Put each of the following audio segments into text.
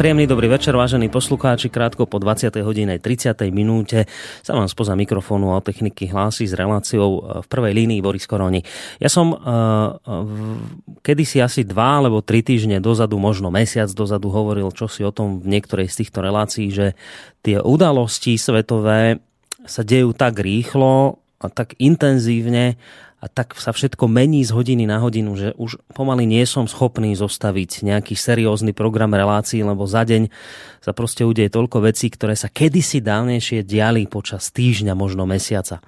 Príjemný dobrý večer, vážení poslucháči. Krátko po 20. hodine 30. minúte sa vám spoza mikrofónu a techniky hlási s reláciou v prvej línii Boris Koroni. Ja som uh, kedysi asi dva alebo tri týždne dozadu, možno mesiac dozadu hovoril čosi o tom v niektorej z týchto relácií, že tie udalosti svetové sa dejú tak rýchlo a tak intenzívne a tak sa všetko mení z hodiny na hodinu, že už pomaly nie som schopný zostaviť nejaký seriózny program relácií, lebo za deň sa proste udeje toľko vecí, ktoré sa kedysi dávnejšie diali počas týždňa, možno mesiaca.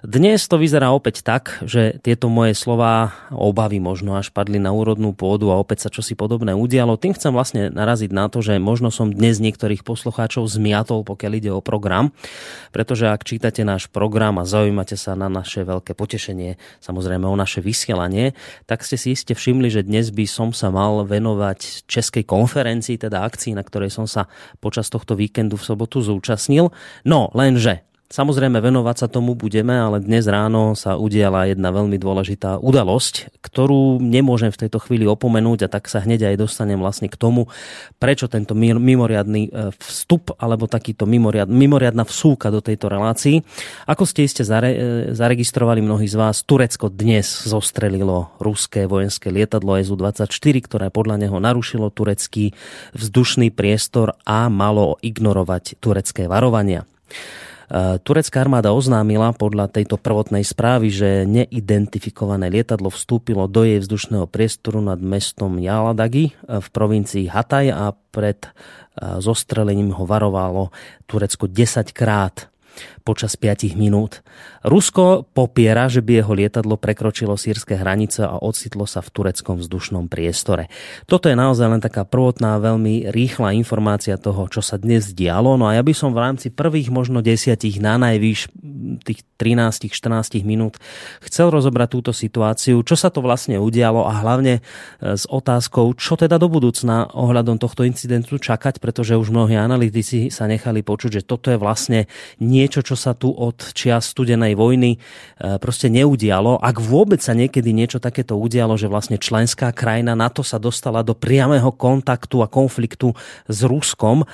Dnes to vyzerá opäť tak, že tieto moje slova, obavy možno až padli na úrodnú pôdu a opäť sa čosi podobné udialo. Tým chcem vlastne naraziť na to, že možno som dnes niektorých poslucháčov zmiatol, pokiaľ ide o program, pretože ak čítate náš program a zaujímate sa na naše veľké potešenie, samozrejme o naše vysielanie, tak ste si iste všimli, že dnes by som sa mal venovať Českej konferencii, teda akcii, na ktorej som sa počas tohto víkendu v sobotu zúčastnil. No, lenže Samozrejme venovať sa tomu budeme, ale dnes ráno sa udiala jedna veľmi dôležitá udalosť, ktorú nemôžem v tejto chvíli opomenúť a tak sa hneď aj dostanem vlastne k tomu, prečo tento mimoriadný e, vstup alebo takýto mimoriad, mimoriadná vsúka do tejto relácii. Ako ste iste zare, e, zaregistrovali mnohí z vás, Turecko dnes zostrelilo ruské vojenské lietadlo SU-24, ktoré podľa neho narušilo turecký vzdušný priestor a malo ignorovať turecké varovania. Eh, turecká armáda oznámila podľa tejto prvotnej správy, že neidentifikované lietadlo vstúpilo do jej vzdušného priestoru nad mestom Jaladagi eh, v provincii Hatay a pred eh, zostrelením ho varovalo Turecko 10 krát počas 5 minút. Rusko popiera, že by jeho lietadlo prekročilo sírske hranice a ocitlo sa v tureckom vzdušnom priestore. Toto je naozaj len taká prvotná, veľmi rýchla informácia toho, čo sa dnes dialo. No a ja by som v rámci prvých možno desiatich na najvýš tých 13-14 minút chcel rozobrať túto situáciu, čo sa to vlastne udialo a hlavne e, s otázkou, čo teda do budúcna ohľadom tohto incidentu čakať, pretože už mnohí analytici sa nechali počuť, že toto je vlastne niečo, čo sa tu od čias studenej vojny proste neudialo. Ak vôbec sa niekedy niečo takéto udialo, že vlastne členská krajina NATO sa dostala do priamého kontaktu a konfliktu s Ruskom. E,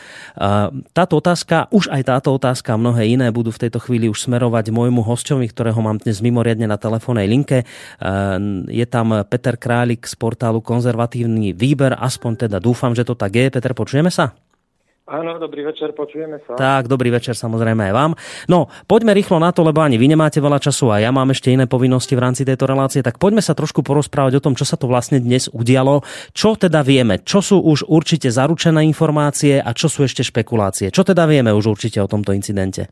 táto otázka, už aj táto otázka a mnohé iné budú v tejto chvíli už smerovať môjmu hostovi, ktorého mám dnes mimoriadne na telefónnej linke. E, je tam Peter Králik z portálu Konzervatívny výber, aspoň teda dúfam, že to tak je. Peter, počujeme sa? Áno, dobrý večer, počujeme sa. Tak, dobrý večer samozrejme aj vám. No, poďme rýchlo na to, lebo ani vy nemáte veľa času a ja mám ešte iné povinnosti v rámci tejto relácie, tak poďme sa trošku porozprávať o tom, čo sa to vlastne dnes udialo. Čo teda vieme? Čo sú už určite zaručené informácie a čo sú ešte špekulácie? Čo teda vieme už určite o tomto incidente?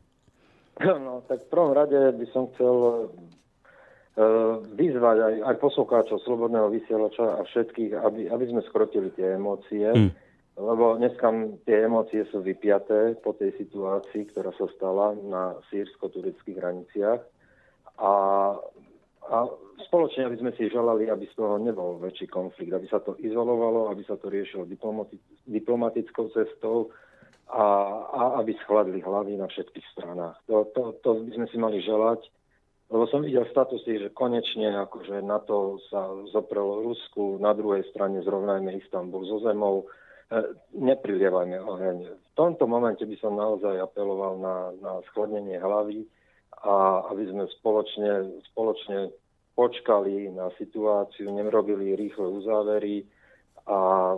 No, tak v prvom rade by som chcel uh, vyzvať aj, aj poslucháčov Slobodného vysielača a všetkých, aby, aby sme skrotili tie emócie. Hmm lebo dneska tie emócie sú vypiaté po tej situácii, ktorá sa stala na sírsko-tureckých hraniciach. A, a spoločne by sme si želali, aby z toho nebol väčší konflikt, aby sa to izolovalo, aby sa to riešilo diplomatickou cestou a, a aby schladli hlavy na všetkých stranách. To, to, to by sme si mali želať, lebo som videl statusy, že konečne akože na to sa zoprelo Rusku, na druhej strane zrovnajme Istanbul so zemou, neprilievajme oheň. V tomto momente by som naozaj apeloval na, na schladnenie hlavy a aby sme spoločne, spoločne počkali na situáciu, nerobili rýchle uzávery a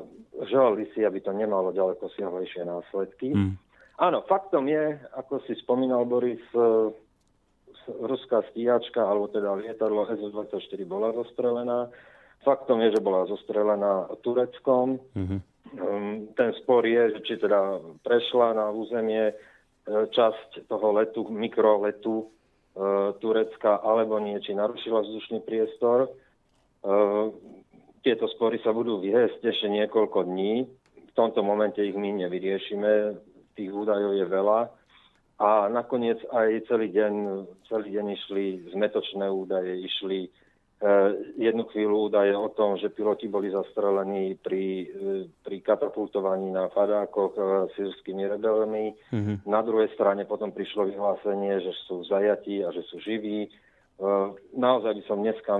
želali si, aby to nemalo ďaleko siahlejšie následky. Mm. Áno, faktom je, ako si spomínal Boris, e, ruská stíhačka, alebo teda lietadlo SU-24 bola zostrelená. Faktom je, že bola zostrelená Tureckom. Mm-hmm. Ehm, ten spor je, že či teda prešla na územie e, časť toho letu, mikroletu e, Turecka, alebo nie, či narušila vzdušný priestor. E, tieto spory sa budú vyhesť ešte niekoľko dní. V tomto momente ich my nevyriešime, tých údajov je veľa. A nakoniec aj celý deň, celý deň išli zmetočné údaje, išli jednu chvíľu údaje o tom, že piloti boli zastrelení pri, pri katapultovaní na fadákoch sírskými rebelmi. Mm-hmm. Na druhej strane potom prišlo vyhlásenie, že sú zajatí a že sú živí. Naozaj by som dneska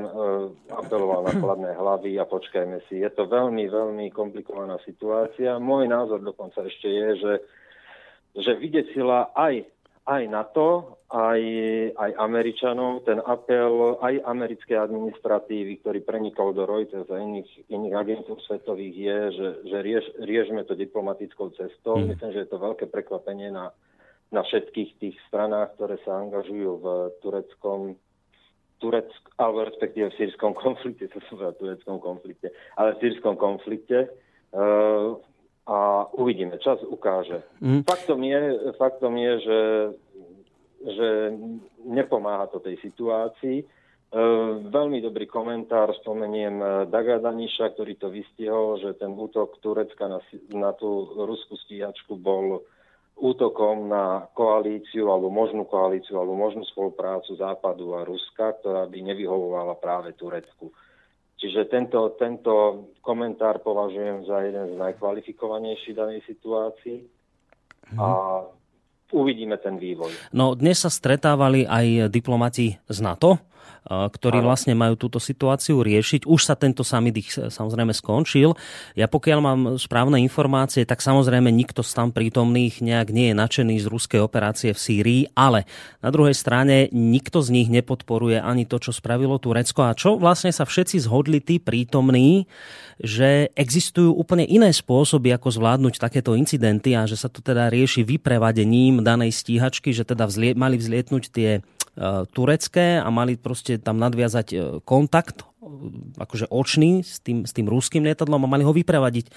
apeloval na chladné hlavy a počkajme si. Je to veľmi, veľmi komplikovaná situácia. Môj názor dokonca ešte je, že, že vydecila aj aj NATO, aj, aj Američanov, ten apel aj americké administratívy, ktorý prenikol do Reuters a iných, iných agentúr svetových je, že, že rieš, riešme to diplomatickou cestou. Mm. Myslím, že je to veľké prekvapenie na, na všetkých tých stranách, ktoré sa angažujú v tureckom Turecku, alebo respektíve v sírskom konflikte, to som v tureckom konflikte, ale v sírskom konflikte. Uh, a uvidíme, čas ukáže. Mm. Faktom, je, faktom je, že, že nepomáha to tej situácii. E, veľmi dobrý komentár, spomeniem e, Daga Daniša, ktorý to vystihol, že ten útok Turecka na, na tú ruskú stíhačku bol útokom na koalíciu alebo možnú koalíciu alebo možnú spoluprácu Západu a Ruska, ktorá by nevyhovovala práve Turecku. Čiže tento, tento komentár považujem za jeden z najkvalifikovanejších danej situácii a uvidíme ten vývoj. No dnes sa stretávali aj diplomati z NATO, ktorí vlastne majú túto situáciu riešiť. Už sa tento summit ich samozrejme skončil. Ja pokiaľ mám správne informácie, tak samozrejme nikto z tam prítomných nejak nie je nadšený z ruskej operácie v Sýrii, ale na druhej strane nikto z nich nepodporuje ani to, čo spravilo Turecko a čo vlastne sa všetci zhodli tí prítomní, že existujú úplne iné spôsoby, ako zvládnuť takéto incidenty a že sa to teda rieši vyprevadením danej stíhačky, že teda vzlie, mali vzlietnúť tie turecké a mali proste tam nadviazať uh, kontakt akože očný s tým, s tým ruským lietadlom a mali ho vyprevadiť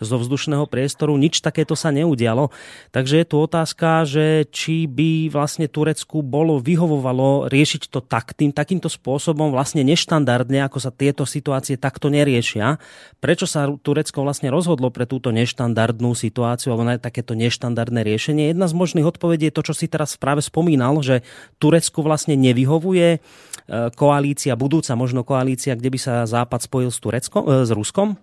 zo vzdušného priestoru. Nič takéto sa neudialo. Takže je tu otázka, že či by vlastne Turecku bolo vyhovovalo riešiť to tak, tým, takýmto spôsobom vlastne neštandardne, ako sa tieto situácie takto neriešia. Prečo sa Turecko vlastne rozhodlo pre túto neštandardnú situáciu alebo na takéto neštandardné riešenie? Jedna z možných odpovedí je to, čo si teraz práve spomínal, že Turecku vlastne nevyhovuje e, koalícia, budúca možno koalícia situácia, kde by sa Západ spojil s, Tureckom, e, s Ruskom?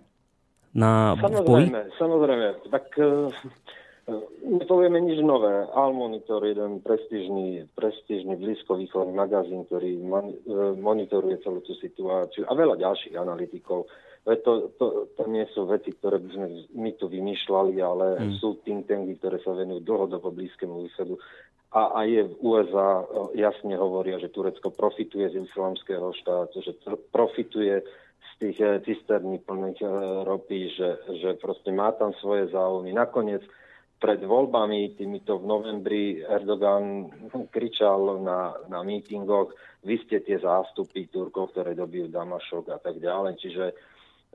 Na samozrejme, samozrejme. Tak e, nepovieme nič nové. Al Monitor, jeden prestížny, prestížny blízkovýchodný magazín, ktorý man, e, monitoruje celú tú situáciu a veľa ďalších analytikov. To, to, to nie sú veci, ktoré by sme my tu vymýšľali, ale hmm. sú think tanky, ktoré sa venujú dlhodobo blízkému výsledu a aj je v USA jasne hovoria, že Turecko profituje z islamského štátu, že profituje z tých eh, cisterní plných eh, ropy, že, že proste má tam svoje záujmy. Nakoniec pred voľbami, týmito v novembri, Erdogan kričal na, na mítingoch, vy ste tie zástupy Turkov, ktoré dobijú Damašok a tak ďalej. Čiže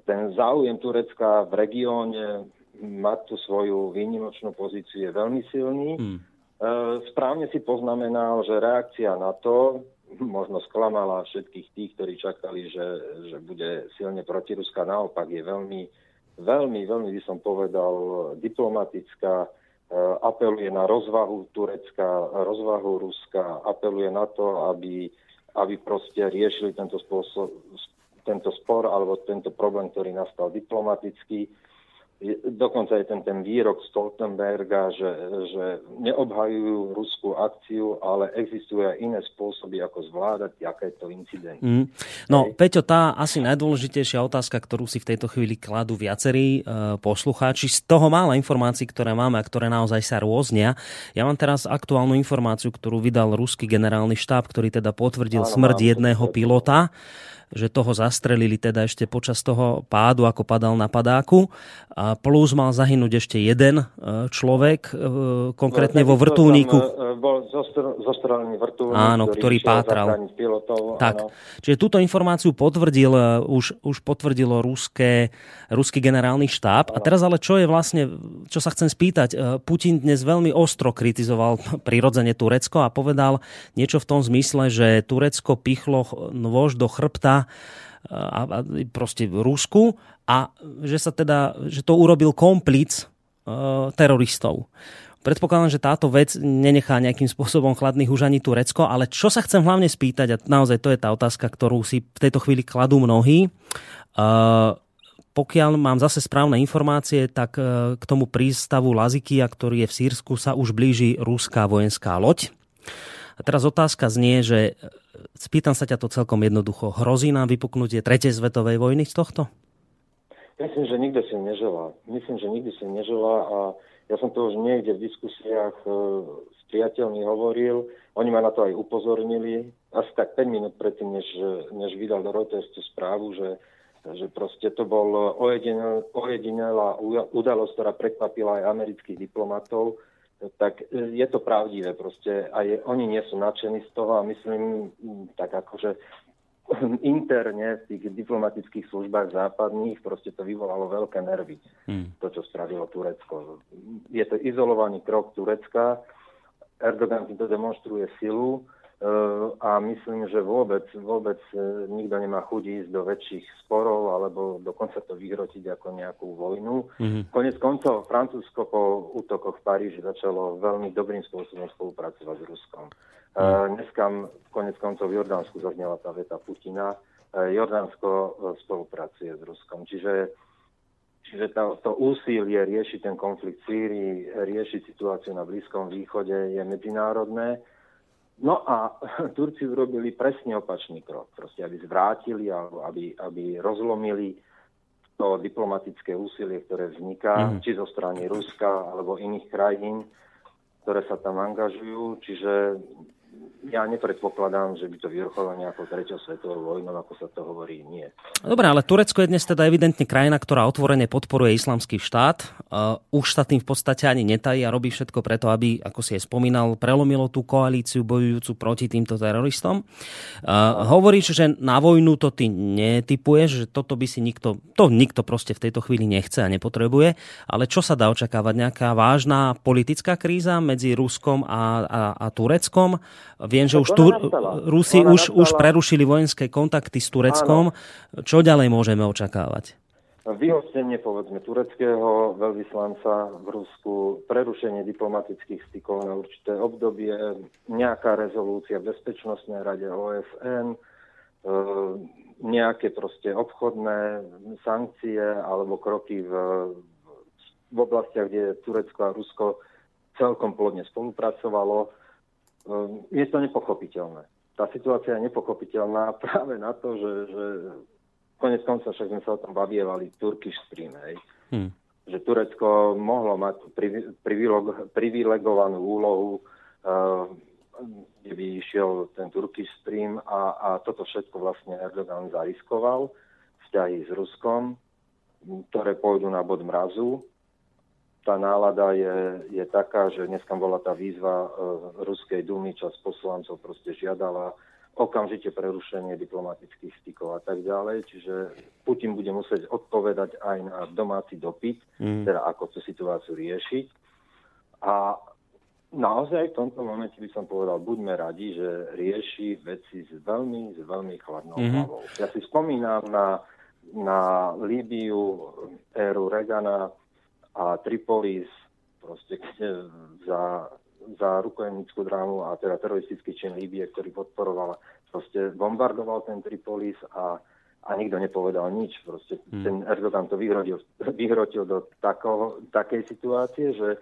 ten záujem Turecka v regióne mať tú svoju výnimočnú pozíciu je veľmi silný. Hmm E, správne si poznamenal, že reakcia na to možno sklamala všetkých tých, ktorí čakali, že, že bude silne protiruská. Naopak je veľmi, veľmi, veľmi by som povedal, diplomatická, e, apeluje na rozvahu Turecka, rozvahu Ruska, apeluje na to, aby, aby proste riešili tento, spôsob, tento spor alebo tento problém, ktorý nastal diplomaticky dokonca je ten, ten výrok Stoltenberga, že, že neobhajujú ruskú akciu, ale existujú aj iné spôsoby, ako zvládať takéto incidenty. Mm. No, Hej. Peťo, tá asi najdôležitejšia otázka, ktorú si v tejto chvíli kladú viacerí e, poslucháči, z toho mála informácií, ktoré máme a ktoré naozaj sa rôznia. Ja mám teraz aktuálnu informáciu, ktorú vydal ruský generálny štáb, ktorý teda potvrdil Áno, smrť jedného pilota. To že toho zastrelili teda ešte počas toho pádu, ako padal na padáku. A plus mal zahynúť ešte jeden e, človek, e, konkrétne no, vo vrtulníku. Tam, e, bol zostrelený vrtulník, áno, ktorý, ktorý pátral. Pilotov, tak. Áno. Čiže túto informáciu potvrdil, už, už potvrdilo ruské, ruský generálny štáb. Áno. A teraz ale čo je vlastne, čo sa chcem spýtať, Putin dnes veľmi ostro kritizoval prirodzene Turecko a povedal niečo v tom zmysle, že Turecko pichlo nôž do chrbta a, a proste Rusku a že sa teda, že to urobil komplic teroristov. Predpokladám, že táto vec nenechá nejakým spôsobom chladných už ani Turecko, ale čo sa chcem hlavne spýtať, a naozaj to je tá otázka, ktorú si v tejto chvíli kladú mnohí, uh, pokiaľ mám zase správne informácie, tak uh, k tomu prístavu Lazikia, ktorý je v Sýrsku, sa už blíži ruská vojenská loď. A teraz otázka znie, že uh, spýtam sa ťa to celkom jednoducho. Hrozí nám vypuknutie tretej svetovej vojny z tohto? Myslím, že nikto si neželá. Myslím, že nikdy si neželá a ja som to už niekde v diskusiách e, s priateľmi hovoril. Oni ma na to aj upozornili. Asi tak 5 minút predtým, než, než vydal do Reuters tú správu, že, že proste to bol ojedinelá udalosť, ktorá prekvapila aj amerických diplomatov tak je to pravdivé proste. Aj oni nie sú nadšení z toho a myslím, tak akože interne v tých diplomatických službách západných proste to vyvolalo veľké nervy, hmm. to, čo spravilo Turecko. Je to izolovaný krok Turecka, Erdogan to demonstruje silu e, a myslím, že vôbec, vôbec e, nikto nemá chuť ísť do väčších sporov alebo dokonca to vyhrotiť ako nejakú vojnu. Mm-hmm. Konec koncov Francúzsko po útokoch v Paríži začalo veľmi dobrým spôsobom spolupracovať s Ruskom. Mm. Dneska konec koncov v Jordánsku zaznela tá veta Putina. Jordánsko e, spolupracuje s Ruskom. Čiže, čiže to, to úsilie riešiť ten konflikt v Sýrii, riešiť situáciu na Blízkom východe je medzinárodné. No a Turci urobili presne opačný krok. Proste, aby zvrátili alebo aby, aby rozlomili to diplomatické úsilie, ktoré vzniká, mm. či zo strany Ruska alebo iných krajín, ktoré sa tam angažujú. Čiže ja nepredpokladám, že by to vyvrcholilo nejakou treťou svetovou vojnou, ako sa to hovorí, nie. Dobre, ale Turecko je dnes teda evidentne krajina, ktorá otvorene podporuje islamský štát. Uh, už sa tým v podstate ani netají a robí všetko preto, aby, ako si je spomínal, prelomilo tú koalíciu bojujúcu proti týmto teroristom. Uh, hovoríš, že na vojnu to ty netypuješ, že toto by si nikto, to nikto proste v tejto chvíli nechce a nepotrebuje, ale čo sa dá očakávať? Nejaká vážna politická kríza medzi Ruskom a, a, a Tureckom? Viem, že už tu, Rusi už, už prerušili vojenské kontakty s Tureckom. Áno. Čo ďalej môžeme očakávať? Vyhostenie, povedzme, tureckého veľvyslanca v Rusku, prerušenie diplomatických stykov na určité obdobie, nejaká rezolúcia v Bezpečnostnej rade OSN, e, nejaké proste obchodné sankcie alebo kroky v, v oblastiach, kde Turecko a Rusko celkom plodne spolupracovalo je to nepochopiteľné. Tá situácia je nepochopiteľná práve na to, že, že konec konca však sme sa o tom bavievali Turkish Stream, hej. Hmm. Že Turecko mohlo mať privilegovanú úlohu, uh, kde by išiel ten Turkish Stream a, a toto všetko vlastne Erdogan zariskoval, vzťahy s Ruskom, ktoré pôjdu na bod mrazu tá nálada je, je taká, že dneska bola tá výzva e, Ruskej dumy, čas poslancov proste žiadala okamžite prerušenie diplomatických stykov a tak ďalej. Čiže Putin bude musieť odpovedať aj na domáci dopyt, mm. teda ako tú situáciu riešiť. A naozaj v tomto momente by som povedal, buďme radi, že rieši veci s veľmi, s veľmi chladnou mm-hmm. hlavou. Ja si spomínam na, na Líbiu, éru Regana, a Tripolis, proste kde za, za rukojemnickú drámu a teda teroristický čin Líbie, ktorý podporoval, proste bombardoval ten Tripolis a, a nikto nepovedal nič. Proste hmm. ten Erdogan to vyhrotil, vyhrotil do tako, takej situácie, že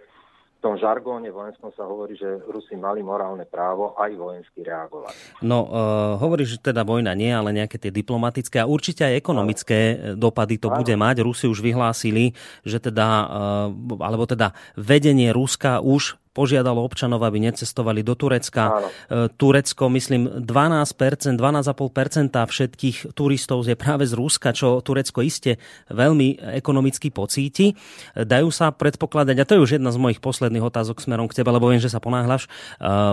tom žargóne vojenskom sa hovorí, že Rusi mali morálne právo aj vojensky reagovať. No, uh, hovoríš, že teda vojna nie, ale nejaké tie diplomatické a určite aj ekonomické ale. dopady to ale. bude mať. Rusi už vyhlásili, že teda, uh, alebo teda vedenie Ruska už požiadalo občanov, aby necestovali do Turecka. Áno. E, Turecko, myslím, 12%, 12,5% všetkých turistov je práve z Ruska, čo Turecko iste veľmi ekonomicky pocíti. Dajú sa predpokladať, a to je už jedna z mojich posledných otázok smerom k tebe, lebo viem, že sa ponáhľaš. E,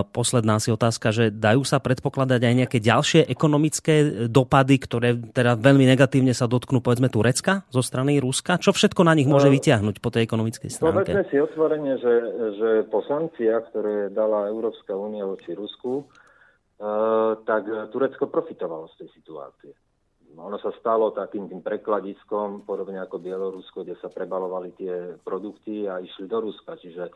posledná si otázka, že dajú sa predpokladať aj nejaké ďalšie ekonomické dopady, ktoré teda veľmi negatívne sa dotknú povedzme Turecka zo strany Ruska? Čo všetko na nich môže vyťahnuť po tej ekonomickej stránke? Povedzme si otvorene, že, že po sankcia, ktoré dala Európska únia voči Rusku, e, tak Turecko profitovalo z tej situácie. ono sa stalo takým tým prekladiskom, podobne ako Bielorusko, kde sa prebalovali tie produkty a išli do Ruska. Čiže,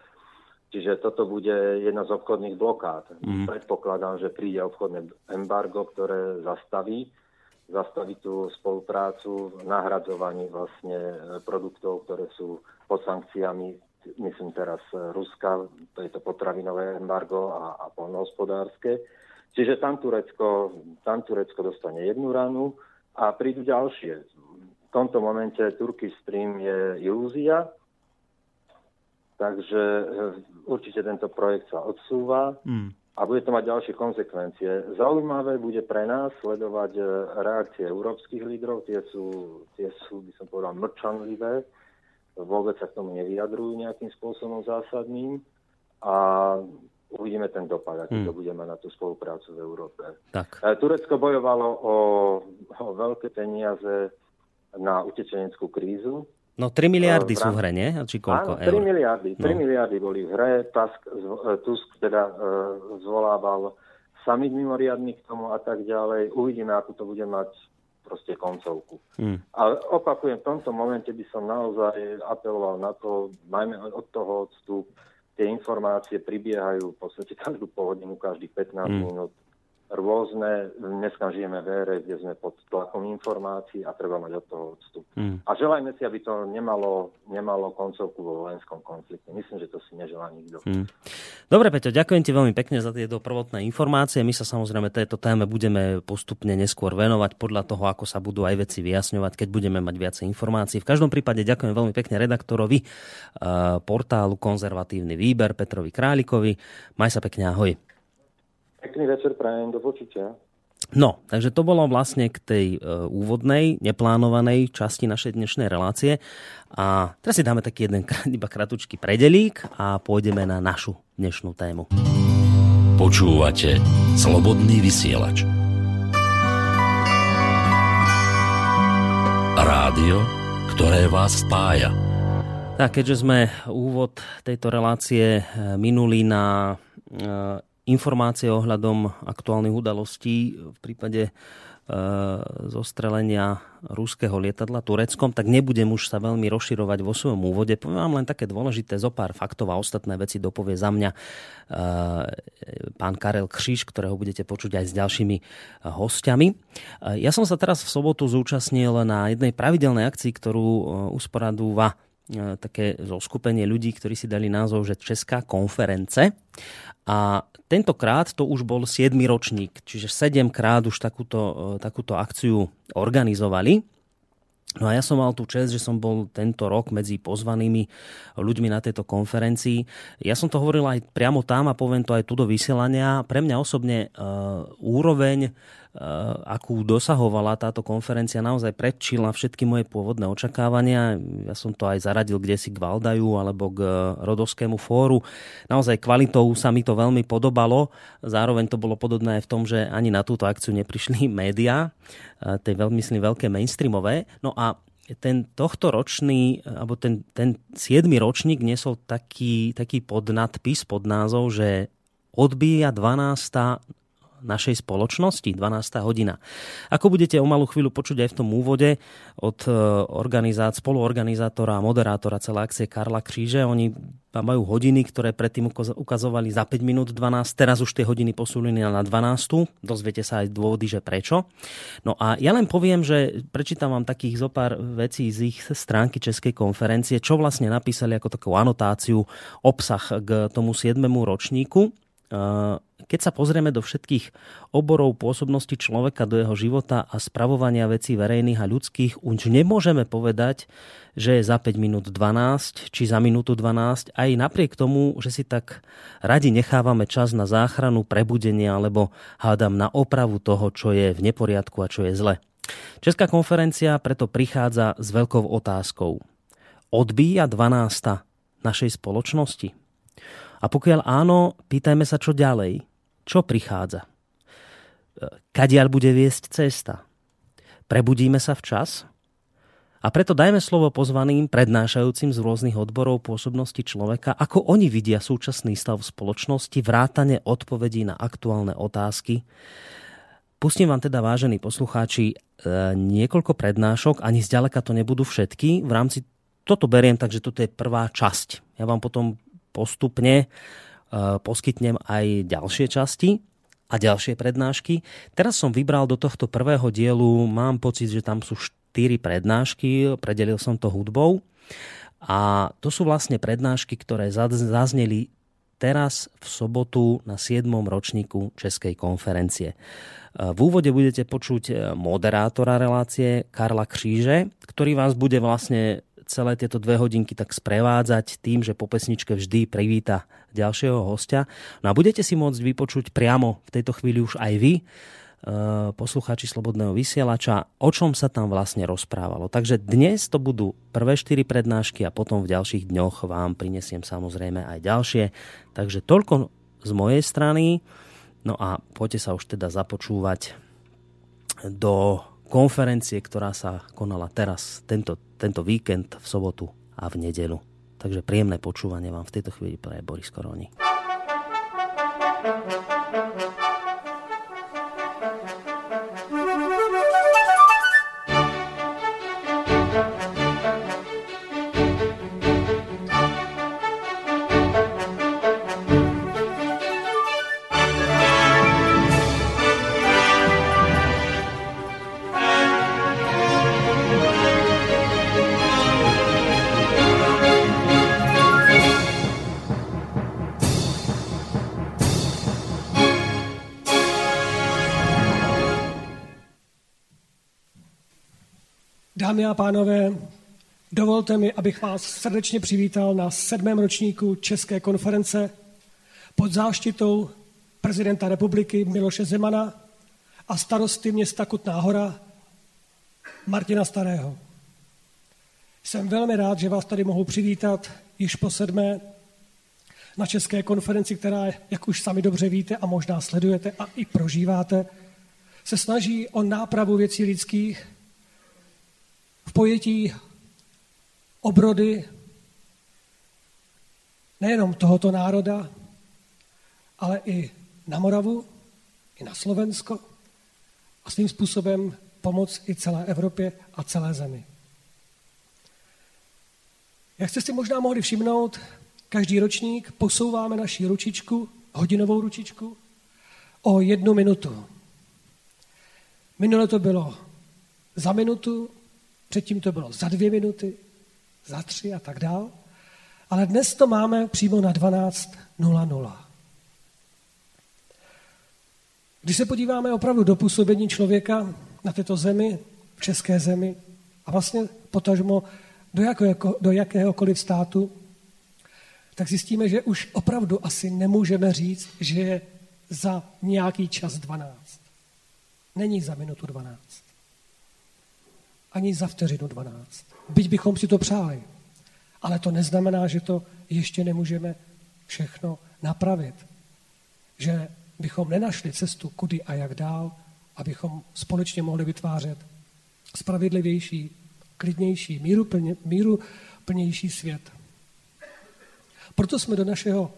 čiže toto bude jedna z obchodných blokád. Mm. Predpokladám, že príde obchodné embargo, ktoré zastaví zastaviť tú spoluprácu v nahradzovaní vlastne produktov, ktoré sú pod sankciami, myslím teraz Ruska, to je to potravinové embargo a, a polnohospodárske. Čiže tam Turecko, tam Turecko dostane jednu ranu a prídu ďalšie. V tomto momente Turkey Stream je ilúzia, takže e, určite tento projekt sa odsúva. Mm a bude to mať ďalšie konsekvencie. Zaujímavé bude pre nás sledovať e, reakcie európskych lídrov, tie sú, tie sú, by som povedal, mlčanlivé, vôbec sa k tomu nevyjadrujú nejakým spôsobom zásadným a uvidíme ten dopad, aký hmm. to bude mať na tú spoluprácu v Európe. Tak. E, Turecko bojovalo o, o veľké peniaze na utečeneckú krízu, No 3 miliardy sú v hre, nie? Či koľko Áno, 3 eur? miliardy. 3 no. miliardy boli v hre. Tusk, e, Tusk teda zvolával summit mimoriadný k tomu a tak ďalej. Uvidíme, ako to bude mať proste koncovku. Hmm. Ale opakujem, v tomto momente by som naozaj apeloval na to, najmä od toho odstup, tie informácie pribiehajú v podstate každú pol hodinu, každých 15 hmm. minút rôzne. Dneska žijeme v ére, kde sme pod tlakom informácií a treba mať od toho odstup. Mm. A želajme si, aby to nemalo, nemalo koncovku vo vojenskom konflikte. Myslím, že to si neželá nikto. Mm. Dobre, Peťo, ďakujem ti veľmi pekne za tieto prvotné informácie. My sa samozrejme tejto téme budeme postupne neskôr venovať podľa toho, ako sa budú aj veci vyjasňovať, keď budeme mať viacej informácií. V každom prípade ďakujem veľmi pekne redaktorovi uh, portálu Konzervatívny výber Petrovi Králikovi. Maj sa pekne, ahoj. Pekný večer, prajem, do počutia. No, takže to bolo vlastne k tej uh, úvodnej, neplánovanej časti našej dnešnej relácie. A teraz si dáme taký jeden iba kratučký predelík a pôjdeme na našu dnešnú tému. Počúvate Slobodný vysielač. Rádio, ktoré vás spája. Tak, keďže sme úvod tejto relácie eh, minuli na uh, informácie ohľadom aktuálnych udalostí v prípade e, zostrelenia ruského lietadla Tureckom, tak nebudem už sa veľmi rozširovať vo svojom úvode. Poviem vám len také dôležité zo pár faktov a ostatné veci dopovie za mňa e, pán Karel Kříž, ktorého budete počuť aj s ďalšími e, hostiami. Ja som sa teraz v sobotu zúčastnil na jednej pravidelnej akcii, ktorú usporadúva také zoskupenie ľudí, ktorí si dali názov, že Česká konference. A tentokrát to už bol 7. ročník, čiže 7 krát už takúto, e, takúto akciu organizovali. No a ja som mal tú čest, že som bol tento rok medzi pozvanými ľuďmi na tejto konferencii. Ja som to hovoril aj priamo tam a poviem to aj tu do vysielania. Pre mňa osobne uh, úroveň Eh, akú dosahovala táto konferencia, naozaj predčila všetky moje pôvodné očakávania. Ja som to aj zaradil kde si k Valdaju alebo k Rodovskému fóru. Naozaj kvalitou sa mi to veľmi podobalo. Zároveň to bolo podobné aj v tom, že ani na túto akciu neprišli médiá, eh, tej veľmi, myslím, veľké mainstreamové. No a ten tohto ročný, alebo ten, ten 7. ročník nesol taký, taký podnadpis pod názov, že odbíja 12 našej spoločnosti, 12. hodina. Ako budete o malú chvíľu počuť aj v tom úvode od e, organizát, spoluorganizátora a moderátora celé akcie Karla Kříže, oni majú hodiny, ktoré predtým ukazovali za 5 minút 12, teraz už tie hodiny posunuli na 12. Dozviete sa aj dôvody, že prečo. No a ja len poviem, že prečítam vám takých zo pár vecí z ich stránky Českej konferencie, čo vlastne napísali ako takú anotáciu, obsah k tomu 7. ročníku keď sa pozrieme do všetkých oborov pôsobnosti človeka, do jeho života a spravovania vecí verejných a ľudských, už nemôžeme povedať, že je za 5 minút 12 či za minútu 12, aj napriek tomu, že si tak radi nechávame čas na záchranu, prebudenie alebo hádam na opravu toho, čo je v neporiadku a čo je zle. Česká konferencia preto prichádza s veľkou otázkou. Odbíja 12. našej spoločnosti? A pokiaľ áno, pýtajme sa, čo ďalej. Čo prichádza? Kadiaľ bude viesť cesta? Prebudíme sa včas? A preto dajme slovo pozvaným, prednášajúcim z rôznych odborov pôsobnosti človeka, ako oni vidia súčasný stav spoločnosti, vrátane odpovedí na aktuálne otázky. Pustím vám teda, vážení poslucháči, e, niekoľko prednášok, ani zďaleka to nebudú všetky. V rámci, toto beriem, takže toto je prvá časť. Ja vám potom postupne e, poskytnem aj ďalšie časti a ďalšie prednášky. Teraz som vybral do tohto prvého dielu, mám pocit, že tam sú štyri prednášky, predelil som to hudbou. A to sú vlastne prednášky, ktoré zazneli teraz v sobotu na 7. ročníku Českej konferencie. V úvode budete počuť e, moderátora relácie Karla Kříže, ktorý vás bude vlastne celé tieto dve hodinky tak sprevádzať tým, že po pesničke vždy privíta ďalšieho hostia. No a budete si môcť vypočuť priamo v tejto chvíli už aj vy, e, poslucháči Slobodného vysielača, o čom sa tam vlastne rozprávalo. Takže dnes to budú prvé štyri prednášky a potom v ďalších dňoch vám prinesiem samozrejme aj ďalšie. Takže toľko z mojej strany. No a poďte sa už teda započúvať do konferencie, ktorá sa konala teraz, tento, tento víkend v sobotu a v nedelu. Takže príjemné počúvanie vám v tejto chvíli pre Boris Koroni. thank you Dámy a pánové, dovolte mi, abych vás srdečně přivítal na sedmém ročníku České konference pod záštitou prezidenta republiky Miloše Zemana a starosty města Kutná hora Martina Starého. Jsem velmi rád, že vás tady mohu přivítat již po sedmé na České konferenci, která, jak už sami dobře víte a možná sledujete a i prožíváte, se snaží o nápravu věcí lidských v pojetí obrody nejenom tohoto národa, ale i na Moravu, i na Slovensko a svým způsobem pomoc i celé Evropě a celé zemi. Jak jste si možná mohli všimnout, každý ročník posouváme naši ručičku, hodinovou ručičku, o jednu minutu. Minule to bylo za minutu, Předtím to bylo za dvě minuty, za tři a tak dál. Ale dnes to máme přímo na 12.00. Když se podíváme opravdu do působení člověka na této zemi, v české zemi a vlastně potažmo do, jakého, do jakéhokoliv státu, tak zjistíme, že už opravdu asi nemůžeme říct, že je za nějaký čas 12. Není za minutu 12 ani za vteřinu 12. Byť bychom si to přáli. Ale to neznamená, že to ještě nemůžeme všechno napravit. Že bychom nenašli cestu, kudy a jak dál, abychom společně mohli vytvářet spravedlivější, klidnější, míru, plně, míru plnější svět. Proto jsme do našeho,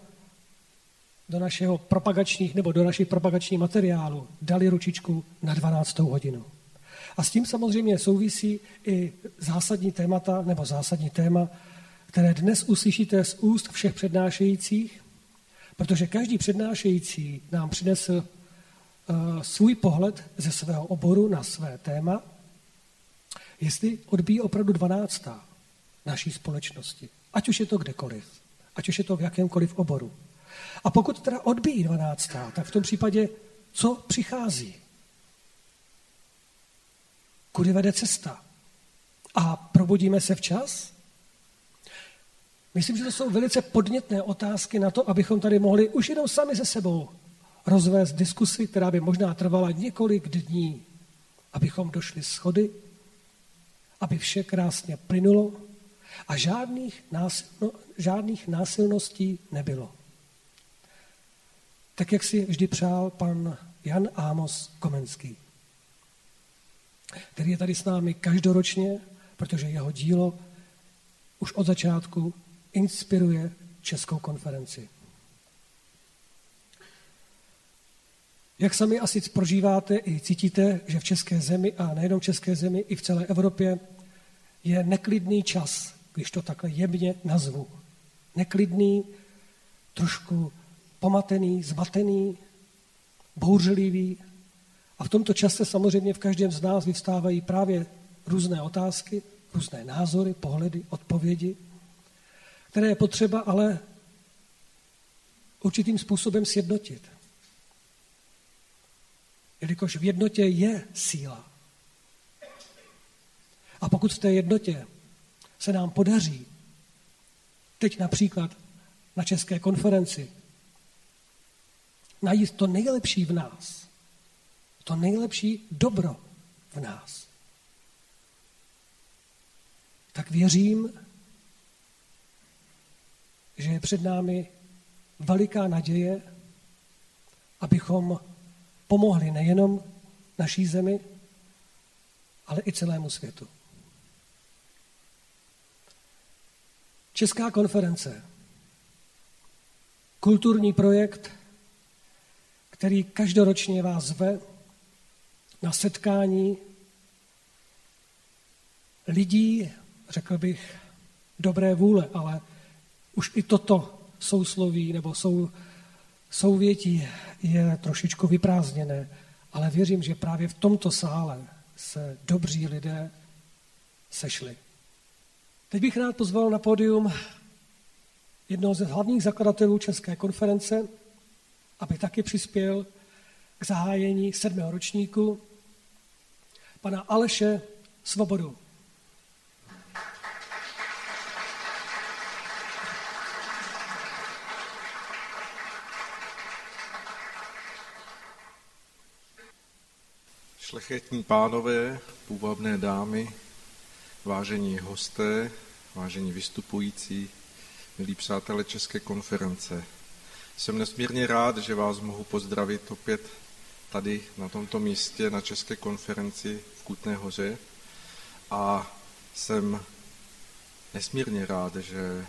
do našeho propagačních nebo do našich propagačních materiálů dali ručičku na 12. hodinu. A s tím samozřejmě souvisí i zásadní témata, nebo zásadní téma, které dnes uslyšíte z úst všech přednášejících, protože každý přednášející nám přinesl uh, svůj pohled ze svého oboru na své téma, jestli odbíjí opravdu dvanáctá naší společnosti. Ať už je to kdekoliv, ať už je to v jakémkoliv oboru. A pokud teda odbíjí dvanáctá, tak v tom případě co přichází? Kudy vede cesta. A probudíme se včas? Myslím, že to jsou velice podnětné otázky na to, abychom tady mohli už jenom sami se sebou rozvést diskusi, která by možná trvala několik dní, abychom došli schody, aby vše krásně plynulo a žádných, násilno, žádných násilností nebylo. Tak, jak si vždy přál pan Jan Ámos Komenský který je tady s námi každoročně, protože jeho dílo už od začátku inspiruje Českou konferenci. Jak sami asi prožíváte i cítíte, že v české zemi a nejenom v české zemi, i v celé Evropě je neklidný čas, když to takhle jemně nazvu. Neklidný, trošku pomatený, zmatený, bouřlivý. A v tomto čase samozřejmě v každém z nás vyvstávají právě různé otázky, různé názory, pohledy, odpovědi, které je potřeba ale určitým způsobem sjednotit. Jelikož v jednotě je síla. A pokud v té jednotě se nám podaří, teď například na České konferenci, najít to nejlepší v nás, to nejlepší dobro v nás, tak věřím, že je před námi veliká naděje, abychom pomohli nejenom naší zemi, ale i celému světu. Česká konference, kulturní projekt, který každoročně vás zve na setkání lidí, řekl bych, dobré vůle, ale už i toto sousloví nebo sou, souvětí je trošičku vyprázdněné, ale věřím, že právě v tomto sále se dobří lidé sešli. Teď bych rád pozval na pódium jednoho ze hlavních zakladatelů České konference, aby taky přispěl k zahájení sedmého ročníku, pana Aleše Svobodu. Šlechetní pánové, půvabné dámy, vážení hosté, vážení vystupující, milí přátelé České konference. Jsem nesmírně rád, že vás mohu pozdravit opět tady na tomto místě na České konferenci v Kutné hoře. A jsem nesmírně rád, že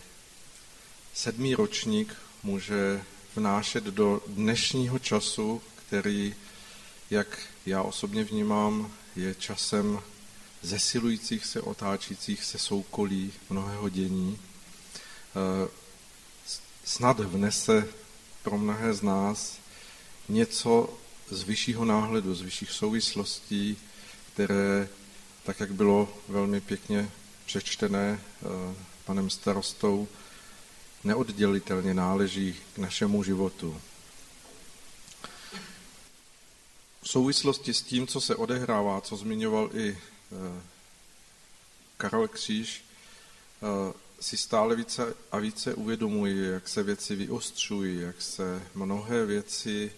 sedmý ročník může vnášet do dnešního času, který, jak já osobně vnímám, je časem zesilujících se, otáčících se soukolí mnohého dění, eh, snad vnese pro mnohé z nás něco z vyššího náhledu, z vyšších souvislostí, které, tak jak bylo velmi pěkně přečtené eh, panem starostou, neoddělitelně náleží k našemu životu. V souvislosti s tím, co se odehrává, co zmiňoval i eh, Karel Kříž, eh, si stále více a více uvědomuji, jak se věci vyostřují, jak se mnohé věci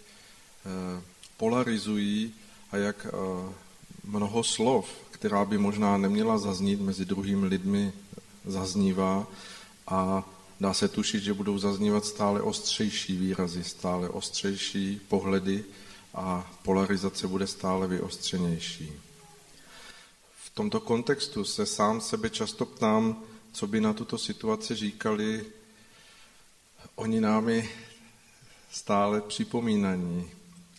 polarizují a jak mnoho slov, která by možná neměla zaznít mezi druhými lidmi, zaznívá a dá se tušit, že budou zaznívat stále ostřejší výrazy, stále ostřejší pohledy a polarizace bude stále vyostřenější. V tomto kontextu se sám sebe často ptám, co by na tuto situaci říkali oni námi stále připomínaní,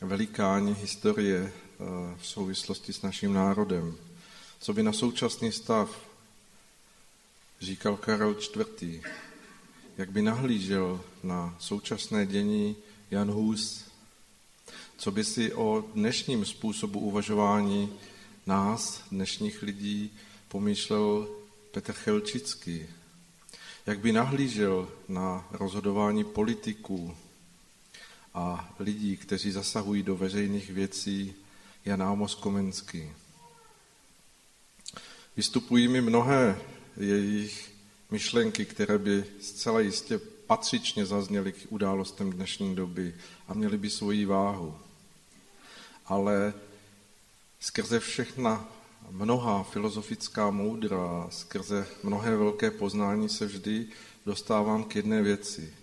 velikáni historie eh, v souvislosti s naším národem. Co by na současný stav říkal Karel IV. Jak by nahlížel na současné dění Jan Hus, co by si o dnešním způsobu uvažování nás, dnešních lidí, pomýšlel Petr Chelčický, jak by nahlížel na rozhodování politiků a lidí, kteří zasahují do veřejných věcí, Jan Amos Komenský. Vystupují mi mnohé jejich myšlenky, které by zcela jistě patřičně zazněly k událostem dnešní doby a měly by svoji váhu ale skrze všechna mnohá filozofická moudra, skrze mnohé velké poznání se vždy dostávám k jedné věci.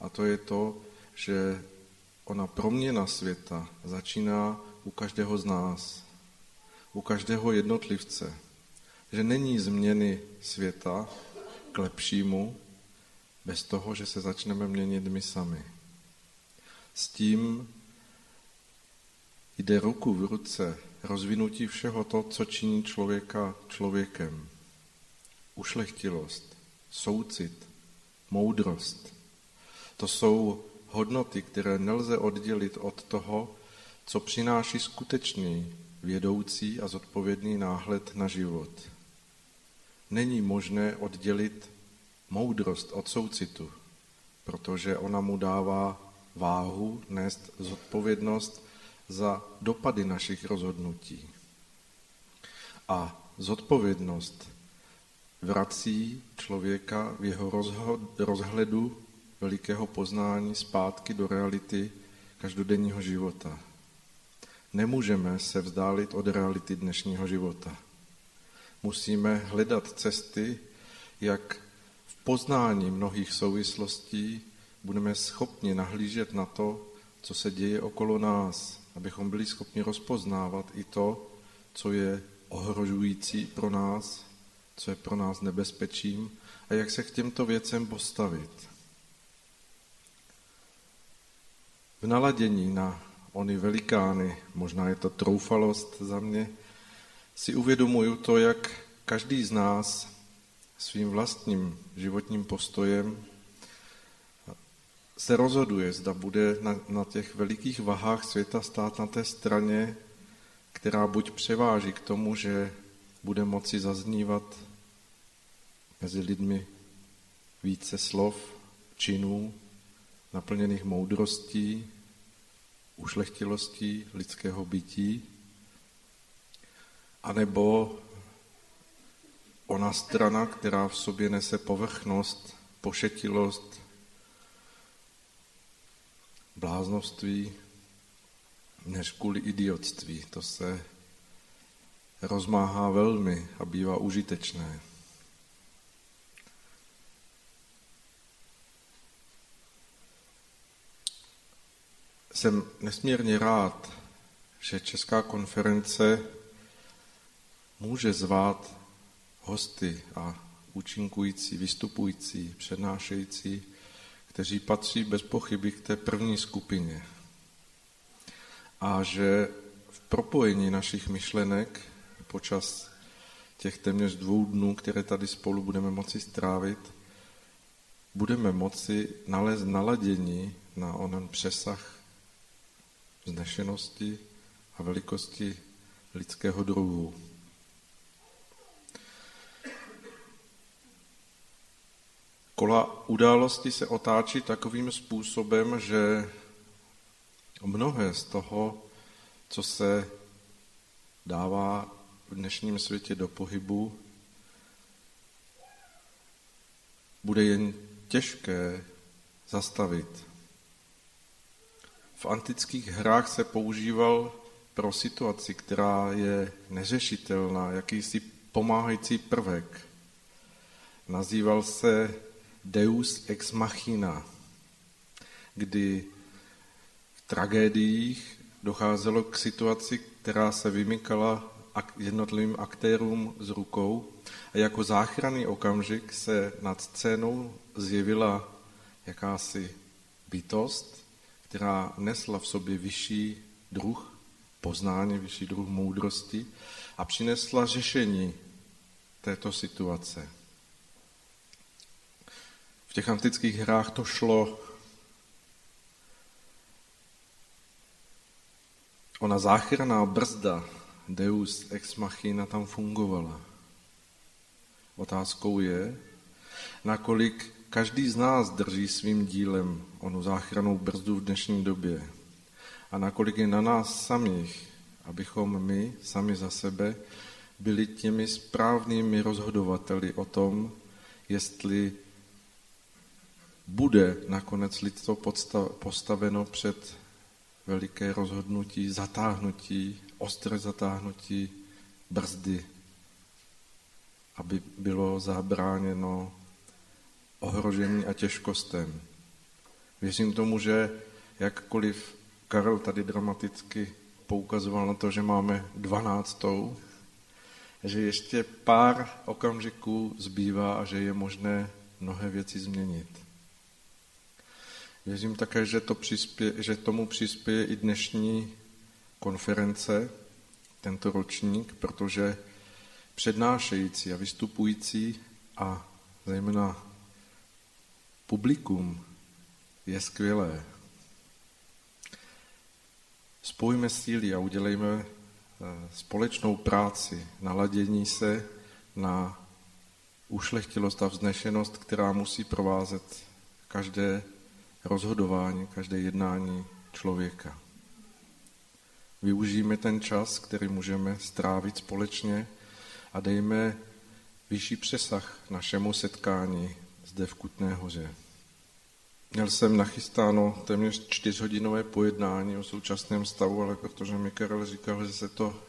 A to je to, že ona proměna světa začíná u každého z nás, u každého jednotlivce. Že není změny světa k lepšímu bez toho, že se začneme měnit my sami. S tím, jde ruku v ruce rozvinutí všeho to, co činí člověka člověkem. Ušlechtilost, soucit, moudrost. To jsou hodnoty, které nelze oddělit od toho, co přináší skutečný, vědoucí a zodpovědný náhled na život. Není možné oddělit moudrost od soucitu, protože ona mu dává váhu, nést zodpovědnost za dopady našich rozhodnutí. A zodpovědnost vrací člověka v jeho rozhledu velikého poznání zpátky do reality každodenního života. Nemůžeme se vzdálit od reality dnešního života. Musíme hledat cesty, jak v poznání mnohých souvislostí budeme schopni nahlížet na to, co se děje okolo nás, abychom byli schopni rozpoznávat i to, co je ohrožující pro nás, co je pro nás nebezpečím a jak se k těmto věcem postavit. Naladění na ony velikány, možná je to troufalost za mě, si uvědomuju to, jak každý z nás svým vlastním životním postojem se rozhoduje, zda bude na, na těch velikých vahách světa stát na té straně, která buď převáží k tomu, že bude moci zaznívat mezi lidmi více slov, činů, naplněných moudrostí, ušlechtilostí lidského bytí, anebo ona strana, která v sobě nese povrchnost, pošetilost, bláznoství, než kvůli idiotství. To se rozmáhá velmi a bývá užitečné. Jsem nesmírně rád, že Česká konference může zvát hosty a účinkující, vystupující, přednášející, kteří patří bez pochyby k té první skupině. A že v propojení našich myšlenek počas těch téměř dvou dnů, které tady spolu budeme moci strávit, budeme moci nalézt naladění na onen přesah vznešenosti a velikosti lidského druhu. Kola události se otáčí takovým způsobem, že mnohé z toho, co se dává v dnešním světě do pohybu, bude jen těžké zastavit. V antických hrách se používal pro situaci, která je neřešitelná, jakýsi pomáhající prvek. Nazýval se Deus ex machina, kdy v tragédiích docházelo k situaci, která se vymykala jednotlivým aktérům z rukou a jako záchranný okamžik se nad scénou zjevila jakási bytost, která nesla v sobě vyšší druh poznání, vyšší druh moudrosti a přinesla řešení této situace. V těch antických hrách to šlo ona záchranná brzda Deus ex machina tam fungovala. Otázkou je, nakolik každý z nás drží svým dílem onu záchranou brzdu v dnešní době. A nakolik je na nás samých, abychom my sami za sebe byli těmi správnými rozhodovateli o tom, jestli bude nakonec lidstvo postaveno před veliké rozhodnutí, zatáhnutí, ostré zatáhnutí brzdy, aby bylo zabráněno ohrožení a těžkostem. Věřím tomu, že jakkoliv Karel tady dramaticky poukazoval na to, že máme dvanáctou, že ještě pár okamžiků zbývá a že je možné mnohé věci změnit. Věřím také, že, to přispě, že tomu přispěje i dnešní konference, tento ročník, protože přednášející a vystupující a zejména publikum je skvělé. Spojíme síly a udělejme eh, společnou práci, naladění se na ušlechtilost a vznešenost, která musí provázet každé rozhodování, každé jednání člověka. Využijeme ten čas, který můžeme strávit společně a dejme vyšší přesah našemu setkání zde v Kutné hoře. Měl jsem nachystáno téměř čtyřhodinové pojednání o současném stavu, ale protože mi Karel říkal, že se to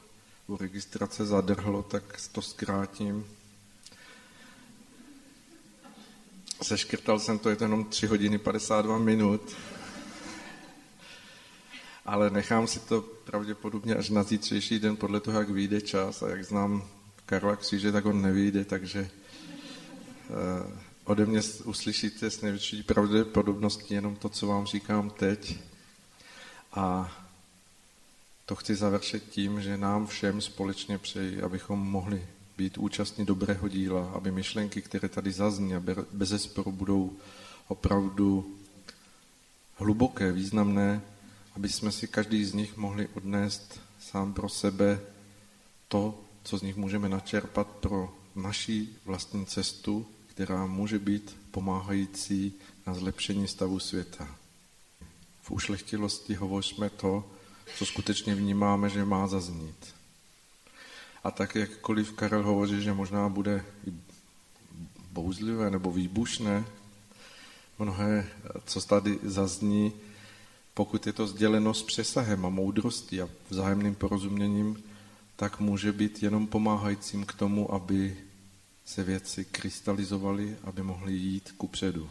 u registrace zadrhlo, tak to zkrátím. Seškrtal jsem to, je to jenom 3 hodiny 52 minut. Ale nechám si to pravděpodobně až na zítřejší den podle toho, jak vyjde čas a jak znám Karla Kříže, tak on nevyjde, takže uh, ode mě uslyšíte s největší pravděpodobností jenom to, co vám říkám teď. A to chci završit tím, že nám všem společně přeji, abychom mohli být účastní dobrého díla, aby myšlenky, které tady zazní a bez zesporu budou opravdu hluboké, významné, aby jsme si každý z nich mohli odnést sám pro sebe to, co z nich můžeme načerpat pro naší vlastní cestu, která může být pomáhající na zlepšení stavu světa. V ušlechtilosti hovořme to, co skutečně vnímáme, že má zaznít. A tak jakkoliv Karel hovoří, že možná bude bouzlivé nebo výbušné, mnohé, co tady zazní, pokud je to sděleno s přesahem a moudrostí a vzájemným porozuměním, tak může být jenom pomáhajícím k tomu, aby se věci krystalizovaly, aby mohly jít ku předu.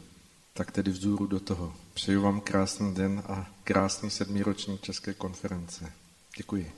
Tak tedy vzůru do toho. Přeju vám krásný den a krásný sedmíroční České konference. Děkuji.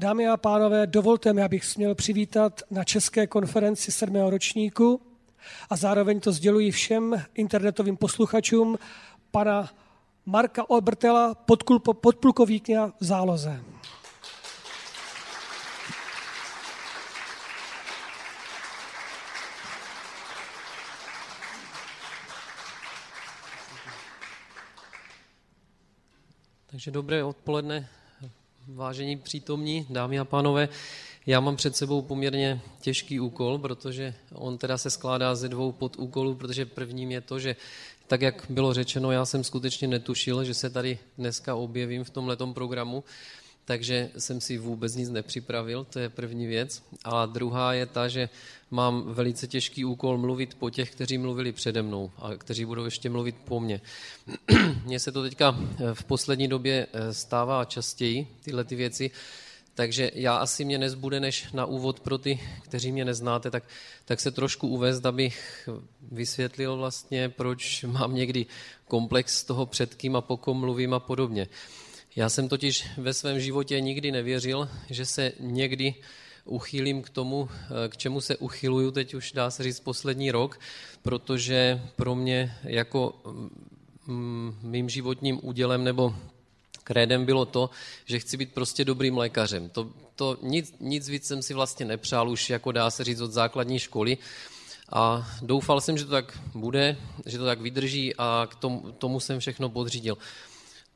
Dámy a pánové, dovolte mi, abych směl přivítat na České konferenci 7. ročníku a zároveň to sděluji všem internetovým posluchačům pana Marka Obertela, podplukovníka v záloze. Takže dobré odpoledne, vážení přítomní, dámy a pánové. Já mám před sebou poměrně těžký úkol, protože on teda se skládá ze dvou podúkolů, protože prvním je to, že tak, jak bylo řečeno, já jsem skutečně netušil, že se tady dneska objevím v tomhletom programu takže jsem si vůbec nic nepřipravil, to je první věc. A druhá je ta, že mám velice těžký úkol mluvit po těch, kteří mluvili přede mnou a kteří budou ještě mluvit po mně. Mně se to teďka eh, v poslední době eh, stává častěji, tyhle ty věci, takže já asi mě nezbude než na úvod pro ty, kteří mě neznáte, tak, tak se trošku uvést, abych vysvětlil vlastně, proč mám někdy komplex toho před kým a po kom mluvím a podobně. Já jsem totiž ve svém životě nikdy nevěřil, že se někdy uchýlím k tomu, k čemu se uchyluju teď už dá se říct poslední rok, protože pro mě jako mm, mým životním údělem nebo krédem bylo to, že chci být prostě dobrým lékařem. To, to nic, nic víc jsem si vlastně nepřál už, jako dá se říct, od základní školy. A doufal jsem, že to tak bude, že to tak vydrží a k tomu, tomu jsem všechno podřídil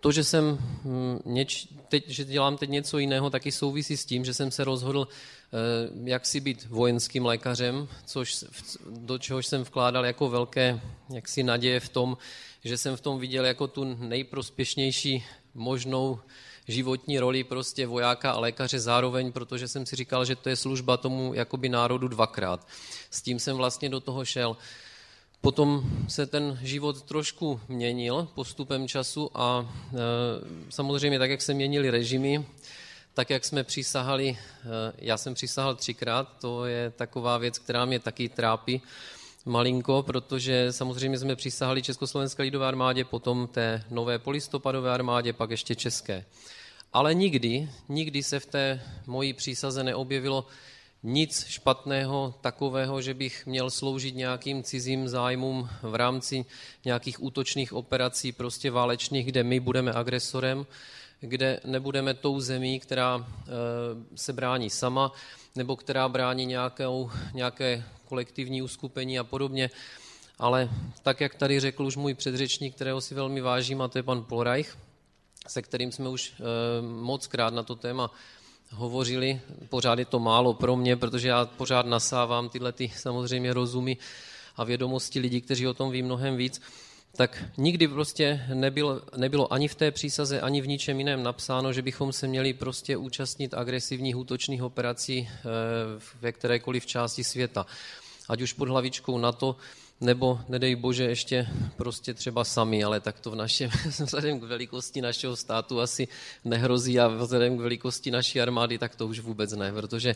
to, že jsem hm, něč, teď, že dělám teď něco jiného, taky souvisí s tím, že jsem se rozhodl, eh, jak si být vojenským lékařem, což, do čehož jsem vkládal jako velké jaksi naděje v tom, že jsem v tom viděl jako tu nejprospěšnější možnou životní roli prostě vojáka a lékaře zároveň, protože jsem si říkal, že to je služba tomu jakoby národu dvakrát. S tím jsem vlastně do toho šel. Potom se ten život trošku měnil postupem času a e, samozřejmě tak, jak se měnily režimy, tak, jak jsme přísahali, e, já jsem přísahal třikrát, to je taková věc, která mě taky trápí malinko, protože samozřejmě jsme přísahali Československé lidové armádě, potom té nové polistopadové armádě, pak ještě české. Ale nikdy, nikdy se v té mojí přísaze neobjevilo nic špatného takového, že bych měl sloužit nějakým cizím zájmům v rámci nějakých útočných operací, prostě válečných, kde my budeme agresorem, kde nebudeme tou zemí, která eh, se brání sama, nebo která brání nějakou, nějaké kolektivní uskupení a podobně. Ale tak, jak tady řekl už můj předřečník, kterého si velmi vážím, a to je pan Polreich, se kterým jsme už eh, moc krát na to téma hovořili. Pořád je to málo pro mě, protože já pořád nasávám tyhle ty samozřejmě rozumy a vědomosti lidí, kteří o tom ví mnohem víc. Tak nikdy prostě nebylo, nebylo ani v té přísaze, ani v ničem jiném napsáno, že bychom se měli prostě účastnit agresivních útočných operací eh, ve kterékoliv části světa. Ať už pod hlavičkou NATO, nebo nedej bože ještě prostě třeba sami, ale tak to v našem, vzhledem k velikosti našeho státu asi nehrozí a vzhledem k velikosti naší armády, tak to už vůbec ne, protože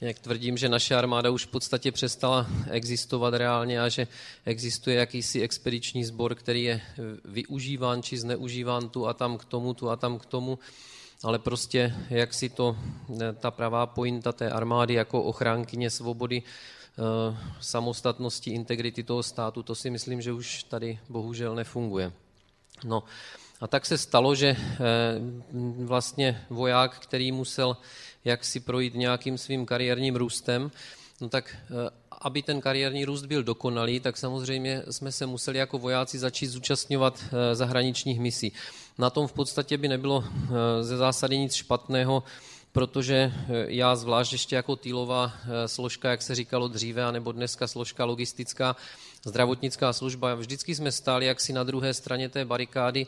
jak tvrdím, že naše armáda už v podstatě přestala existovat reálně a že existuje jakýsi expediční sbor, který je využíván či zneužíván tu a tam k tomu, tu a tam k tomu, ale prostě jak si to, ta pravá pointa té armády jako ochránkyně svobody Eh, samostatnosti, integrity toho státu, to si myslím, že už tady bohužel nefunguje. No a tak se stalo, že eh, vlastně voják, který musel jaksi projít nějakým svým kariérním růstem, no tak eh, aby ten kariérní růst byl dokonalý, tak samozřejmě jsme se museli jako vojáci začít zúčastňovat zahraničních misí. Na tom v podstatě by nebylo ze zásady nic špatného, protože eh, já zvlášť ještě jako týlová eh, složka, jak se říkalo dříve, anebo dneska složka logistická, zdravotnická služba, vždycky jsme stáli jaksi na druhé straně té barikády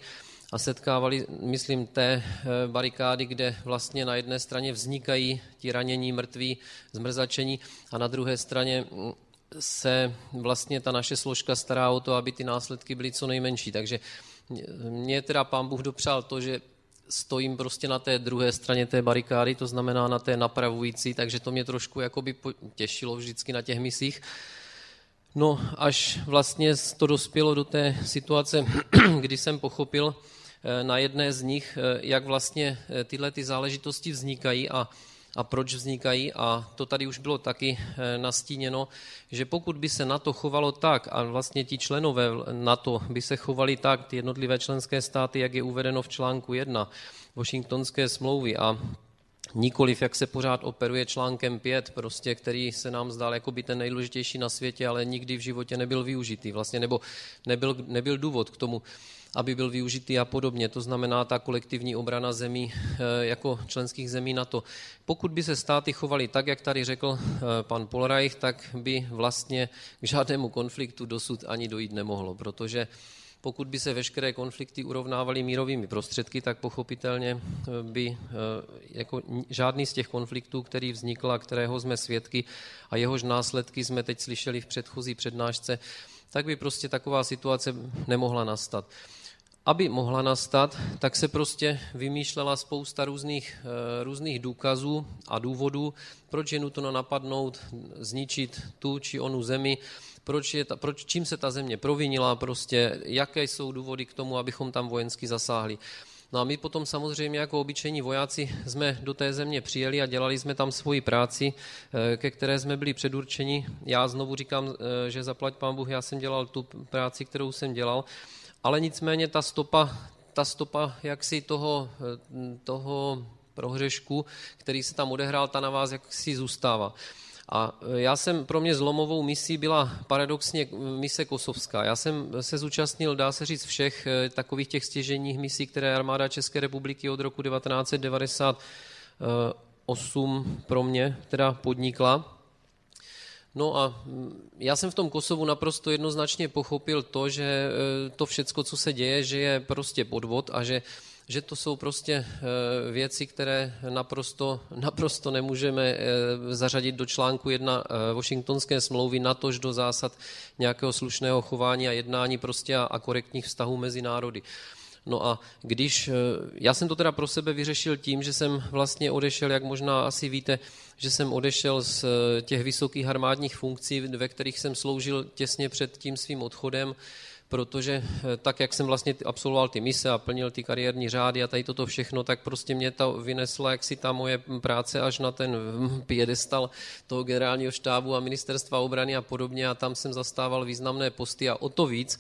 a setkávali, myslím, té eh, barikády, kde vlastně na jedné straně vznikají ti ranění, mrtví, zmrzačení a na druhé straně mm, se vlastně ta naše složka stará o to, aby ty následky byly co nejmenší. Takže mě teda pán Bůh dopřál to, že stojím prostě na té druhé straně té barikády, to znamená na té napravující, takže to mě trošku jakoby těšilo vždycky na těch misích. No, až vlastně to dospělo do té situace, kdy jsem pochopil eh, na jedné z nich, eh, jak vlastně eh, tyhle ty záležitosti vznikají a a proč vznikají. A to tady už bylo taky eh, nastíněno, že pokud by se na to chovalo tak, a vlastně ti členové na to by se chovali tak, ty jednotlivé členské státy, jak je uvedeno v článku 1 Washingtonské smlouvy a Nikoliv, jak se pořád operuje článkem 5, prostě, který se nám zdál jako by ten nejdůležitější na světě, ale nikdy v životě nebyl využitý. Vlastně, nebo nebyl, nebyl důvod k tomu, aby byl využitý a podobně. To znamená ta kolektivní obrana zemí eh, jako členských zemí na to. Pokud by se státy chovaly tak, jak tady řekl eh, pan Polreich, tak by vlastně k žádnému konfliktu dosud ani dojít nemohlo, protože pokud by se veškeré konflikty urovnávaly mírovými prostředky, tak pochopitelně eh, by jako žádný z těch konfliktů, který vznikl a kterého jsme svědky a jehož následky jsme teď slyšeli v předchozí přednášce, tak by prostě taková situace nemohla nastat aby mohla nastat, tak se prostě vymýšlela spousta různých, eh, různých důkazů a důvodů, proč je nutno napadnout, zničit tu či onu zemi, proč je ta, proč, čím se ta země provinila, prostě, jaké jsou důvody k tomu, abychom tam vojensky zasáhli. No a my potom samozřejmě jako obyčejní vojáci jsme do té země přijeli a dělali jsme tam svoji práci, eh, ke které jsme byli předurčeni. Já znovu říkám, eh, že zaplať pán Bůh, já jsem dělal tu práci, kterou jsem dělal, ale nicméně ta stopa, ta stopa jaksi toho, toho prohřešku, který se tam odehrál, ta na vás jaksi zůstává. A já jsem, pro mě zlomovou misí byla paradoxně mise kosovská. Já jsem se zúčastnil, dá se říct, všech eh, takových těch stěženích misí, které armáda České republiky od roku 1998 pro mě teda podnikla. No a mm, já jsem v tom Kosovu naprosto jednoznačně pochopil to, že e, to všecko, co se děje, že je prostě podvod a že, že to jsou prostě e, věci, které naprosto, naprosto nemůžeme e, zařadit do článku jedna Washingtonské smlouvy, natož do zásad nějakého slušného chování a jednání prostě a, a korektních vztahů mezi národy. No a když, eh, já jsem to teda pro sebe vyřešil tím, že jsem vlastně odešel, jak možná asi víte, že jsem odešel z eh, těch vysokých armádních funkcí, ve kterých jsem sloužil těsně před tím svým odchodem, protože eh, tak, jak jsem vlastně absolvoval ty mise a plnil ty kariérní řády a tady toto všechno, tak prostě mě to vynesla jaksi ta moje práce až na ten piedestal toho generálního štábu a ministerstva obrany a podobně a tam jsem zastával významné posty a o to víc,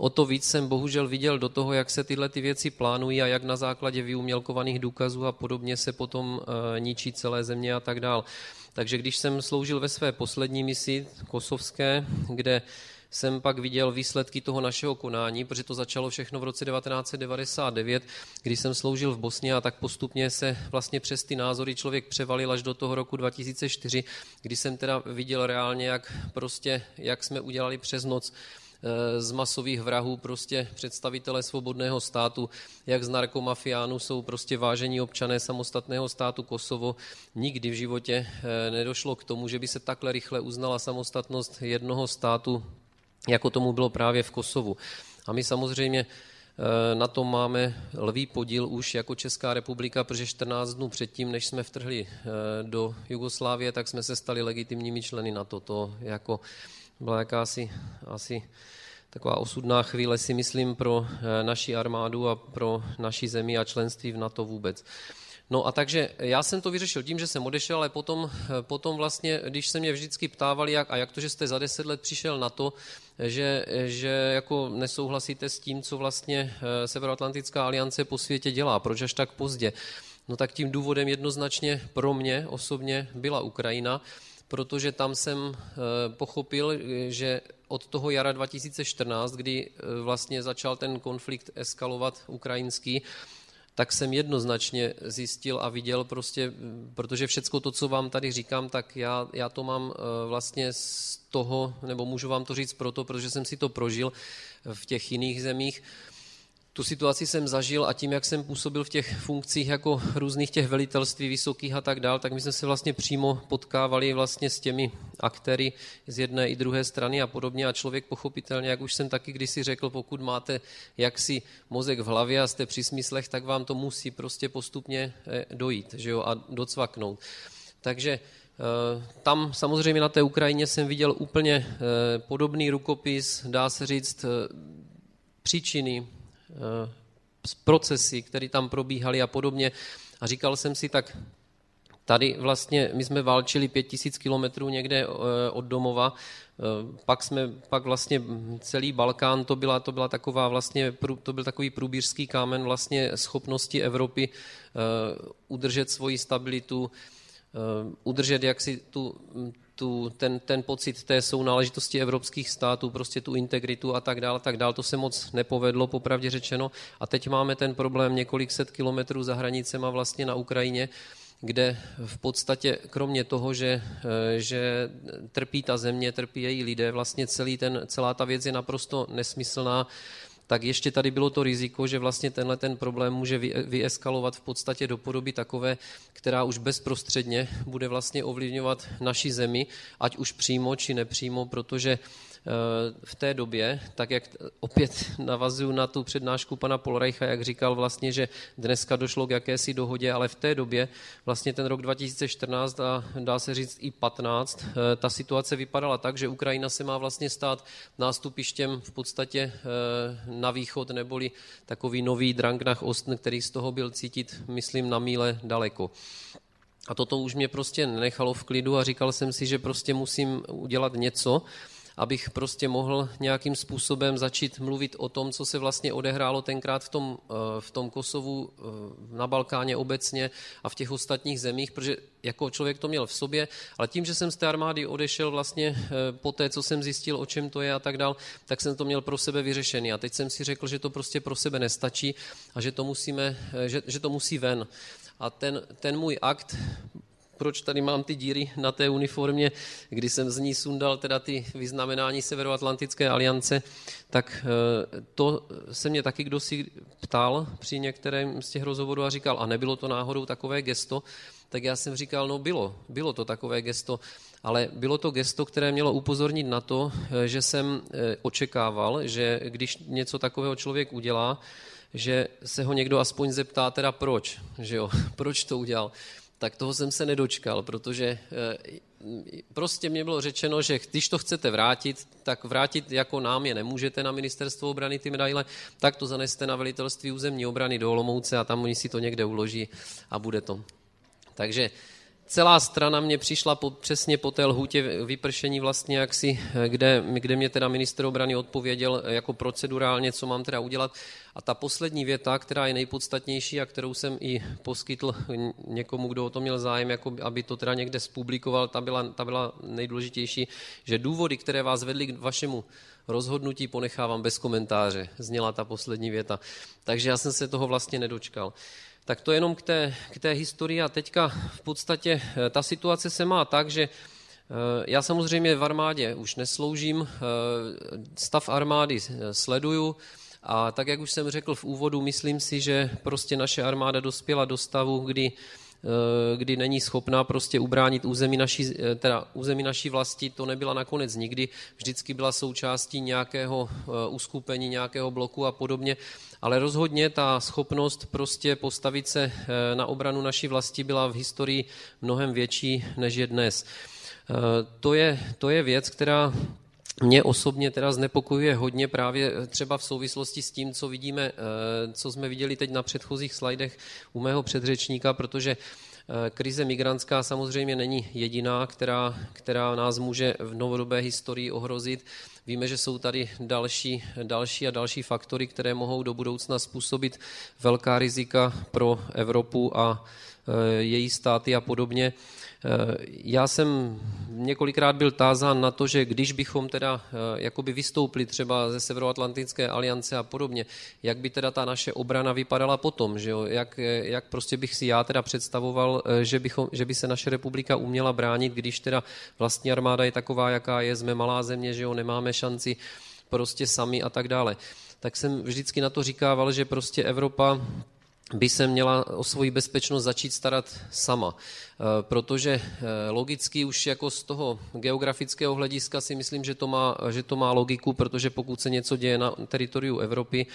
o to víc jsem bohužel viděl do toho, jak se tyhle ty věci plánují a jak na základě vyumělkovaných důkazů a podobně se potom e, ničí celé země a tak dál. Takže když jsem sloužil ve své poslední misi kosovské, kde jsem pak viděl výsledky toho našeho konání, protože to začalo všechno v roce 1999, kdy jsem sloužil v Bosně a tak postupně se vlastně přes ty názory člověk převalil až do toho roku 2004, kdy jsem teda viděl reálně, jak prostě, jak jsme udělali přes noc Eh, z masových vrahů prostě představitele svobodného státu, jak z narkomafiánů jsou prostě vážení občané samostatného státu Kosovo. Nikdy v životě eh, nedošlo k tomu, že by se takhle rychle uznala samostatnost jednoho státu, jako tomu bylo právě v Kosovu. A my samozřejmě na tom máme lvý podíl už jako Česká republika, protože 14 dnů předtím, než jsme vtrhli do Jugoslávie, tak jsme se stali legitimními členy na To jako byla jakási asi taková osudná chvíle, si myslím, pro eh, naši armádu a pro naši zemi a členství v NATO vůbec. No a takže já jsem to vyřešil tím, že jsem odešel, ale potom, eh, potom vlastně, když se mě vždycky ptávali, jak, a jak to, že jste za deset let přišel na to, že, že jako nesouhlasíte s tím, co vlastně eh, Severoatlantická aliance po světě dělá, proč až tak pozdě. No tak tím důvodem jednoznačně pro mě osobně byla Ukrajina, protože tam jsem eh, pochopil, že od toho jara 2014, kdy eh, vlastně začal ten konflikt eskalovat ukrajinský, tak jsem jednoznačně zjistil a viděl prostě, protože všecko to, co vám tady říkám, tak já, já to mám eh, vlastně z toho, nebo můžu vám to říct proto, protože jsem si to prožil v těch jiných zemích, tu situaci jsem zažil a tím, jak jsem působil v těch funkcích jako různých těch velitelství vysokých a tak dál, tak my jsme se vlastně přímo potkávali vlastně s těmi aktéry z jedné i druhé strany a podobně a člověk pochopitelně, jak už jsem taky kdysi řekl, pokud máte jaksi mozek v hlavě a jste při smyslech, tak vám to musí prostě postupně eh, dojít že jo, a docvaknout. Takže eh, tam samozřejmě na té Ukrajině jsem viděl úplně eh, podobný rukopis, dá se říct, příčiny procesy, které tam probíhaly a podobně. A říkal jsem si, tak Tady vlastně my jsme válčili pět tisíc kilometrů někde od domova, pak jsme, pak vlastně celý Balkán, to byla, to byla taková vlastně, to byl takový průběžský kámen vlastně schopnosti Evropy udržet svoji stabilitu, udržet jaksi tu, tu, ten, ten pocit té sounáležitosti evropských států, prostě tu integritu a tak dále, tak dále. To se moc nepovedlo, popravdě řečeno. A teď máme ten problém několik set kilometrů za hranicema vlastně na Ukrajině, kde v podstatě kromě toho, že, že trpí ta země, trpí její lidé, vlastně celý ten, celá ta věc je naprosto nesmyslná tak ještě tady bylo to riziko, že vlastně tenhle ten problém může vyeskalovat v podstatě do podoby takové, která už bezprostředně bude vlastně ovlivňovat naši zemi, ať už přímo či nepřímo, protože v té době, tak jak opět navazuju na tu přednášku pana Polreicha, jak říkal vlastně, že dneska došlo k jakési dohodě, ale v té době, vlastně ten rok 2014 a dá se říct i 15, eh, ta situace vypadala tak, že Ukrajina se má vlastně stát nástupištěm v podstatě eh, na východ, neboli takový nový Drangnach Ostn, který z toho byl cítit, myslím, na míle daleko. A toto už mě prostě nenechalo v klidu a říkal jsem si, že prostě musím udělat něco, abych prostě mohl nějakým způsobem začít mluvit o tom, co se vlastně odehrálo tenkrát v tom, eh, v tom Kosovu, eh, na Balkáně obecně a v těch ostatních zemích, protože jako člověk to měl v sobě, ale tím, že jsem z té armády odešel vlastně eh, po té, co jsem zjistil, o čem to je a tak dál, tak jsem to měl pro sebe vyřešený. A teď jsem si řekl, že to prostě pro sebe nestačí a že to, musíme, že, že to musí ven. A ten, ten můj akt proč tady mám ty díry na té uniformě, kdy jsem z ní sundal teda ty vyznamenání Severoatlantické aliance, tak eh, to se mě taky kdo si ptal při některém z těch rozhovorů a říkal, a nebylo to náhodou takové gesto, tak já jsem říkal, no bylo, bylo to takové gesto, ale bylo to gesto, které mělo upozornit na to, eh, že jsem eh, očekával, že když něco takového člověk udělá, že se ho někdo aspoň zeptá teda proč, že jo, proč to udělal tak toho jsem se nedočkal, protože eh, prostě mě bylo řečeno, že když to chcete vrátit, tak vrátit jako nám je nemůžete na ministerstvo obrany ty medaile, tak to zaneste na velitelství územní obrany do Olomouce a tam oni si to někde uloží a bude to. Takže celá strana mě přišla po, přesně po té lhůtě vypršení vlastně jaksi, kde, kde mě teda minister obrany odpověděl jako procedurálně, co mám teda udělat. A ta poslední věta, která je nejpodstatnější a kterou jsem i poskytl někomu, kdo o to měl zájem, jako aby to teda někde spublikoval, ta byla, ta byla nejdůležitější, že důvody, které vás vedly k vašemu rozhodnutí, ponechávám bez komentáře, zněla ta poslední věta. Takže já jsem se toho vlastně nedočkal. Tak to jenom k té, k té historii. A teďka v podstatě eh, ta situace se má tak, že eh, já samozřejmě v armádě už nesloužím, eh, stav armády sleduju. A tak, jak už jsem řekl v úvodu, myslím si, že prostě naše armáda dospěla do stavu, kdy kdy není schopná prostě ubránit území naší, teda území naší vlasti, to nebyla nakonec nikdy, vždycky byla součástí nějakého uskupení, nějakého bloku a podobně ale rozhodně ta schopnost prostě postavit se eh, na obranu naší vlasti byla v historii mnohem větší, než je dnes. Eh, to je, to je věc, která mě osobně teda znepokojuje hodně právě třeba v souvislosti s tím, co vidíme, eh, co jsme viděli teď na předchozích slajdech u mého předřečníka, protože krize migrantská samozřejmě není jediná, která, která nás může v novodobé historii ohrozit. Víme, že jsou tady další, další a další faktory, které mohou do budoucna způsobit velká rizika pro Evropu a její státy a podobně. E, já jsem několikrát byl tázán na to, že když bychom teda e, jakoby vystoupili třeba ze Severoatlantické aliance a podobně, jak by teda ta naše obrana vypadala potom, že jo? Jak, jak prostě bych si já teda představoval, že, bychom, že by se naše republika uměla bránit, když teda vlastní armáda je taková, jaká je, jsme malá země, že jo, nemáme šanci prostě sami a tak dále. Tak jsem vždycky na to říkával, že prostě Evropa by se měla o svoji bezpečnost začít starat sama. Eh, protože eh, logicky už jako z toho geografického hlediska si myslím, že to má, že to má logiku, protože pokud se něco děje na teritoriu Evropy,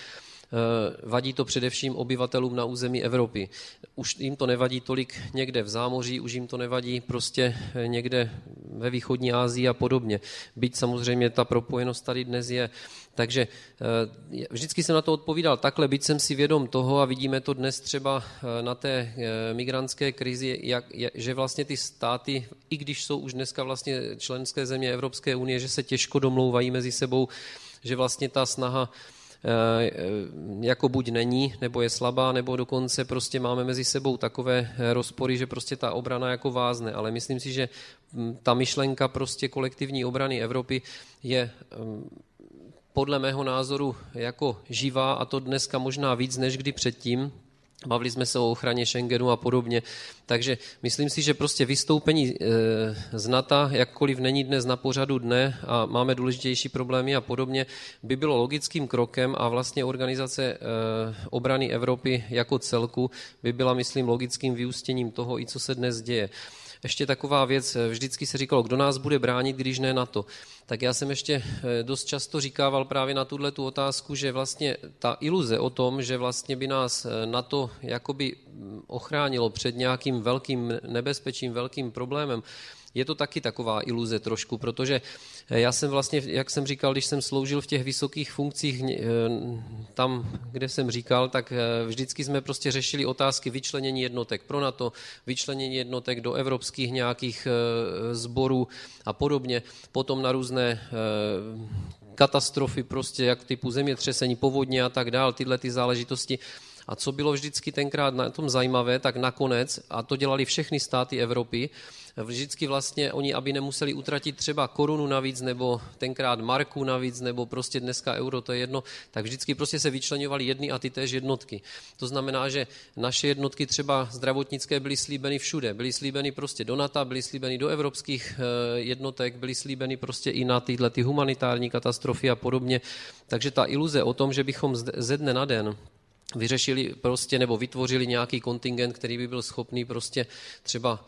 vadí to především obyvatelům na území Evropy. Už jim to nevadí tolik někde v zámoří, už jim to nevadí prostě někde ve východní Asii a podobně. Byť samozřejmě ta propojenost tady dnes je. Takže eh, vždycky jsem na to odpovídal takhle, byť jsem si vědom toho a vidíme to dnes třeba eh, na té eh, migrantské krizi, jak, že vlastně ty státy, i když jsou už dneska vlastně členské země Evropské unie, že se těžko domlouvají mezi sebou, že vlastně ta snaha jako buď není, nebo je slabá, nebo dokonce prostě máme mezi sebou takové rozpory, že prostě ta obrana jako vázne. Ale myslím si, že hm, ta myšlenka prostě kolektivní obrany Evropy je hm, podle mého názoru jako živá a to dneska možná víc než kdy předtím. Bavili jsme se o ochraně Schengenu a podobně. Takže myslím si, že prostě vystoupení e, z NATO, jakkoliv není dnes na pořadu dne a máme důležitější problémy a podobně, by bylo logickým krokem a vlastně organizace e, obrany Evropy jako celku by byla, myslím, logickým vyústěním toho, i co se dnes děje. Ještě taková věc, vždycky se říkalo, kdo nás bude bránit, když ne na to tak já jsem ještě eh, dost často říkával právě na tuhle tu otázku, že vlastně ta iluze o tom, že vlastně by nás eh, na to jakoby mm, ochránilo před nějakým velkým nebezpečím, velkým problémem, je to taky taková iluze trošku, protože eh, já jsem vlastně, jak jsem říkal, když jsem sloužil v těch vysokých funkcích tam, kde jsem říkal, tak vždycky jsme prostě řešili otázky vyčlenění jednotek pro NATO, vyčlenění jednotek do evropských nějakých sborů a podobně, potom na různé katastrofy, prostě jak typu zemětřesení, povodně a tak dál, tyhle ty záležitosti. A co bylo vždycky tenkrát na tom zajímavé, tak nakonec, a to dělali všechny státy Evropy, vždycky vlastně oni, aby nemuseli utratit třeba korunu navíc, nebo tenkrát marku navíc, nebo prostě dneska euro, to je jedno, tak vždycky prostě se vyčlenovaly jedny a ty též jednotky. To znamená, že naše jednotky třeba zdravotnické byly slíbeny všude. Byly slíbeny prostě do NATO, byly slíbeny do evropských eh, jednotek, byly slíbeny prostě i na tyhle ty humanitární katastrofy a podobně. Takže ta iluze o tom, že bychom ze dne na den vyřešili prostě nebo vytvořili nějaký kontingent, který by byl schopný prostě třeba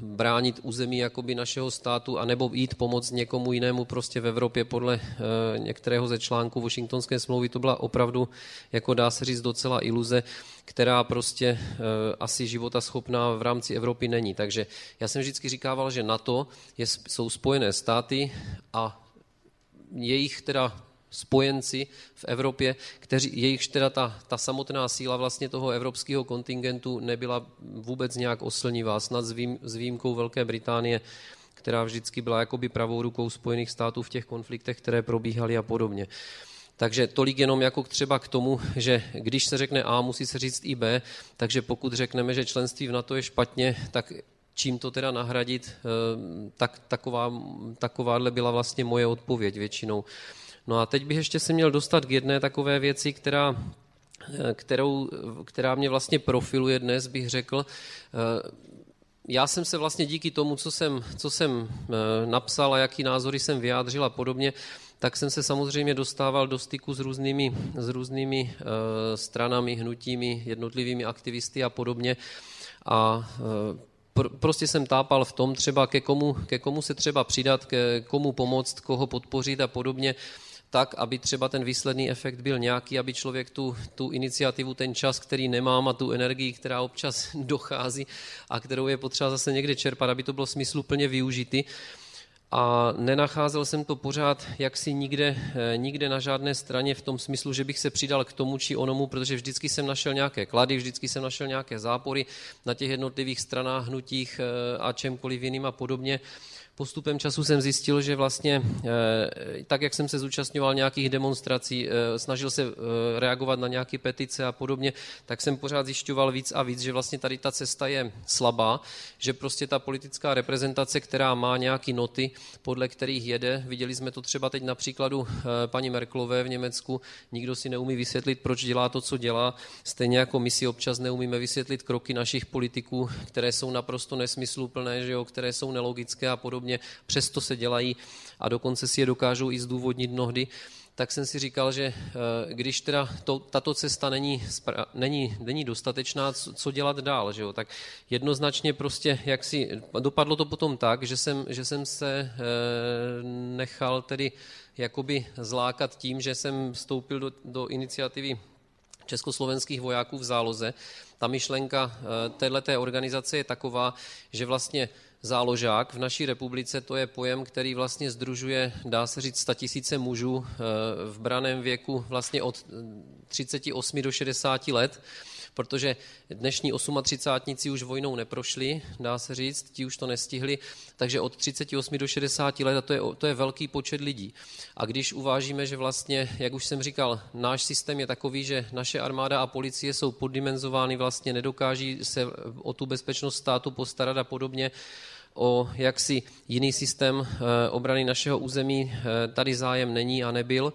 bránit území jakoby našeho státu a nebo jít pomoct někomu jinému prostě v Evropě podle eh, některého ze článků Washingtonské smlouvy. To byla opravdu, jako dá se říct, docela iluze, která prostě eh, asi života schopná v rámci Evropy není. Takže já jsem vždycky říkával, že NATO je, jsou spojené státy a jejich teda spojenci v Evropě, kteří, jejichž teda ta, ta samotná síla vlastně toho evropského kontingentu nebyla vůbec nějak oslnivá, snad s, vým, s výjimkou Velké Británie, která vždycky byla jakoby pravou rukou Spojených států v těch konfliktech, které probíhaly a podobně. Takže tolik jenom jako třeba k tomu, že když se řekne A, musí se říct i B, takže pokud řekneme, že členství v NATO je špatně, tak čím to teda nahradit, eh, tak taková, takováhle byla vlastně moje odpověď většinou. No a teď bych ještě se měl dostat k jedné takové věci, která, eh, kterou, která mě vlastně profiluje dnes, bych řekl. Eh, já jsem se vlastně díky tomu, co jsem, co jsem eh, napsal a jaký názory jsem vyjádřil a podobně, tak jsem se samozřejmě dostával do styku s různými, s různými stranami, hnutími, jednotlivými aktivisty a podobně. A prostě jsem tápal v tom třeba, ke komu, ke komu se třeba přidat, ke komu pomoct, koho podpořit a podobně tak, aby třeba ten výsledný efekt byl nějaký, aby člověk tu, tu iniciativu, ten čas, který nemám a tu energii, která občas dochází a kterou je potřeba zase někde čerpat, aby to bylo smysluplně využity. A nenacházel jsem to pořád jaksi nikde, eh, nikde na žádné straně v tom smyslu, že bych se přidal k tomu či onomu, protože vždycky jsem našel nějaké klady, vždycky jsem našel nějaké zápory na těch jednotlivých stranách, hnutích eh, a čemkoliv jiným a podobně postupem času jsem zjistil, že vlastně eh, tak, jak jsem se zúčastňoval nějakých demonstrací, eh, snažil se eh, reagovat na nějaké petice a podobně, tak jsem pořád zjišťoval víc a víc, že vlastně tady ta cesta je slabá, že prostě ta politická reprezentace, která má nějaké noty, podle kterých jede, viděli jsme to třeba teď na příkladu paní Merklové v Německu, nikdo si neumí vysvětlit, proč dělá to, co dělá, stejně jako my si občas neumíme vysvětlit kroky našich politiků, které jsou naprosto nesmysluplné, že jo, které jsou nelogické a podobně podobně, přesto se dělají a dokonce si je dokážou i zdůvodnit mnohdy, tak jsem si říkal, že eh, když teda to, tato cesta není, není, není dostatečná, co dělat dál, že jo? tak jednoznačně prostě, jak si, dopadlo to potom tak, že jsem, že jsem se eh, nechal tedy jakoby zlákat tím, že jsem vstoupil do, do iniciativy československých vojáků v záloze. Ta myšlenka eh, této organizace je taková, že vlastně záložák v naší republice to je pojem, který vlastně združuje, dá se říct, tisíce mužů eh, v braném věku vlastně od 38 do 60 let protože dnešní 38 už vojnou neprošli, dá se říct, ti už to nestihli, takže od 38 do 60 let a to je, to je velký počet lidí. A když uvážíme, že vlastně, jak už jsem říkal, náš systém je takový, že naše armáda a policie jsou poddimenzovány, vlastně nedokáží se o tu bezpečnost státu postarat a podobně, o jaksi jiný systém eh, obrany našeho území eh, tady zájem není a nebyl,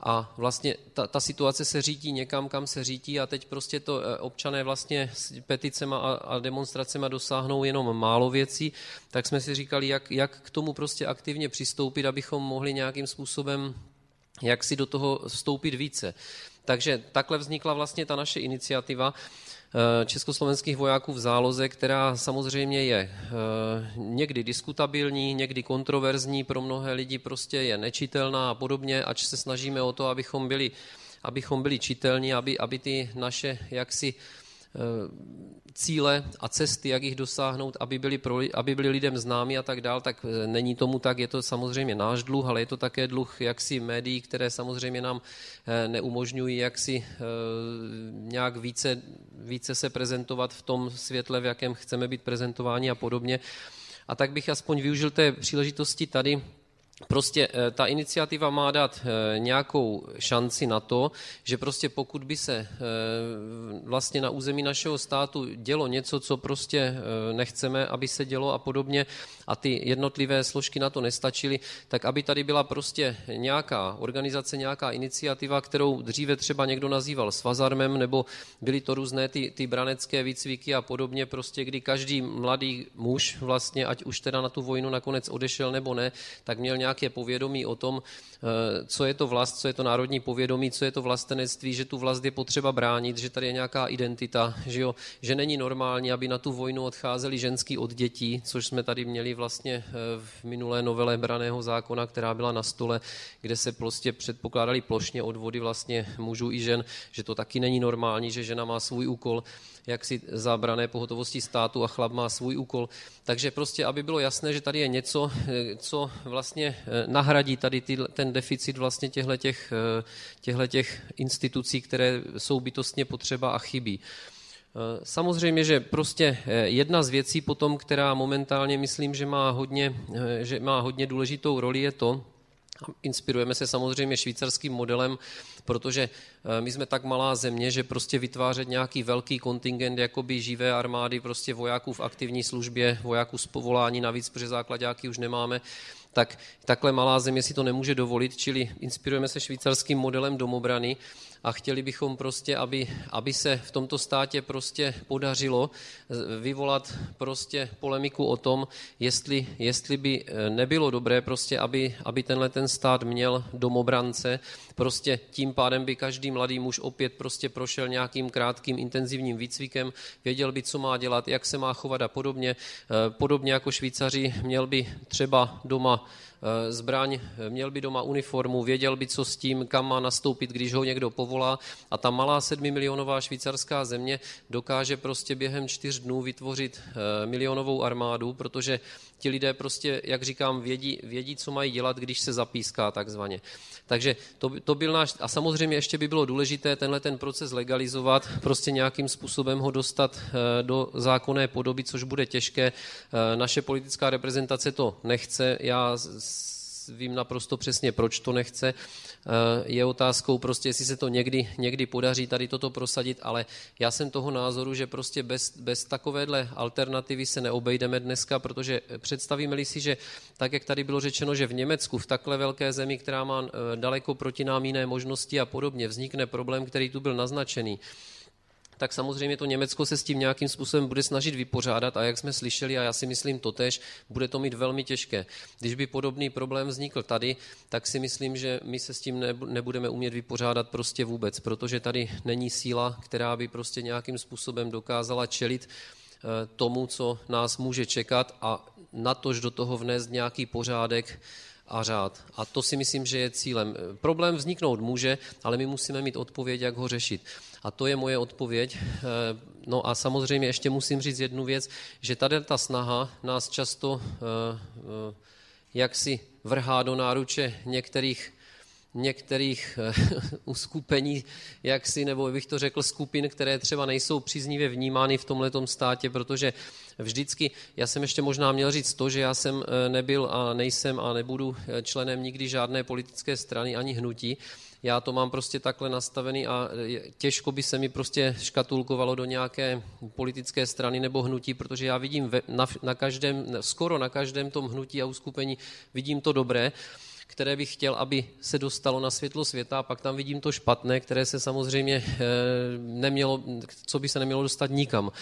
a vlastně ta, ta situace se řídí někam, kam se řídí a teď prostě to eh, občané vlastně s peticema a, a demonstracema dosáhnou jenom málo věcí, tak jsme si říkali, jak, jak k tomu prostě aktivně přistoupit, abychom mohli nějakým způsobem jak si do toho vstoupit více. Takže takhle vznikla vlastně ta naše iniciativa. Eh, československých vojáků v záloze, která samozřejmě je eh, někdy diskutabilní, někdy kontroverzní, pro mnohé lidi prostě je nečitelná a podobně, ač se snažíme o to, abychom byli, abychom byli čitelní, aby, aby ty naše jaksi cíle a cesty, jak jich dosáhnout, aby byly, pro, aby byly lidem známy a tak dál, tak eh, není tomu tak, je to samozřejmě náš dluh, ale je to také dluh jaksi médií, které samozřejmě nám eh, neumožňují jaksi nějak více, více se prezentovat v tom světle, v jakém chceme být prezentováni a podobně. A tak bych aspoň využil té příležitosti tady, Prostě eh, ta iniciativa má dát eh, nějakou šanci na to, že prostě pokud by se eh, vlastně na území našeho státu dělo něco, co prostě nechceme, aby se dělo a podobně, a ty jednotlivé složky na to nestačily, tak aby tady byla prostě nějaká organizace, nějaká iniciativa, kterou dříve třeba někdo nazýval svazarmem, nebo byly to různé ty, ty branecké výcviky a podobně, prostě kdy každý mladý muž vlastně, ať už teda na tu vojnu nakonec odešel nebo ne, tak měl nějaké povědomí o tom, eh, co je to vlast, co je to národní povědomí, co je to vlastenectví, že tu vlast je potřeba bránit, že tady je nějaká identita, že, jo, že není normální, aby na tu vojnu odcházeli ženský od dětí, což jsme tady měli vlastně eh, v minulé novele braného zákona, která byla na stole, kde se prostě předpokládali plošně odvody vlastně mužů i žen, že to taky není normální, že žena má svůj úkol jaksi zábrané pohotovosti státu a chlap má svůj úkol. Takže prostě, aby bylo jasné, že tady je něco, eh, co vlastně eh, nahradí tady ty, ten deficit vlastně těchto těch institucí, které jsou bytostně potřeba a chybí. Eh, samozřejmě, že prostě eh, jedna z věcí potom, která momentálně myslím, že má hodně, eh, že má hodně důležitou roli, je to, Inspirujeme se samozřejmě švýcarským modelem, protože my jsme tak malá země, že prostě vytvářet nějaký velký kontingent jakoby živé armády, prostě vojáků v aktivní službě, vojáků z povolání, navíc, protože základňáky už nemáme, tak takhle malá země si to nemůže dovolit, čili inspirujeme se švýcarským modelem domobrany a chtěli bychom prostě, aby, aby se v tomto státě prostě podařilo vyvolat prostě polemiku o tom, jestli, jestli by eh, nebylo dobré prostě, aby, aby tenhle ten stát měl domobrance, prostě tím pádem by každý mladý muž opět prostě prošel nějakým krátkým intenzivním výcvikem, věděl by, co má dělat, jak se má chovat a podobně. Eh, podobně jako Švýcaři měl by třeba doma Eh, zbraň, měl by doma uniformu, věděl by, co s tím, kam má nastoupit, když ho někdo povolá. A ta malá sedmimilionová švýcarská země dokáže prostě během čtyř dnů vytvořit eh, milionovou armádu, protože ti lidé prostě, jak říkám, vědí, vědí co mají dělat, když se zapíská takzvaně. Takže to, to byl náš, a samozřejmě ještě by bylo důležité tenhle ten proces legalizovat, prostě nějakým způsobem ho dostat eh, do zákonné podoby, což bude těžké. Eh, naše politická reprezentace to nechce, já vím naprosto přesně, proč to nechce. Eh, je otázkou prostě, jestli se to někdy, někdy podaří tady toto prosadit, ale já jsem toho názoru, že prostě bez, bez takovéhle alternativy se neobejdeme dneska, protože představíme-li si, že tak, jak tady bylo řečeno, že v Německu, v takhle velké zemi, která má eh, daleko proti nám jiné možnosti a podobně, vznikne problém, který tu byl naznačený, tak samozřejmě to Německo se s tím nějakým způsobem bude snažit vypořádat a jak jsme slyšeli, a já si myslím totež, bude to mít velmi těžké. Když by podobný problém vznikl tady, tak si myslím, že my se s tím nebudeme umět vypořádat prostě vůbec, protože tady není síla, která by prostě nějakým způsobem dokázala čelit eh, tomu, co nás může čekat a natož do toho vnést nějaký pořádek, a řád. A to si myslím, že je cílem. Problém vzniknout může, ale my musíme mít odpověď, jak ho řešit. A to je moje odpověď. Eh, no a samozřejmě ještě musím říct jednu věc, že tady ta snaha nás často eh, eh, jaksi vrhá do náruče některých některých uskupení, jaksi, nebo bych to řekl, skupin, které třeba nejsou příznivě vnímány v tomhletom státě, protože vždycky, já jsem ještě možná měl říct to, že já jsem nebyl a nejsem a nebudu členem nikdy žádné politické strany ani hnutí, já to mám prostě takhle nastavený a těžko by se mi prostě škatulkovalo do nějaké politické strany nebo hnutí, protože já vidím na, na každém, skoro na každém tom hnutí a uskupení vidím to dobré, které bych chtěl, aby se dostalo na světlo světa a pak tam vidím to špatné, které se samozřejmě eh, nemělo, co by se nemělo dostat nikam.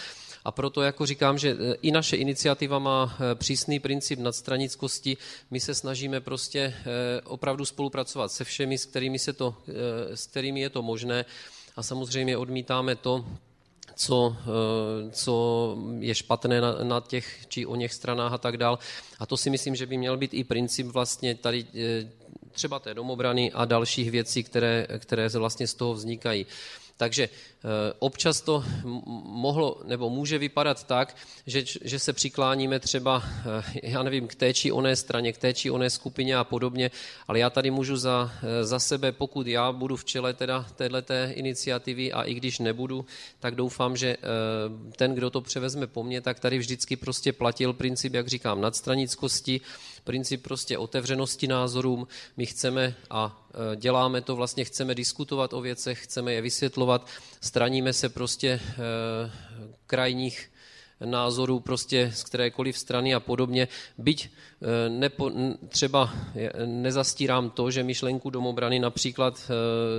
A proto jako říkám, že e, i naše iniciativa má e, přísný princip nadstranickosti. My se snažíme prostě opravdu spolupracovat se všemi, s kterými, se to, s kterými je to možné. A samozřejmě odmítáme to, co, co je špatné na, na těch či o něch stranách a tak dál. A to si myslím, že by měl být i princip vlastně tady třeba té domobrany a dalších věcí, které, které vlastně z toho vznikají. Takže eh, občas to mohlo nebo může vypadat tak, že, že se přikláníme třeba, eh, já nevím, k té či oné straně, k té či oné skupině a podobně, ale já tady můžu za, eh, za sebe, pokud já budu v čele teda této iniciativy a i když nebudu, tak doufám, že ten, kdo to převezme po mně, tak tady vždycky prostě platil princip, jak říkám, nadstranickosti, princip prostě otevřenosti názorům. My chceme a e, děláme to, vlastně chceme diskutovat o věcech, chceme je vysvětlovat, straníme se prostě e, krajních názorů prostě z kterékoliv strany a podobně. Byť e, nepo, třeba nezastírám to, že myšlenku domobrany například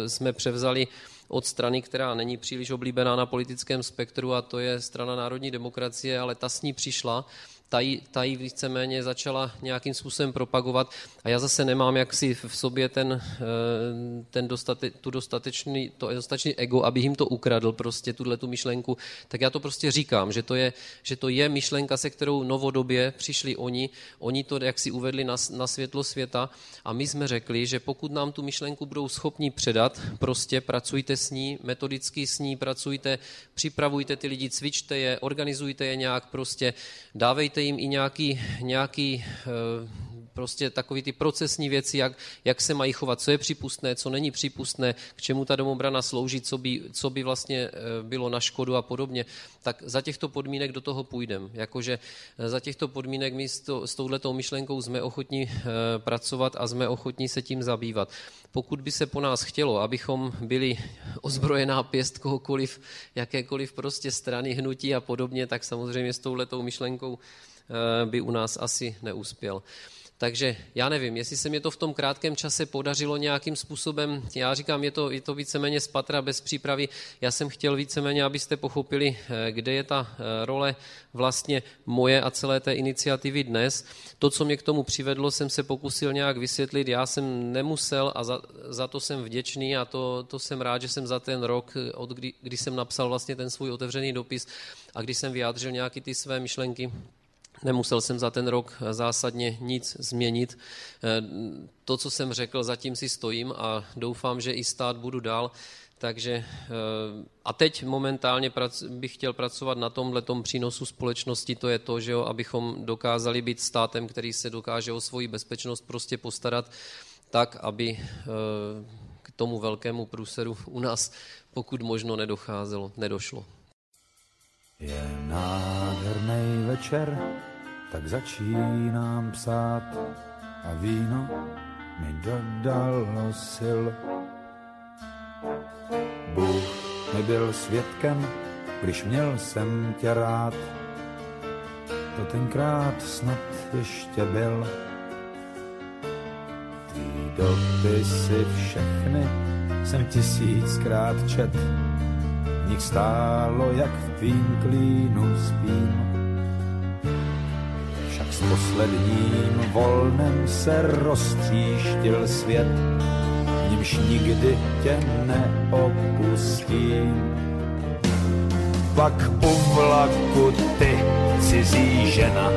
jsme převzali od strany, která není příliš oblíbená na politickém spektru a to je strana národní demokracie, ale ta s ní přišla ta ji, ta ji víceméně začala nějakým způsobem propagovat. A já zase nemám jaksi v sobě ten, eh, ten dostate, tu dostatečný, to dostatečný ego, aby jim to ukradl prostě tuhle tu myšlenku, tak já to prostě říkám, že to je, že to je myšlenka, se kterou novodobě přišli oni, oni to jaksi uvedli na, na světlo světa a my jsme řekli, že pokud nám tu myšlenku budou schopni předat, prostě pracujte s ní, metodicky s ní pracujte, připravujte ty lidi, cvičte je, organizujte je nějak prostě, dávejte dejte jim i nějaký, nějaký eh, prostě takový ty procesní věci, jak, jak se mají chovat, co je připustné, co není připustné, k čemu ta domobrana slouží, co by, co by vlastně eh, bylo na škodu a podobně, tak za těchto podmínek do toho půjdeme. Jakože eh, za těchto podmínek my s, to, s touhletou myšlenkou jsme ochotní pracovat a jsme ochotní se tím zabývat. Pokud by se po nás chtělo, abychom byli ozbrojená pěst kohokoliv, jakékoliv prostě strany, hnutí a podobně, tak samozřejmě s touhletou myšlenkou Eh, by u nás asi neuspěl. Takže já nevím, jestli se mi to v tom krátkém čase podařilo nějakým způsobem, já říkám, je to, je to víceméně z patra bez přípravy, já jsem chtěl víceméně, abyste pochopili, eh, kde je ta eh, role vlastně moje a celé té iniciativy dnes. To, co mě k tomu přivedlo, jsem se pokusil nějak vysvětlit, já jsem nemusel a za, za to jsem vděčný a to, to jsem rád, že jsem za ten rok, od kdy, kdy jsem napsal vlastně ten svůj otevřený dopis a kdy jsem vyjádřil nějaké ty své myšlenky, Nemusel jsem za ten rok zásadně nic změnit. Eh, to, co jsem řekl, zatím si stojím a doufám, že i stát budu dál. Takže eh, a teď momentálně bych chtěl pracovat na tomhle přínosu společnosti, to je to, že jo, abychom dokázali být státem, který se dokáže o svoji bezpečnost prostě postarat tak, aby eh, k tomu velkému průseru u nás pokud možno nedocházelo, nedošlo. Je nádherný večer, tak začínám psát a víno mi dodalo sil. Bůh mi byl svědkem, když měl jsem tě rád, to tenkrát snad ještě byl. Tvý dopisy všechny jsem tisíckrát čet, nich stálo, jak v tvým klínu spím s posledním volnem se roztříštil svět, nímž nikdy tě neopustím. Pak u vlaku ty, cizí žena,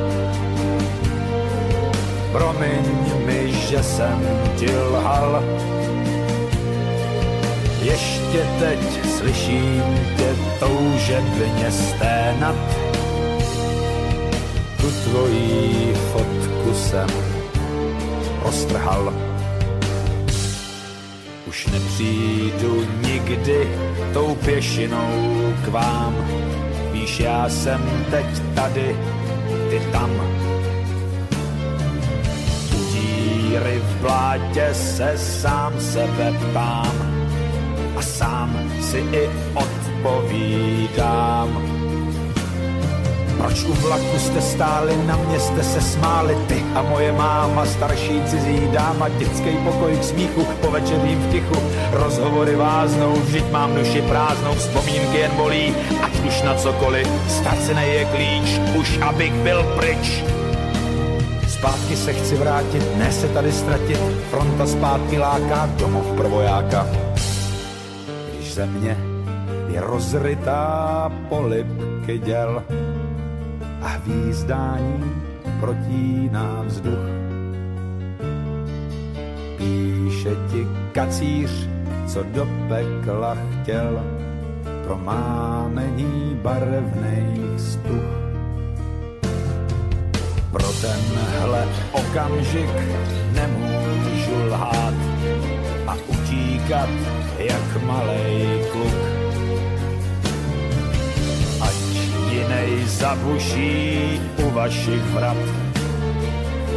promiň mi, že jsem ti lhal. Ještě teď slyším tě toužebně sténat. Tu tvojí fotku jsem ostrhal. Už nepřijdu nikdy tou pěšinou k vám. Víš, já jsem teď tady, ty tam. Díry v blátě se sám sebe ptám sám si i odpovídám. Proč u vlaku jste stáli, na mě jste se smáli, ty a moje máma, starší cizí dáma, dětský pokoj k smíchu, po večerním v tichu, rozhovory váznou, vždyť mám duši prázdnou, vzpomínky jen bolí, ať už na cokoliv, ztracený je klíč, už abych byl pryč. Zpátky se chci vrátit, ne se tady ztratit, fronta zpátky láká domov prvojáka. Země je rozrytá polipky děl, a hvízdání protíná vzduch. Píše ti kacíř, co do pekla chtěl, pro mámení barevných stuch. Pro tenhle okamžik nemůžu lhát a utíkat jak malej kluk jinej zabuší u vašich vrat.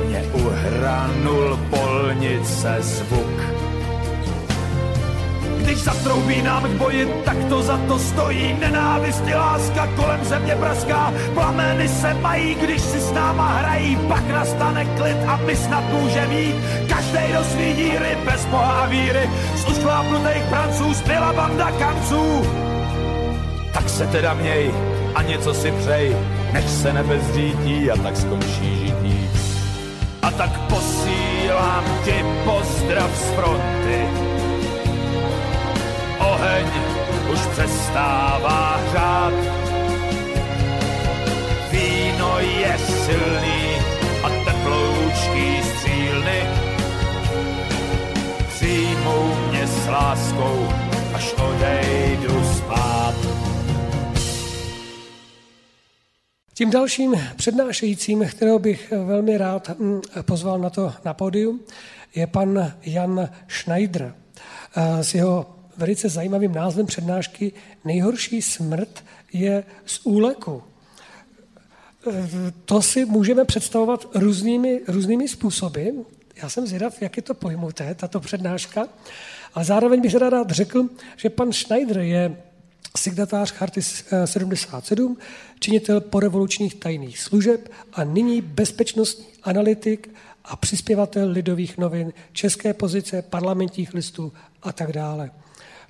Mě uhranul polnice zvuk. Když zatroubí nám k boji, tak to za to stojí. Nenávist i láska kolem země praská. Plameny se mají, když si s náma hrají. Pak nastane klid a my snad můžeme jít. Každej do svý díry, bez boha a víry. Z ušklápnutých pranců zbyla banda kanců. Tak se teda měj, a něco si přej, než se nebe zřítí a tak skončí žití. A tak posílám ti pozdrav z fronty. Oheň už přestává hřát. Víno je silný a teploučký střílny přijmou mě s láskou, až odejdu spát. Tím dalším přednášejícím, kterého bych velmi rád hm, pozval na to na pódium, je pan Jan Schneider s jeho velice zajímavým názvem přednášky Nejhorší smrt je z úleku. To si můžeme představovat různými, různými způsoby. Já jsem zvědav, jak je to pojmuté, tato přednáška. Ale zároveň bych rád řekl, že pan Schneider je signatář Charty 77, činitel porevolučních tajných služeb a nyní bezpečnostní analytik a přispěvatel lidových novin, české pozice, parlamentních listů a tak dále.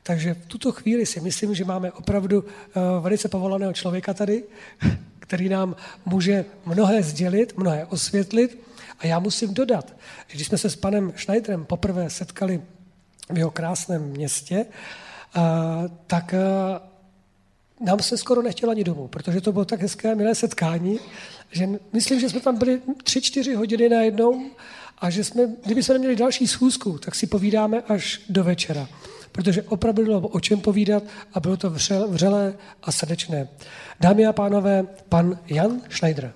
Takže v tuto chvíli si myslím, že máme opravdu eh, velice povolaného člověka tady, který nám může mnohé sdělit, mnohé osvětlit. A já musím dodat, že když jsme se s panem Schneiderem poprvé setkali v jeho krásném městě, eh, tak eh, nám se skoro nechtělo ani domů, protože to bylo tak hezké, milé setkání, že myslím, že jsme tam byli tři, čtyři hodiny najednou a že jsme, kdyby jsme neměli další schůzku, tak si povídáme až do večera. Protože opravdu bylo o čem povídat a bylo to vřel, vřelé a srdečné. Dámy a pánové, pan Jan Schneider.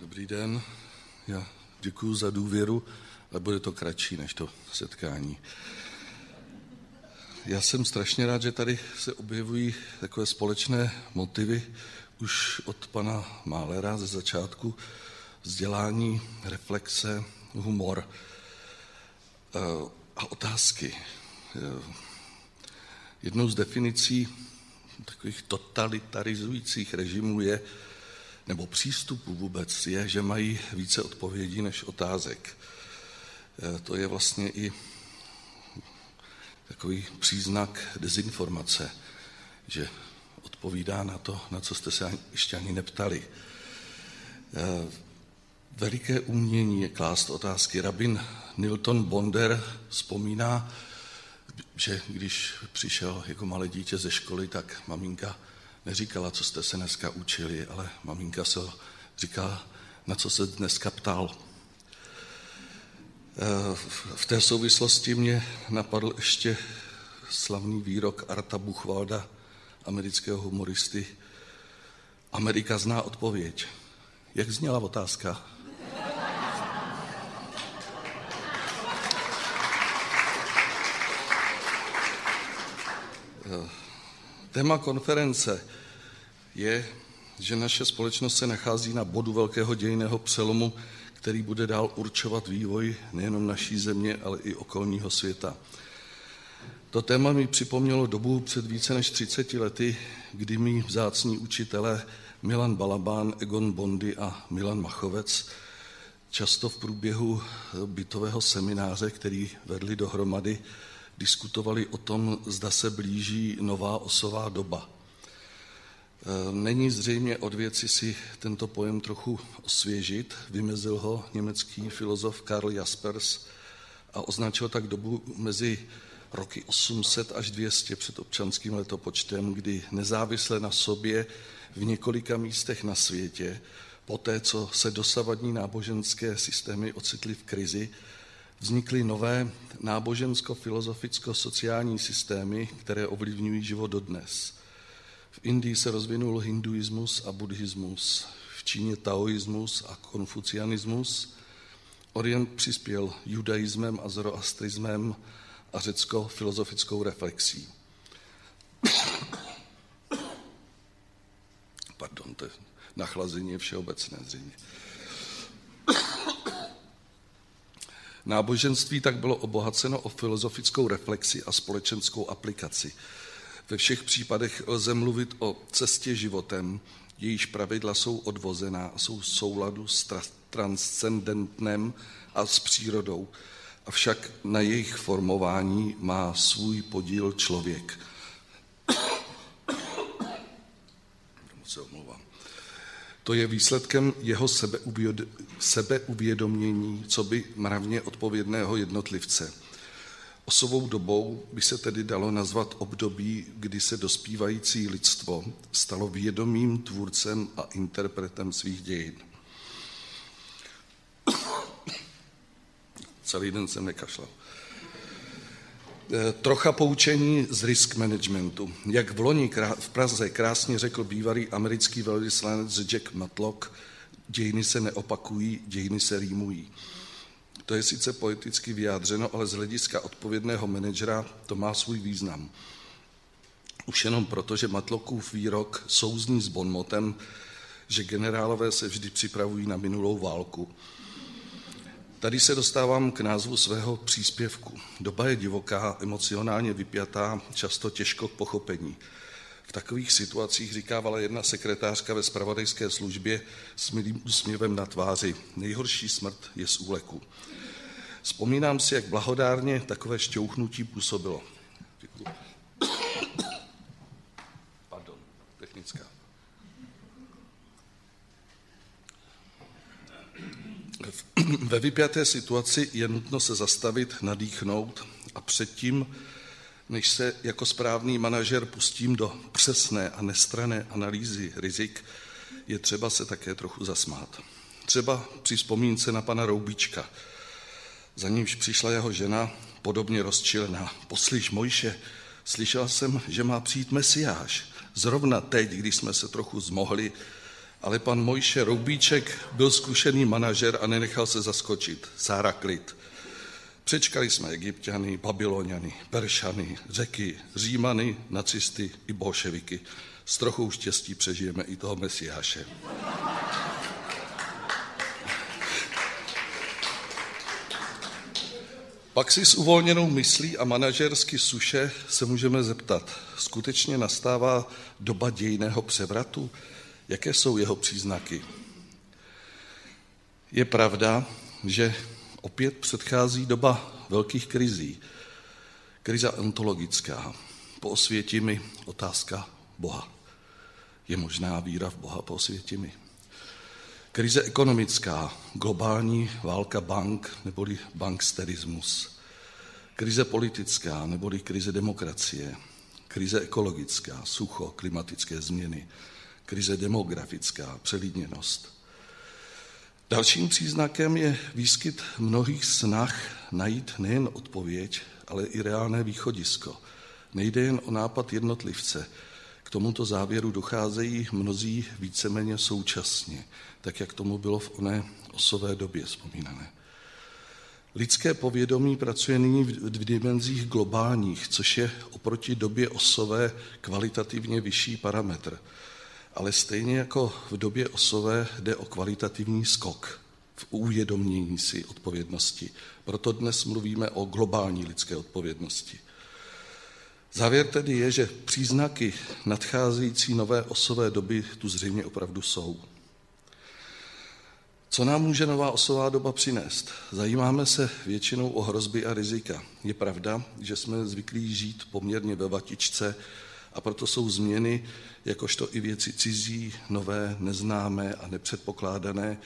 Dobrý den. Já Děkuji za důvěru, ale bude to kratší než to setkání. Já jsem strašně rád, že tady se objevují takové společné motivy už od pana Málera ze začátku vzdělání, reflexe, humor eh, a otázky. Eh, jednou z definicí takových totalitarizujících režimů je nebo přístupu vůbec je, že mají více odpovědí než otázek. E, to je vlastně i takový příznak dezinformace, že odpovídá na to, na co jste se ještě ani neptali. E, veliké umění je klást otázky. Rabin Nilton Bonder vzpomíná, že když přišel jako malé dítě ze školy, tak maminka neříkala, co jste se dneska učili, ale maminka se říká, na co se dneska ptal. Eh, v té souvislosti mě napadl ještě slavný výrok Arta Buchvalda, amerického humoristy. Amerika zná odpověď. Jak zněla otázka? Téma konference je, že naše společnost se nachází na bodu velkého dějného přelomu, který bude dál určovat vývoj nejenom naší země, ale i okolního světa. To téma mi připomnělo dobu před více než 30 lety, kdy mi vzácní učitelé Milan Balabán, Egon Bondy a Milan Machovec často v průběhu bytového semináře, který vedli dohromady, diskutovali o tom, zda se blíží nová osová doba. Není zřejmě od věci si tento pojem trochu osvěžit, vymezil ho německý filozof Karl Jaspers a označil tak dobu mezi roky 800 až 200 před občanským letopočtem, kdy nezávisle na sobě v několika místech na světě, poté co se dosavadní náboženské systémy ocitly v krizi, vznikly nové nábožensko-filozoficko-sociální systémy, které ovlivňují život dodnes. V Indii se rozvinul hinduismus a buddhismus, v Číně taoismus a konfucianismus, Orient přispěl judaismem a zoroastrismem a řecko-filozofickou reflexí. Pardon, to je nachlazení je všeobecné zřejmě. Náboženství tak bylo obohaceno o filozofickou reflexi a společenskou aplikaci. Ve všech případech lze mluvit o cestě životem, jejíž pravidla jsou odvozená a jsou v souladu s transcendentnem a s přírodou, avšak na jejich formování má svůj podíl člověk. se. To je výsledkem jeho sebeuvědomění, co by mravně odpovědného jednotlivce. Osovou dobou by se tedy dalo nazvat období, kdy se dospívající lidstvo stalo vědomým tvůrcem a interpretem svých dějin. Celý den jsem nekašlal. E, trocha poučení z risk managementu. Jak v loni v Praze krásně řekl bývalý americký velvyslanec Jack Matlock, dějiny se neopakují, dějiny se rýmují. To je sice poeticky vyjádřeno, ale z hlediska odpovědného manažera to má svůj význam. Už jenom proto, že Matlockův výrok souzní s bonmotem, že generálové se vždy připravují na minulou válku. Tady se dostávám k názvu svého příspěvku. Doba je divoká, emocionálně vypjatá, často těžko k pochopení. V takových situacích říkávala jedna sekretářka ve spravodajské službě s milým úsměvem na tváři. Nejhorší smrt je z úleku. Vzpomínám si, jak blahodárně takové šťouchnutí působilo. Děkuji. Pardon, technická. Ve vypjaté situaci je nutno se zastavit, nadýchnout a předtím, než se jako správný manažer pustím do přesné a nestrané analýzy rizik, je třeba se také trochu zasmát. Třeba při vzpomínce na pana Roubíčka, za nímž přišla jeho žena, podobně rozčilená. Poslyš, Mojše, slyšel jsem, že má přijít Mesiáš. Zrovna teď, když jsme se trochu zmohli, ale pan Mojše Roubíček byl zkušený manažer a nenechal se zaskočit. Sára klid. Přečkali jsme egyptiany, babyloniany, peršany, řeky, římany, nacisty i bolševiky. S trochou štěstí přežijeme i toho mesiáše. Pak si s uvolněnou myslí a manažersky suše se můžeme zeptat, skutečně nastává doba dějného převratu? Jaké jsou jeho příznaky? Je pravda, že opět předchází doba velkých krizí. Kriza ontologická. Posvětí mi otázka Boha. Je možná víra v Boha, posvětí mi. Krize ekonomická, globální válka bank neboli banksterismus. Krize politická neboli krize demokracie. krize ekologická, sucho, klimatické změny, krize demografická, přelidněnost. Dalším příznakem je výskyt mnohých snah najít nejen odpověď, ale i reálné východisko. Nejde jen o nápad jednotlivce. K tomuto závěru docházejí mnozí víceméně současně, tak jak tomu bylo v oné osové době vzpomínané. Lidské povědomí pracuje nyní v dimenzích globálních, což je oproti době osové kvalitativně vyšší parametr. Ale stejně jako v době osové jde o kvalitativní skok v uvědomění si odpovědnosti. Proto dnes mluvíme o globální lidské odpovědnosti. Závěr tedy je, že příznaky nadcházející nové osové doby tu zřejmě opravdu jsou. Co nám může nová osová doba přinést? Zajímáme se většinou o hrozby a rizika. Je pravda, že jsme zvyklí žít poměrně ve vatičce a proto jsou změny, jakožto i věci cizí, nové, neznámé a nepředpokládané,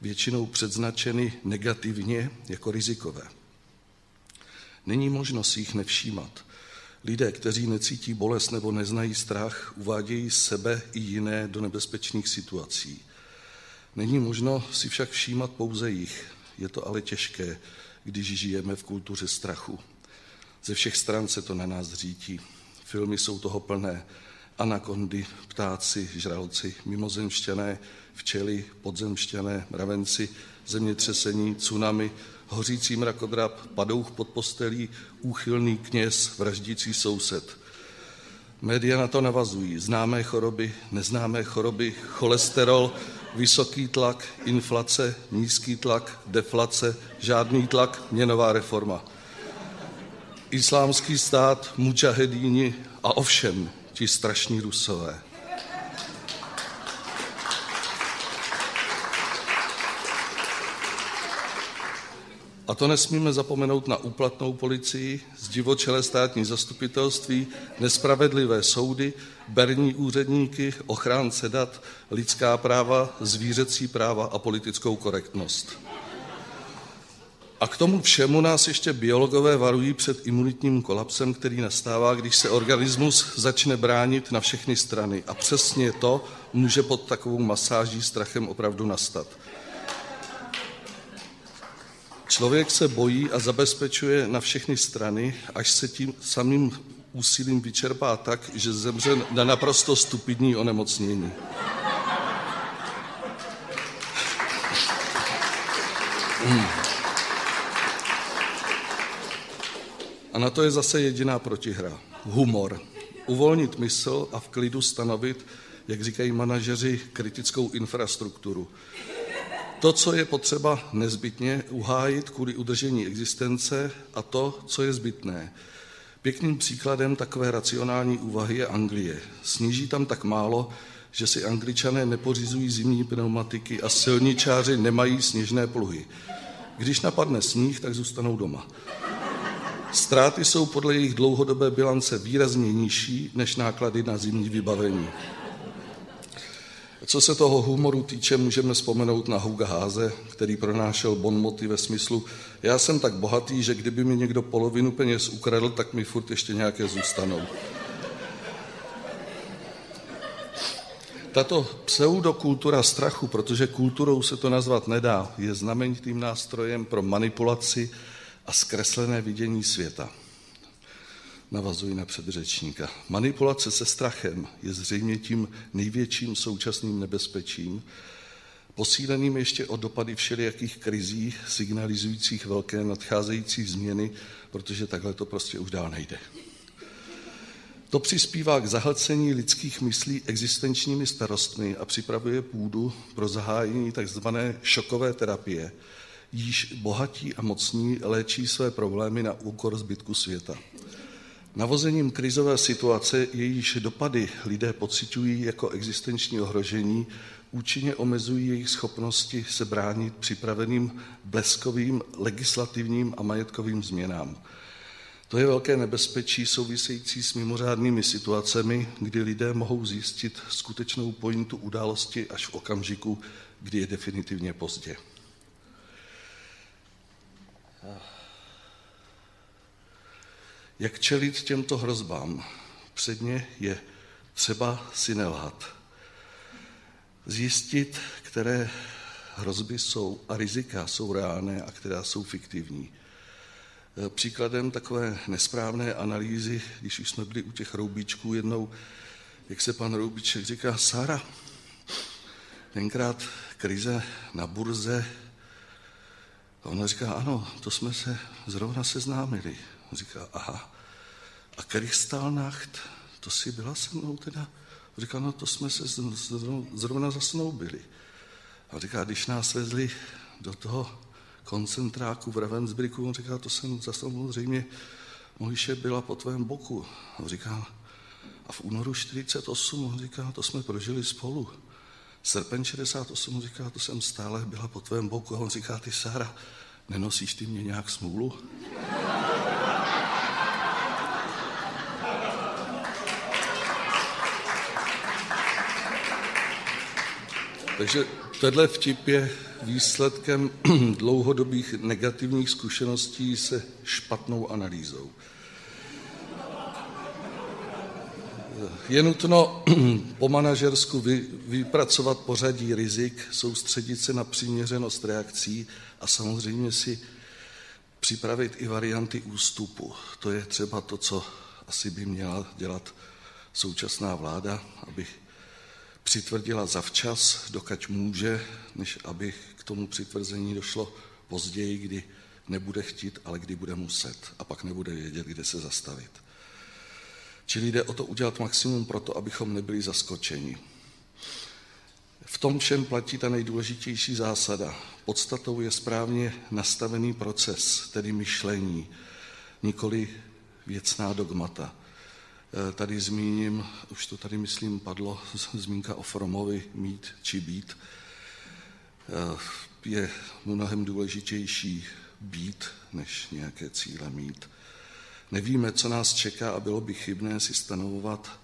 většinou předznačeny negativně jako rizikové. Není možno si jich nevšímat. Lidé, kteří necítí bolest nebo neznají strach, uvádějí sebe i jiné do nebezpečných situací. Není možno si však všímat pouze jich. Je to ale těžké, když žijeme v kultuře strachu. Ze všech stran se to na nás řítí. Filmy jsou toho plné. Anakondy, ptáci, žralci, mimozemšťané, včely, podzemšťané, mravenci, zemětřesení, tsunami, hořící mrakodrap, padouch pod postelí, úchylný kněz, vraždící soused. Média na to navazují. Známé choroby, neznámé choroby, cholesterol, vysoký tlak, inflace, nízký tlak, deflace, žádný tlak, měnová reforma. Islámský stát, mučahedíni a ovšem ti strašní rusové. A to nesmíme zapomenout na úplatnou policii, zdivočelé státní zastupitelství, nespravedlivé soudy, berní úředníky, ochránce dat, lidská práva, zvířecí práva a politickou korektnost. A k tomu všemu nás ještě biologové varují před imunitním kolapsem, který nastává, když se organismus začne bránit na všechny strany. A přesně to může pod takovou masáží strachem opravdu nastat. Člověk se bojí a zabezpečuje na všechny strany, až se tím samým úsilím vyčerpá tak, že zemře na naprosto stupidní onemocnění. Hmm. Na to je zase jediná protihra. Humor. Uvolnit mysl a v klidu stanovit, jak říkají manažeři, kritickou infrastrukturu. To, co je potřeba nezbytně uhájit kvůli udržení existence a to, co je zbytné. Pěkným příkladem takové racionální úvahy je Anglie. Sníží tam tak málo, že si angličané nepořizují zimní pneumatiky a silničáři nemají sněžné pluhy. Když napadne sníh, tak zůstanou doma. Ztráty jsou podle jejich dlouhodobé bilance výrazně nižší než náklady na zimní vybavení. Co se toho humoru týče, můžeme vzpomenout na Huga Háze, který pronášel bonmoty ve smyslu já jsem tak bohatý, že kdyby mi někdo polovinu peněz ukradl, tak mi furt ještě nějaké zůstanou. Tato pseudokultura strachu, protože kulturou se to nazvat nedá, je znamenitým nástrojem pro manipulaci a zkreslené vidění světa. Navazuji na předřečníka. Manipulace se strachem je zřejmě tím největším současným nebezpečím, posíleným ještě o dopady všelijakých krizí, signalizujících velké nadcházející změny, protože takhle to prostě už dál nejde. To přispívá k zahlcení lidských myslí existenčními starostmi a připravuje půdu pro zahájení tzv. šokové terapie, již bohatí a mocní léčí své problémy na úkor zbytku světa. Navozením krizové situace, jejíž dopady lidé pocitují jako existenční ohrožení, účinně omezují jejich schopnosti se bránit připraveným bleskovým legislativním a majetkovým změnám. To je velké nebezpečí související s mimořádnými situacemi, kdy lidé mohou zjistit skutečnou pointu události až v okamžiku, kdy je definitivně pozdě. Jak čelit těmto hrozbám? předně je třeba si nelhat. Zjistit, které hrozby jsou a rizika jsou reálné a která jsou fiktivní. Příkladem takové nesprávné analýzy, když už jsme byli u těch roubíčků jednou, jak se pan Roubíček říká, Sara, tenkrát krize na burze, a ona říká, ano, to jsme se zrovna seznámili. On říká, aha, a Kristálnacht, to si byla se mnou teda? On říká, no to jsme se zrovna zasnoubili. A říká, když nás vezli do toho koncentráku v Ravensbrücku, on říká, to jsem za samozřejmě Mojiše byla po tvém boku. On říká, a v únoru 48, on říká, to jsme prožili spolu. Srpen 68, on říká, to jsem stále byla po tvém boku. A on říká, ty Sára, nenosíš ty mě nějak smůlu? Takže tenhle vtip je výsledkem dlouhodobých negativních zkušeností se špatnou analýzou. Je nutno po manažersku vy, vypracovat pořadí rizik, soustředit se na přiměřenost reakcí a samozřejmě si připravit i varianty ústupu. To je třeba to, co asi by měla dělat současná vláda, aby přitvrdila zavčas, dokud může, než aby k tomu přitvrzení došlo později, kdy nebude chtít, ale kdy bude muset a pak nebude vědět, kde se zastavit. Čili jde o to udělat maximum pro to, abychom nebyli zaskočeni. V tom všem platí ta nejdůležitější zásada. Podstatou je správně nastavený proces, tedy myšlení, nikoli věcná dogmata. E, tady zmíním, už to tady myslím padlo, zmínka o Fromovi mít či být. E, je mnohem důležitější být, než nějaké cíle mít. Nevíme, co nás čeká a bylo by chybné si stanovovat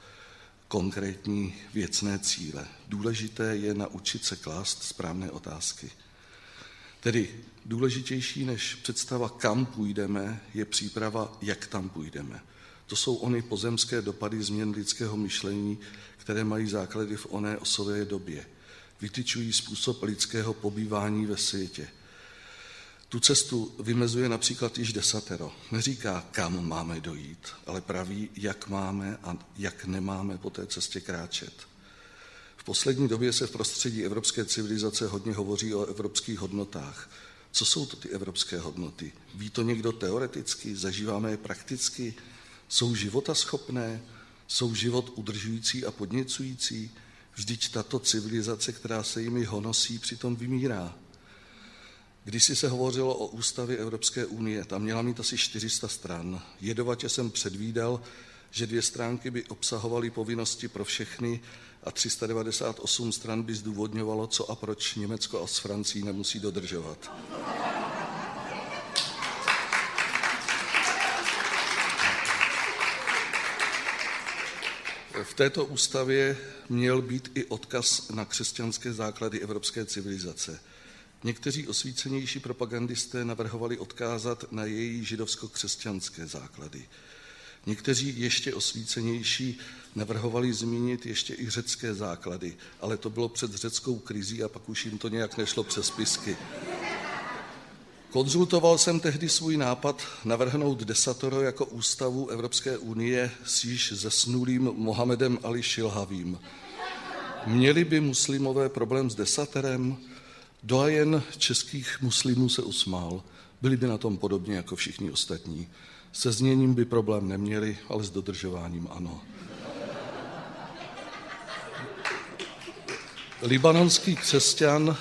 konkrétní věcné cíle. Důležité je naučit se klást správné otázky. Tedy důležitější než představa, kam půjdeme, je příprava, jak tam půjdeme. To jsou ony pozemské dopady změn lidského myšlení, které mají základy v oné osové době. Vytyčují způsob lidského pobývání ve světě – tu cestu vymezuje například již desatero. Neříká, kam máme dojít, ale praví, jak máme a jak nemáme po té cestě kráčet. V poslední době se v prostředí evropské civilizace hodně hovoří o evropských hodnotách. Co jsou to ty evropské hodnoty? Ví to někdo teoreticky? Zažíváme je prakticky? Jsou života schopné? Jsou život udržující a podněcující? Vždyť tato civilizace, která se jimi honosí, přitom vymírá. Když se hovořilo o ústavě Evropské unie, tam měla mít asi 400 stran. Jedovatě jsem předvídal, že dvě stránky by obsahovaly povinnosti pro všechny a 398 stran by zdůvodňovalo, co a proč Německo a s Francií nemusí dodržovat. V této ústavě měl být i odkaz na křesťanské základy evropské civilizace – Někteří osvícenější propagandisté navrhovali odkázat na její židovsko-křesťanské základy. Někteří ještě osvícenější navrhovali zmínit ještě i řecké základy, ale to bylo před řeckou krizí a pak už jim to nějak nešlo přes spisky. Konzultoval jsem tehdy svůj nápad navrhnout desatoro jako ústavu Evropské unie s již zesnulým Mohamedem Ali Šilhavým. Měli by muslimové problém s desaterem? Doajen českých muslimů se usmál. Byli by na tom podobně jako všichni ostatní. Se zněním by problém neměli, ale s dodržováním ano. Libanonský křesťan,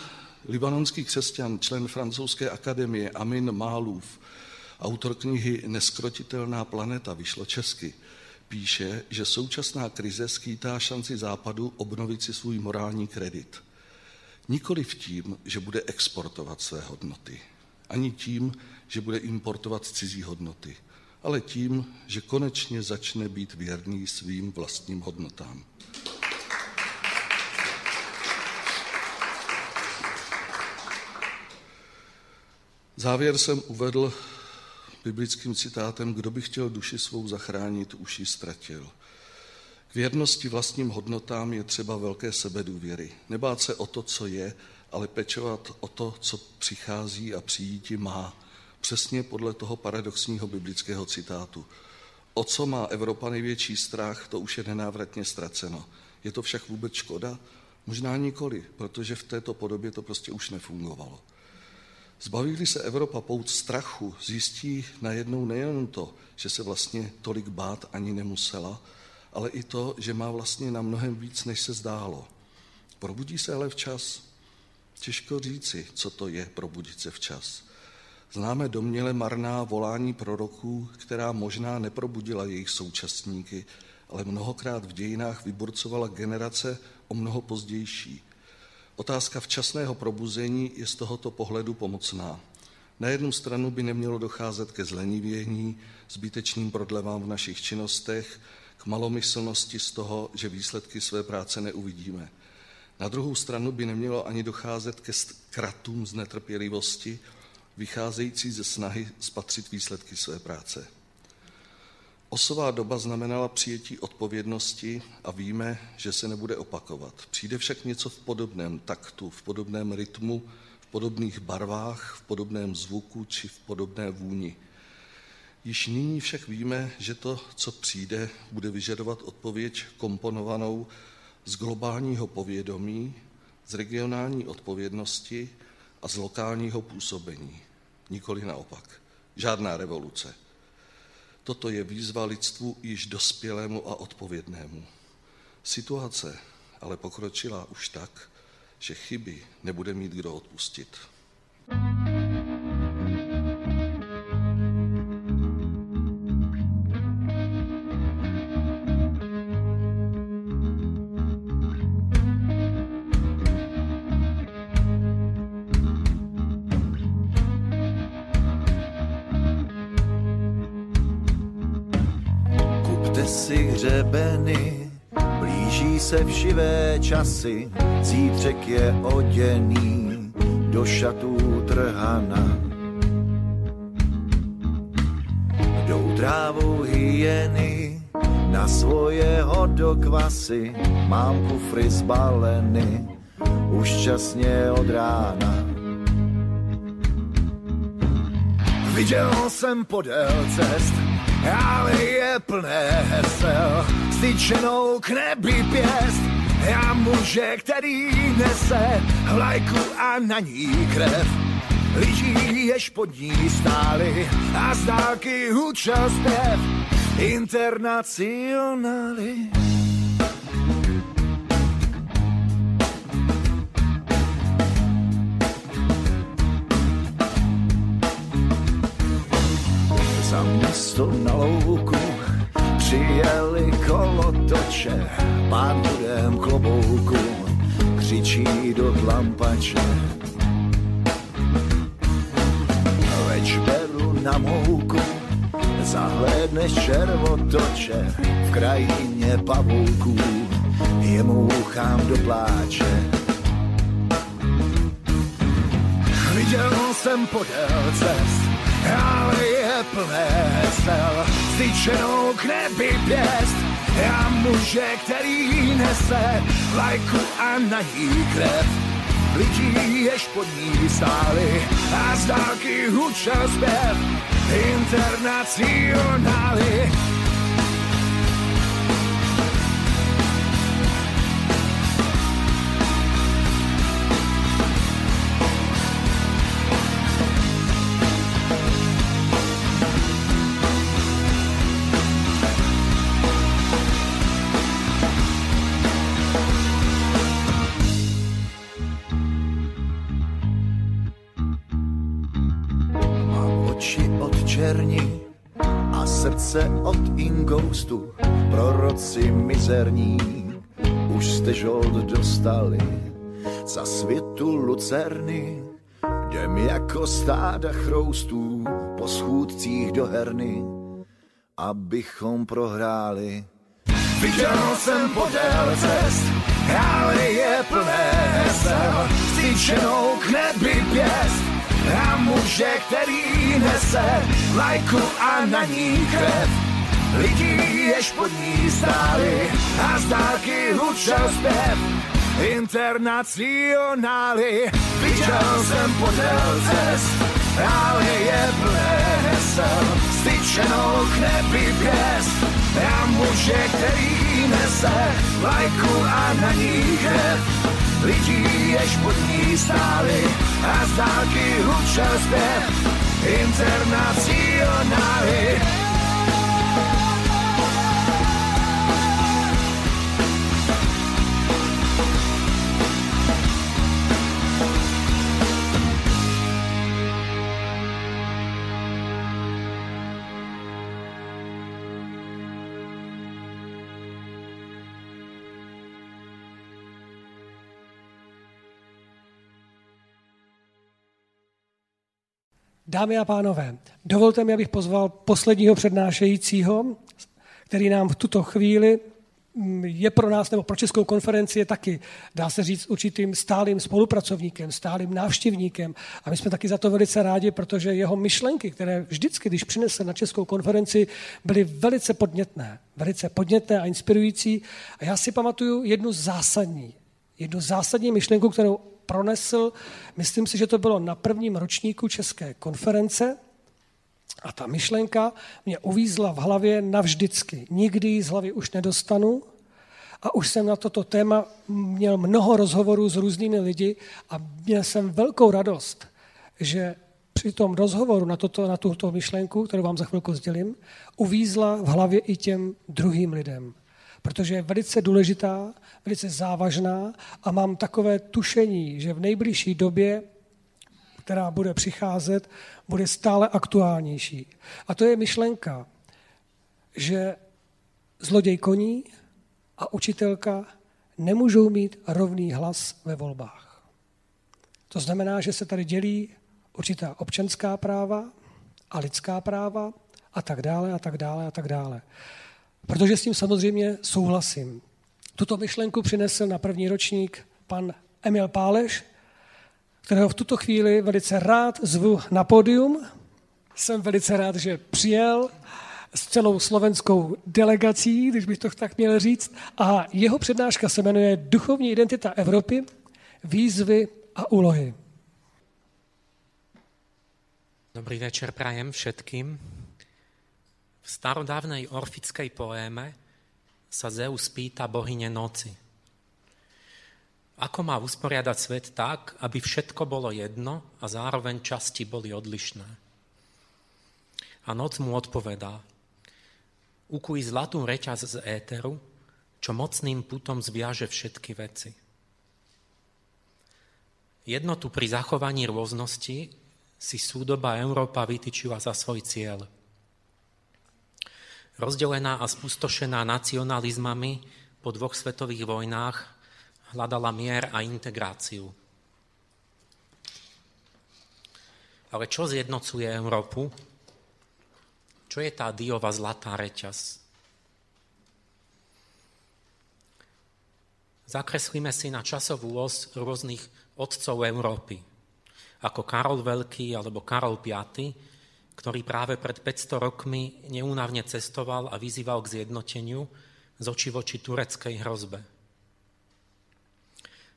libanonský křesťan, člen francouzské akademie Amin Málův, autor knihy Neskrotitelná planeta, vyšlo česky, píše, že současná krize skýtá šanci Západu obnovit si svůj morální kredit – Nikoli v tím, že bude exportovat své hodnoty, ani tím, že bude importovat cizí hodnoty, ale tím, že konečně začne být věrný svým vlastním hodnotám. Závěr jsem uvedl biblickým citátem, kdo by chtěl duši svou zachránit, už ji ztratil. K věrnosti vlastním hodnotám je třeba velké sebedůvěry. Nebát se o to, co je, ale pečovat o to, co přichází a přijít má. Přesně podle toho paradoxního biblického citátu. O co má Evropa největší strach, to už je nenávratně ztraceno. Je to však vůbec škoda? Možná nikoli, protože v této podobě to prostě už nefungovalo. Zbaví se Evropa pout strachu, zjistí najednou nejen to, že se vlastně tolik bát ani nemusela, ale i to, že má vlastně na mnohem víc, než se zdálo. Probudí se ale včas. Těžko říci, co to je probudit se včas. Známe domněle marná volání proroků, která možná neprobudila jejich současníky, ale mnohokrát v dějinách vyburcovala generace o mnoho pozdější. Otázka včasného probuzení je z tohoto pohledu pomocná. Na jednu stranu by nemělo docházet ke zlenivění, zbytečným prodlevám v našich činnostech, k malomyslnosti z toho, že výsledky své práce neuvidíme. Na druhou stranu by nemělo ani docházet ke zkratům z netrpělivosti, vycházející ze snahy spatřit výsledky své práce. Osová doba znamenala přijetí odpovědnosti a víme, že se nebude opakovat. Přijde však něco v podobném taktu, v podobném rytmu, v podobných barvách, v podobném zvuku či v podobné vůni. Již nyní však víme, že to, co přijde, bude vyžadovat odpověď komponovanou z globálního povědomí, z regionální odpovědnosti a z lokálního působení. Nikoli naopak. Žádná revoluce. Toto je výzva lidstvu již dospělému a odpovědnému. Situace ale pokročila už tak, že chyby nebude mít kdo odpustit. thank you hřebeny, blíží se všivé časy, zítřek je oděný do šatů trhana. Jdou trávou hyeny, na svoje hodokvasy, mám kufry zbaleny, už časně od rána. Viděl jsem podél cest ale je plné hesel, styčenou k nebi pěst. Já muže, který nese vlajku a na ní krev. Lidí, jež pod ní stáli a z dálky hučel zpěv internacionály. Město na louku přijeli kolotoče, pán budem klobouku křičí do tlampače. Večeru na mouku zahlédneš červotoče v krajině pavouků, jemu uchám do pláče. Viděl jsem podél cest ale je plné hesel, styčenou k nebi pěst. Já muže, který nese lajku a na ní krev. Lidí, jež pod ní stáli a z dálky hučel zpěv. Internacionály dostali za světu lucerny, jdem jako stáda chroustů po schůdcích do herny, abychom prohráli. Viděl jsem podél cest, ale je plné hesel, styčenou k nebi pěst, a muže, který nese lajku a na ní krev. lidí, jež pod ní stáli a z dálky hučel zpěv internacionály. Viděl jsem podél cest, ale je plné hesel, styčenou k nebi pěst. Já muže, který nese vlajku a na ní krev, lidí, jež pod ní stáli a z dálky hučel zpěv internacionály. Dámy a pánové, dovolte mi, abych pozval posledního přednášejícího, který nám v tuto chvíli mm, je pro nás, nebo pro Českou konferenci je taky, dá se říct, určitým stálým spolupracovníkem, stálým návštěvníkem. A my jsme taky za to velice rádi, protože jeho myšlenky, které vždycky, když přinesl na Českou konferenci, byly velice podnětné. Velice podnětné a inspirující. A já si pamatuju jednu zásadní, jednu zásadní myšlenku, kterou pronesl, myslím si, že to bylo na prvním ročníku České konference, a ta myšlenka mě uvízla v hlavě navždycky. Nikdy ji z hlavy už nedostanu. A už jsem na toto téma měl mnoho rozhovorů s různými lidi a měl jsem velkou radost, že při tom rozhovoru na, toto, na tuto myšlenku, kterou vám za chvilku sdělím, uvízla v hlavě i těm druhým lidem protože je velice důležitá, velice závažná a mám takové tušení, že v nejbližší době, která bude přicházet, bude stále aktuálnější. A to je myšlenka, že zloděj koní a učitelka nemůžou mít rovný hlas ve volbách. To znamená, že se tady dělí určitá občanská práva a lidská práva a tak dále a tak dále a tak dále. Protože s tím samozřejmě souhlasím. Tuto myšlenku přinesl na první ročník pan Emil Páleš, kterého v tuto chvíli velice rád zvu na pódium. Jsem velice rád, že přijel s celou slovenskou delegací, když bych to tak měl říct. A jeho přednáška se jmenuje Duchovní identita Evropy, výzvy a úlohy. Dobrý večer prajem všetkým. V starodávnej orfickej poéme sa Zeus pýta bohyne noci. Ako má usporiadať svet tak, aby všetko bolo jedno a zároveň časti boli odlišné? A noc mu odpovedá, ukuj zlatú reťaz z éteru, čo mocným putom zviaže všetky veci. Jednotu pri zachovaní rôznosti si súdoba Európa vytyčila za svoj cieľ – Rozdelená a spustošená nacionalizmami po dvoch svetových vojnách hľadala mier a integráciu. Ale čo zjednocuje Európu? Čo je tá diova zlatá reťaz? Zakreslíme si na časovú os rôznych otcov Európy, ako Karol Veľký alebo Karol V, ktorý práve pred 500 rokmi neúnavne cestoval a vyzýval k zjednoteniu z oči voči tureckej hrozbe.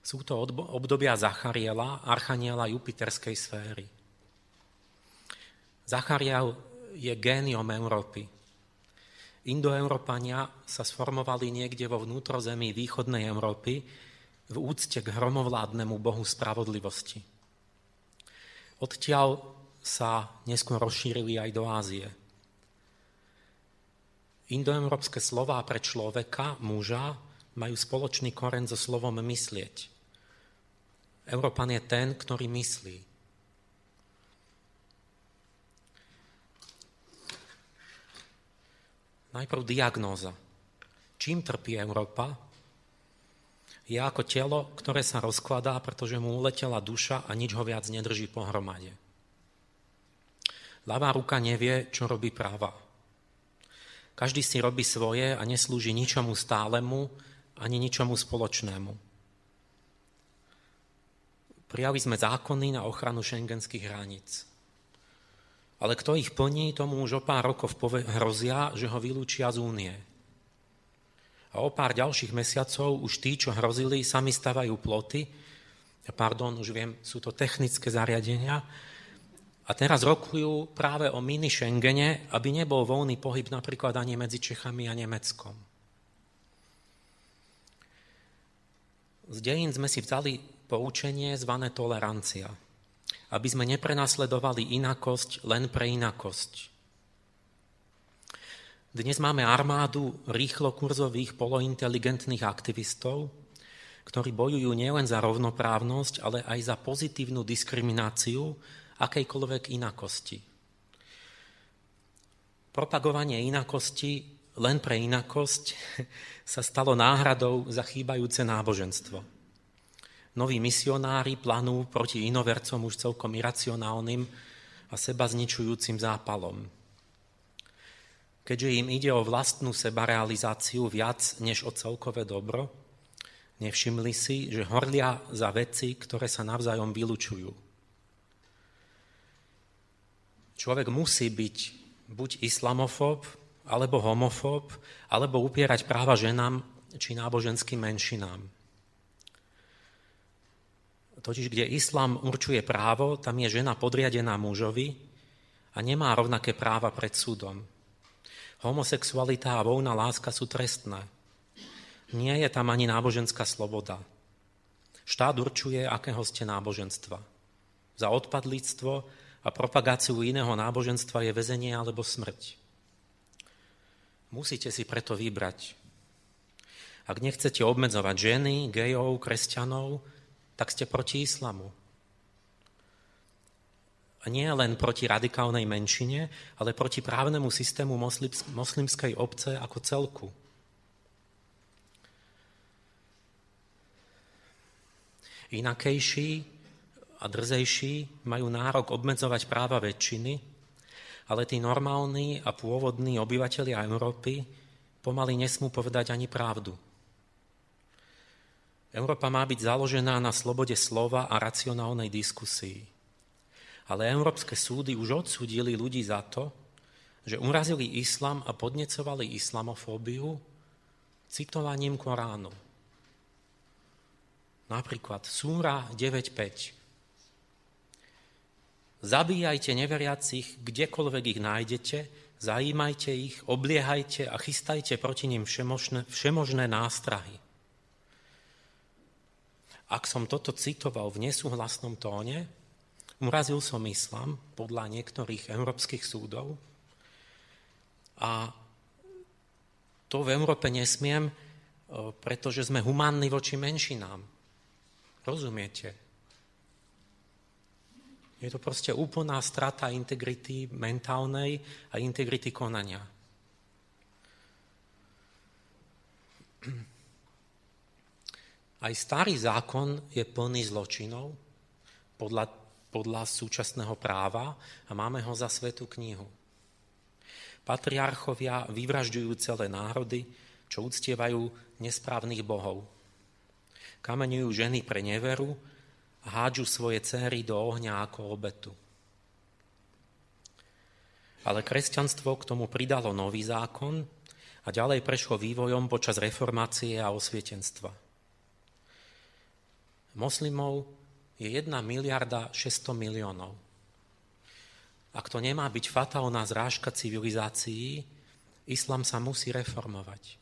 Sú to obdobia Zachariela, archaniela jupiterskej sféry. Zachariel je géniom Európy. Indoeurópania sa sformovali niekde vo vnútrozemí východnej Európy v úcte k hromovládnemu bohu spravodlivosti. Odtiaľ sa neskôr rozšírili aj do Ázie. Indoeurópske slová pre človeka, muža, majú spoločný koren so slovom myslieť. Európan je ten, ktorý myslí. Najprv diagnóza. Čím trpí Európa? Je ako telo, ktoré sa rozkladá, pretože mu uletela duša a nič ho viac nedrží pohromade. Ľavá ruka nevie, čo robí práva. Každý si robí svoje a neslúži ničomu stálemu ani ničomu spoločnému. Prijali sme zákony na ochranu šengenských hraníc. Ale kto ich plní, tomu už o pár rokov hrozia, že ho vylúčia z únie. A o pár ďalších mesiacov už tí, čo hrozili, sami stavajú ploty, pardon, už viem, sú to technické zariadenia, a teraz rokujú práve o mini Schengene, aby nebol voľný pohyb napríklad ani medzi Čechami a Nemeckom. Z dejín sme si vzali poučenie zvané tolerancia, aby sme neprenasledovali inakosť len pre inakosť. Dnes máme armádu rýchlo kurzových polointeligentných aktivistov, ktorí bojujú nielen za rovnoprávnosť, ale aj za pozitívnu diskrimináciu akejkoľvek inakosti. Propagovanie inakosti len pre inakosť sa stalo náhradou za chýbajúce náboženstvo. Noví misionári planú proti inovercom už celkom iracionálnym a seba zničujúcim zápalom. Keďže im ide o vlastnú sebarealizáciu viac než o celkové dobro, nevšimli si, že horlia za veci, ktoré sa navzájom vylučujú. Človek musí byť buď islamofób, alebo homofób, alebo upierať práva ženám či náboženským menšinám. Totiž, kde islám určuje právo, tam je žena podriadená mužovi a nemá rovnaké práva pred súdom. Homosexualita a voľná láska sú trestné. Nie je tam ani náboženská sloboda. Štát určuje, akého ste náboženstva. Za odpadlíctvo a propagáciu iného náboženstva je väzenie alebo smrť. Musíte si preto vybrať. Ak nechcete obmedzovať ženy, gejov, kresťanov, tak ste proti islamu. A nie len proti radikálnej menšine, ale proti právnemu systému moslimskej obce ako celku. Inakejší a drzejší majú nárok obmedzovať práva väčšiny, ale tí normálni a pôvodní obyvateľia Európy pomaly nesmú povedať ani pravdu. Európa má byť založená na slobode slova a racionálnej diskusii. Ale európske súdy už odsúdili ľudí za to, že urazili islam a podnecovali islamofóbiu citovaním Koránu. Napríklad Súra 9.5. Zabíjajte neveriacich, kdekoľvek ich nájdete, zajímajte ich, obliehajte a chystajte proti nim všemožné, všemožné nástrahy. Ak som toto citoval v nesúhlasnom tóne, urazil som islam podľa niektorých európskych súdov a to v Európe nesmiem, pretože sme humánni voči menšinám. Rozumiete? Je to proste úplná strata integrity mentálnej a integrity konania. Aj starý zákon je plný zločinov podľa, podľa súčasného práva a máme ho za svetú knihu. Patriarchovia vyvražďujú celé národy, čo uctievajú nesprávnych bohov. Kameňujú ženy pre neveru hádžu svoje céry do ohňa ako obetu. Ale kresťanstvo k tomu pridalo nový zákon a ďalej prešlo vývojom počas reformácie a osvietenstva. Moslimov je 1 miliarda 600 miliónov. Ak to nemá byť fatálna zrážka civilizácií, islam sa musí reformovať.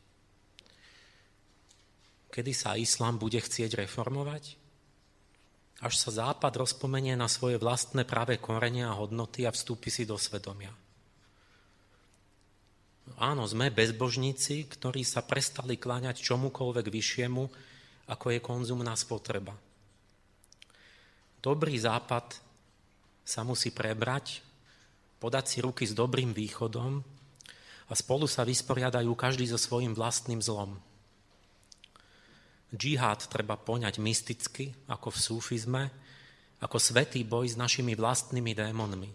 Kedy sa islám bude chcieť reformovať? Až sa Západ rozpomenie na svoje vlastné práve korenia a hodnoty a vstúpi si do svedomia. Áno, sme bezbožníci, ktorí sa prestali kláňať čomukoľvek vyššiemu, ako je konzumná spotreba. Dobrý západ sa musí prebrať, podať si ruky s dobrým východom a spolu sa vysporiadajú každý so svojím vlastným zlom. Džihad treba poňať mysticky, ako v súfizme, ako svetý boj s našimi vlastnými démonmi.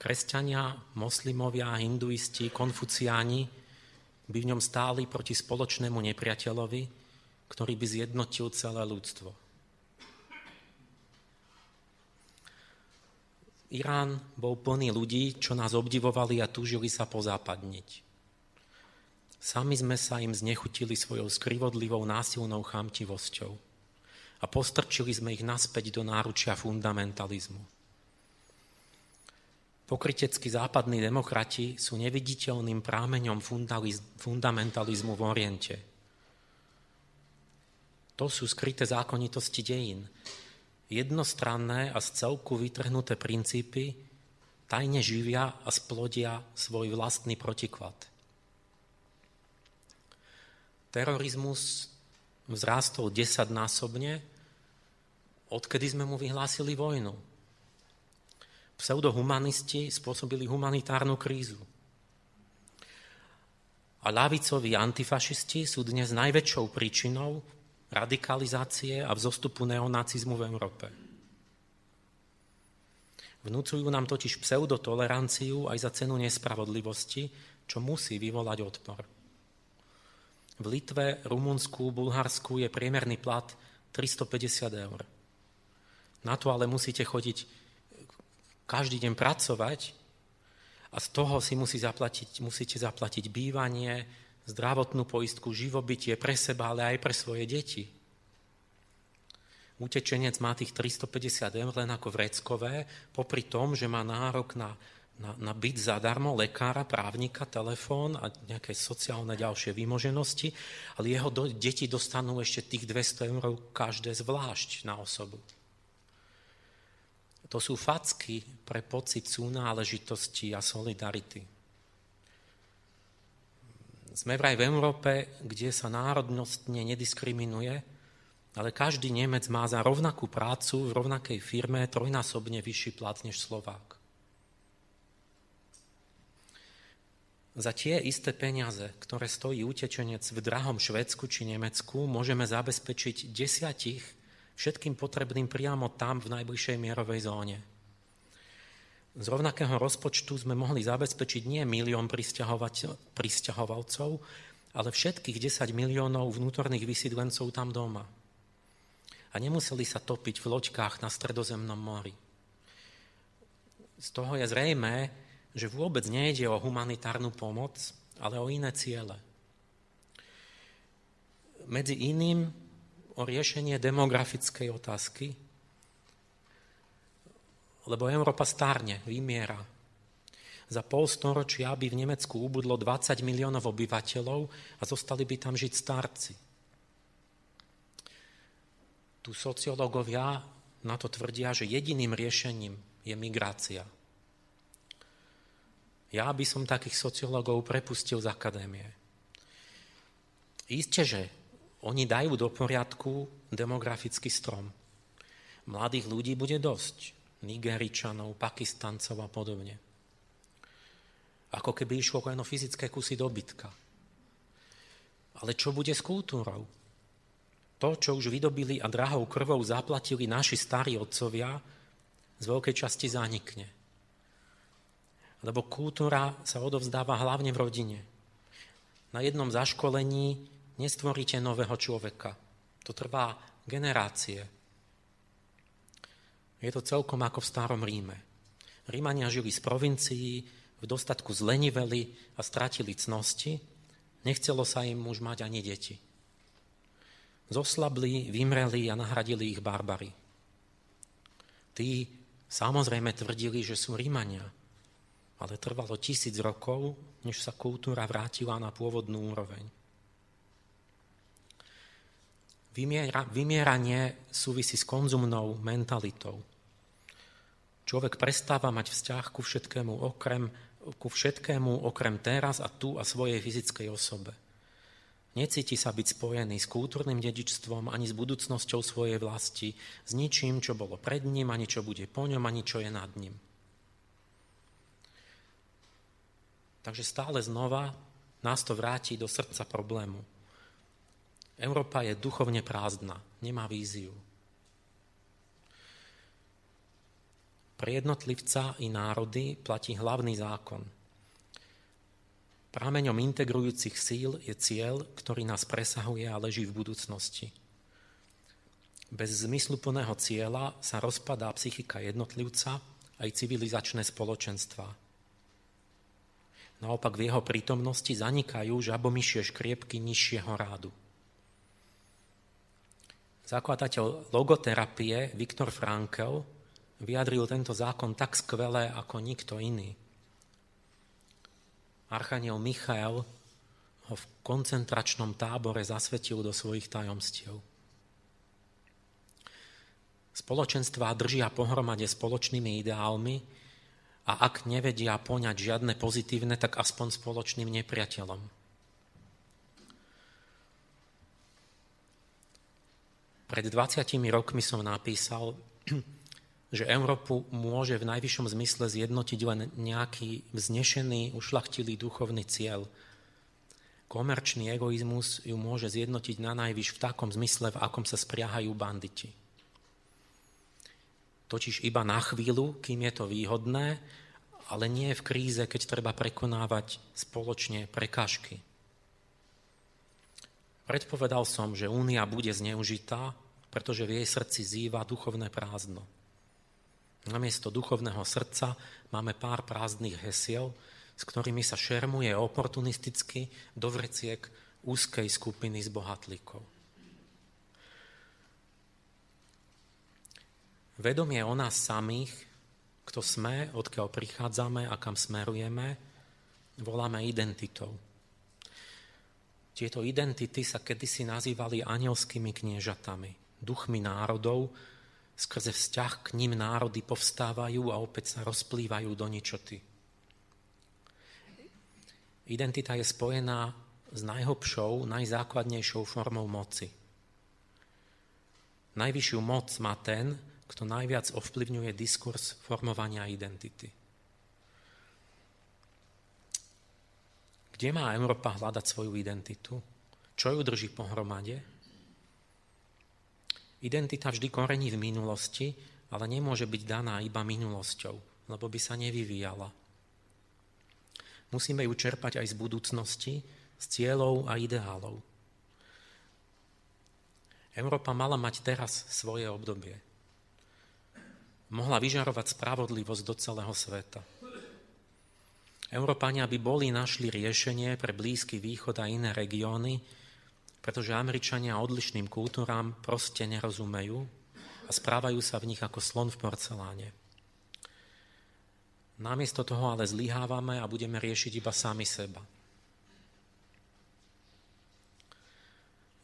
Kresťania, moslimovia, hinduisti, konfuciáni by v ňom stáli proti spoločnému nepriateľovi, ktorý by zjednotil celé ľudstvo. Irán bol plný ľudí, čo nás obdivovali a túžili sa pozápadniť. Sami sme sa im znechutili svojou skrivodlivou násilnou chamtivosťou a postrčili sme ich naspäť do náručia fundamentalizmu. Pokrytecky západní demokrati sú neviditeľným prámeňom fundamentalizmu v Oriente. To sú skryté zákonitosti dejín, jednostranné a z celku vytrhnuté princípy tajne živia a splodia svoj vlastný protiklad. Terorizmus vzrástol desaťnásobne, odkedy sme mu vyhlásili vojnu. Pseudohumanisti spôsobili humanitárnu krízu. A ľavicoví antifašisti sú dnes najväčšou príčinou radikalizácie a vzostupu neonacizmu v Európe. Vnúcujú nám totiž pseudotoleranciu aj za cenu nespravodlivosti, čo musí vyvolať odpor. V Litve, Rumunsku, Bulharsku je priemerný plat 350 eur. Na to ale musíte chodiť každý deň pracovať a z toho si musí zaplatiť, musíte zaplatiť bývanie, zdravotnú poistku, živobytie pre seba, ale aj pre svoje deti. Utečenec má tých 350 eur len ako vreckové, popri tom, že má nárok na, na, na byt zadarmo, lekára, právnika, telefón a nejaké sociálne ďalšie výmoženosti, ale jeho do, deti dostanú ešte tých 200 eur každé zvlášť na osobu. To sú facky pre pocit súnáležitosti a solidarity. Sme vraj v Európe, kde sa národnostne nediskriminuje, ale každý Nemec má za rovnakú prácu v rovnakej firme trojnásobne vyšší plat než Slovák. Za tie isté peniaze, ktoré stojí utečenec v drahom Švedsku či Nemecku, môžeme zabezpečiť desiatich všetkým potrebným priamo tam v najbližšej mierovej zóne z rovnakého rozpočtu sme mohli zabezpečiť nie milión pristahovalcov, ale všetkých 10 miliónov vnútorných vysídlencov tam doma. A nemuseli sa topiť v loďkách na stredozemnom mori. Z toho je zrejmé, že vôbec nejde o humanitárnu pomoc, ale o iné ciele. Medzi iným o riešenie demografickej otázky, lebo Európa stárne, vymiera. Za pol storočia by v Nemecku ubudlo 20 miliónov obyvateľov a zostali by tam žiť starci. Tu sociológovia na to tvrdia, že jediným riešením je migrácia. Ja by som takých sociológov prepustil z akadémie. Isté, že oni dajú do poriadku demografický strom. Mladých ľudí bude dosť. Nigeričanov, Pakistancov a podobne. Ako keby išlo len o fyzické kusy dobytka. Ale čo bude s kultúrou? To, čo už vydobili a drahou krvou zaplatili naši starí otcovia, z veľkej časti zanikne. Lebo kultúra sa odovzdáva hlavne v rodine. Na jednom zaškolení nestvoríte nového človeka. To trvá generácie. Je to celkom ako v starom Ríme. Rímania žili z provincií, v dostatku zleniveli a stratili cnosti, nechcelo sa im už mať ani deti. Zoslabli, vymreli a nahradili ich barbary. Tí samozrejme tvrdili, že sú Rímania, ale trvalo tisíc rokov, než sa kultúra vrátila na pôvodnú úroveň. Vymiera, vymieranie súvisí s konzumnou mentalitou. Človek prestáva mať vzťah ku všetkému okrem, ku všetkému okrem teraz a tu a svojej fyzickej osobe. Necíti sa byť spojený s kultúrnym dedičstvom ani s budúcnosťou svojej vlasti, s ničím, čo bolo pred ním, ani čo bude po ňom, ani čo je nad ním. Takže stále znova nás to vráti do srdca problému. Európa je duchovne prázdna, nemá víziu. Pre jednotlivca i národy platí hlavný zákon. Prámeňom integrujúcich síl je cieľ, ktorý nás presahuje a leží v budúcnosti. Bez zmysluplného cieľa sa rozpadá psychika jednotlivca aj civilizačné spoločenstva. Naopak v jeho prítomnosti zanikajú žabomyšie škriepky nižšieho rádu. Zakladateľ logoterapie Viktor Frankl vyjadril tento zákon tak skvelé ako nikto iný. Archaniel Michael ho v koncentračnom tábore zasvetil do svojich tajomstiev. Spoločenstvá držia pohromade spoločnými ideálmi a ak nevedia poňať žiadne pozitívne, tak aspoň spoločným nepriateľom. Pred 20 rokmi som napísal, že Európu môže v najvyššom zmysle zjednotiť len nejaký vznešený, ušlachtilý duchovný cieľ. Komerčný egoizmus ju môže zjednotiť na najvyš v takom zmysle, v akom sa spriahajú banditi. Totiž iba na chvíľu, kým je to výhodné, ale nie v kríze, keď treba prekonávať spoločne prekážky. Predpovedal som, že únia bude zneužitá, pretože v jej srdci zýva duchovné prázdno. Namiesto duchovného srdca máme pár prázdnych hesiel, s ktorými sa šermuje oportunisticky do vreciek úzkej skupiny zbohatlíkov. Vedomie o nás samých, kto sme, odkiaľ prichádzame a kam smerujeme, voláme identitou. Tieto identity sa kedysi nazývali anielskými kniežatami, duchmi národov, skrze vzťah k ním národy povstávajú a opäť sa rozplývajú do ničoty. Identita je spojená s najhlbšou, najzákladnejšou formou moci. Najvyššiu moc má ten, kto najviac ovplyvňuje diskurs formovania identity. Kde má Európa hľadať svoju identitu? Čo ju drží pohromade? Identita vždy korení v minulosti, ale nemôže byť daná iba minulosťou, lebo by sa nevyvíjala. Musíme ju čerpať aj z budúcnosti, z cieľov a ideálov. Európa mala mať teraz svoje obdobie. Mohla vyžarovať spravodlivosť do celého sveta. Európania by boli našli riešenie pre Blízky východ a iné regióny, pretože Američania odlišným kultúram proste nerozumejú a správajú sa v nich ako slon v porceláne. Namiesto toho ale zlyhávame a budeme riešiť iba sami seba.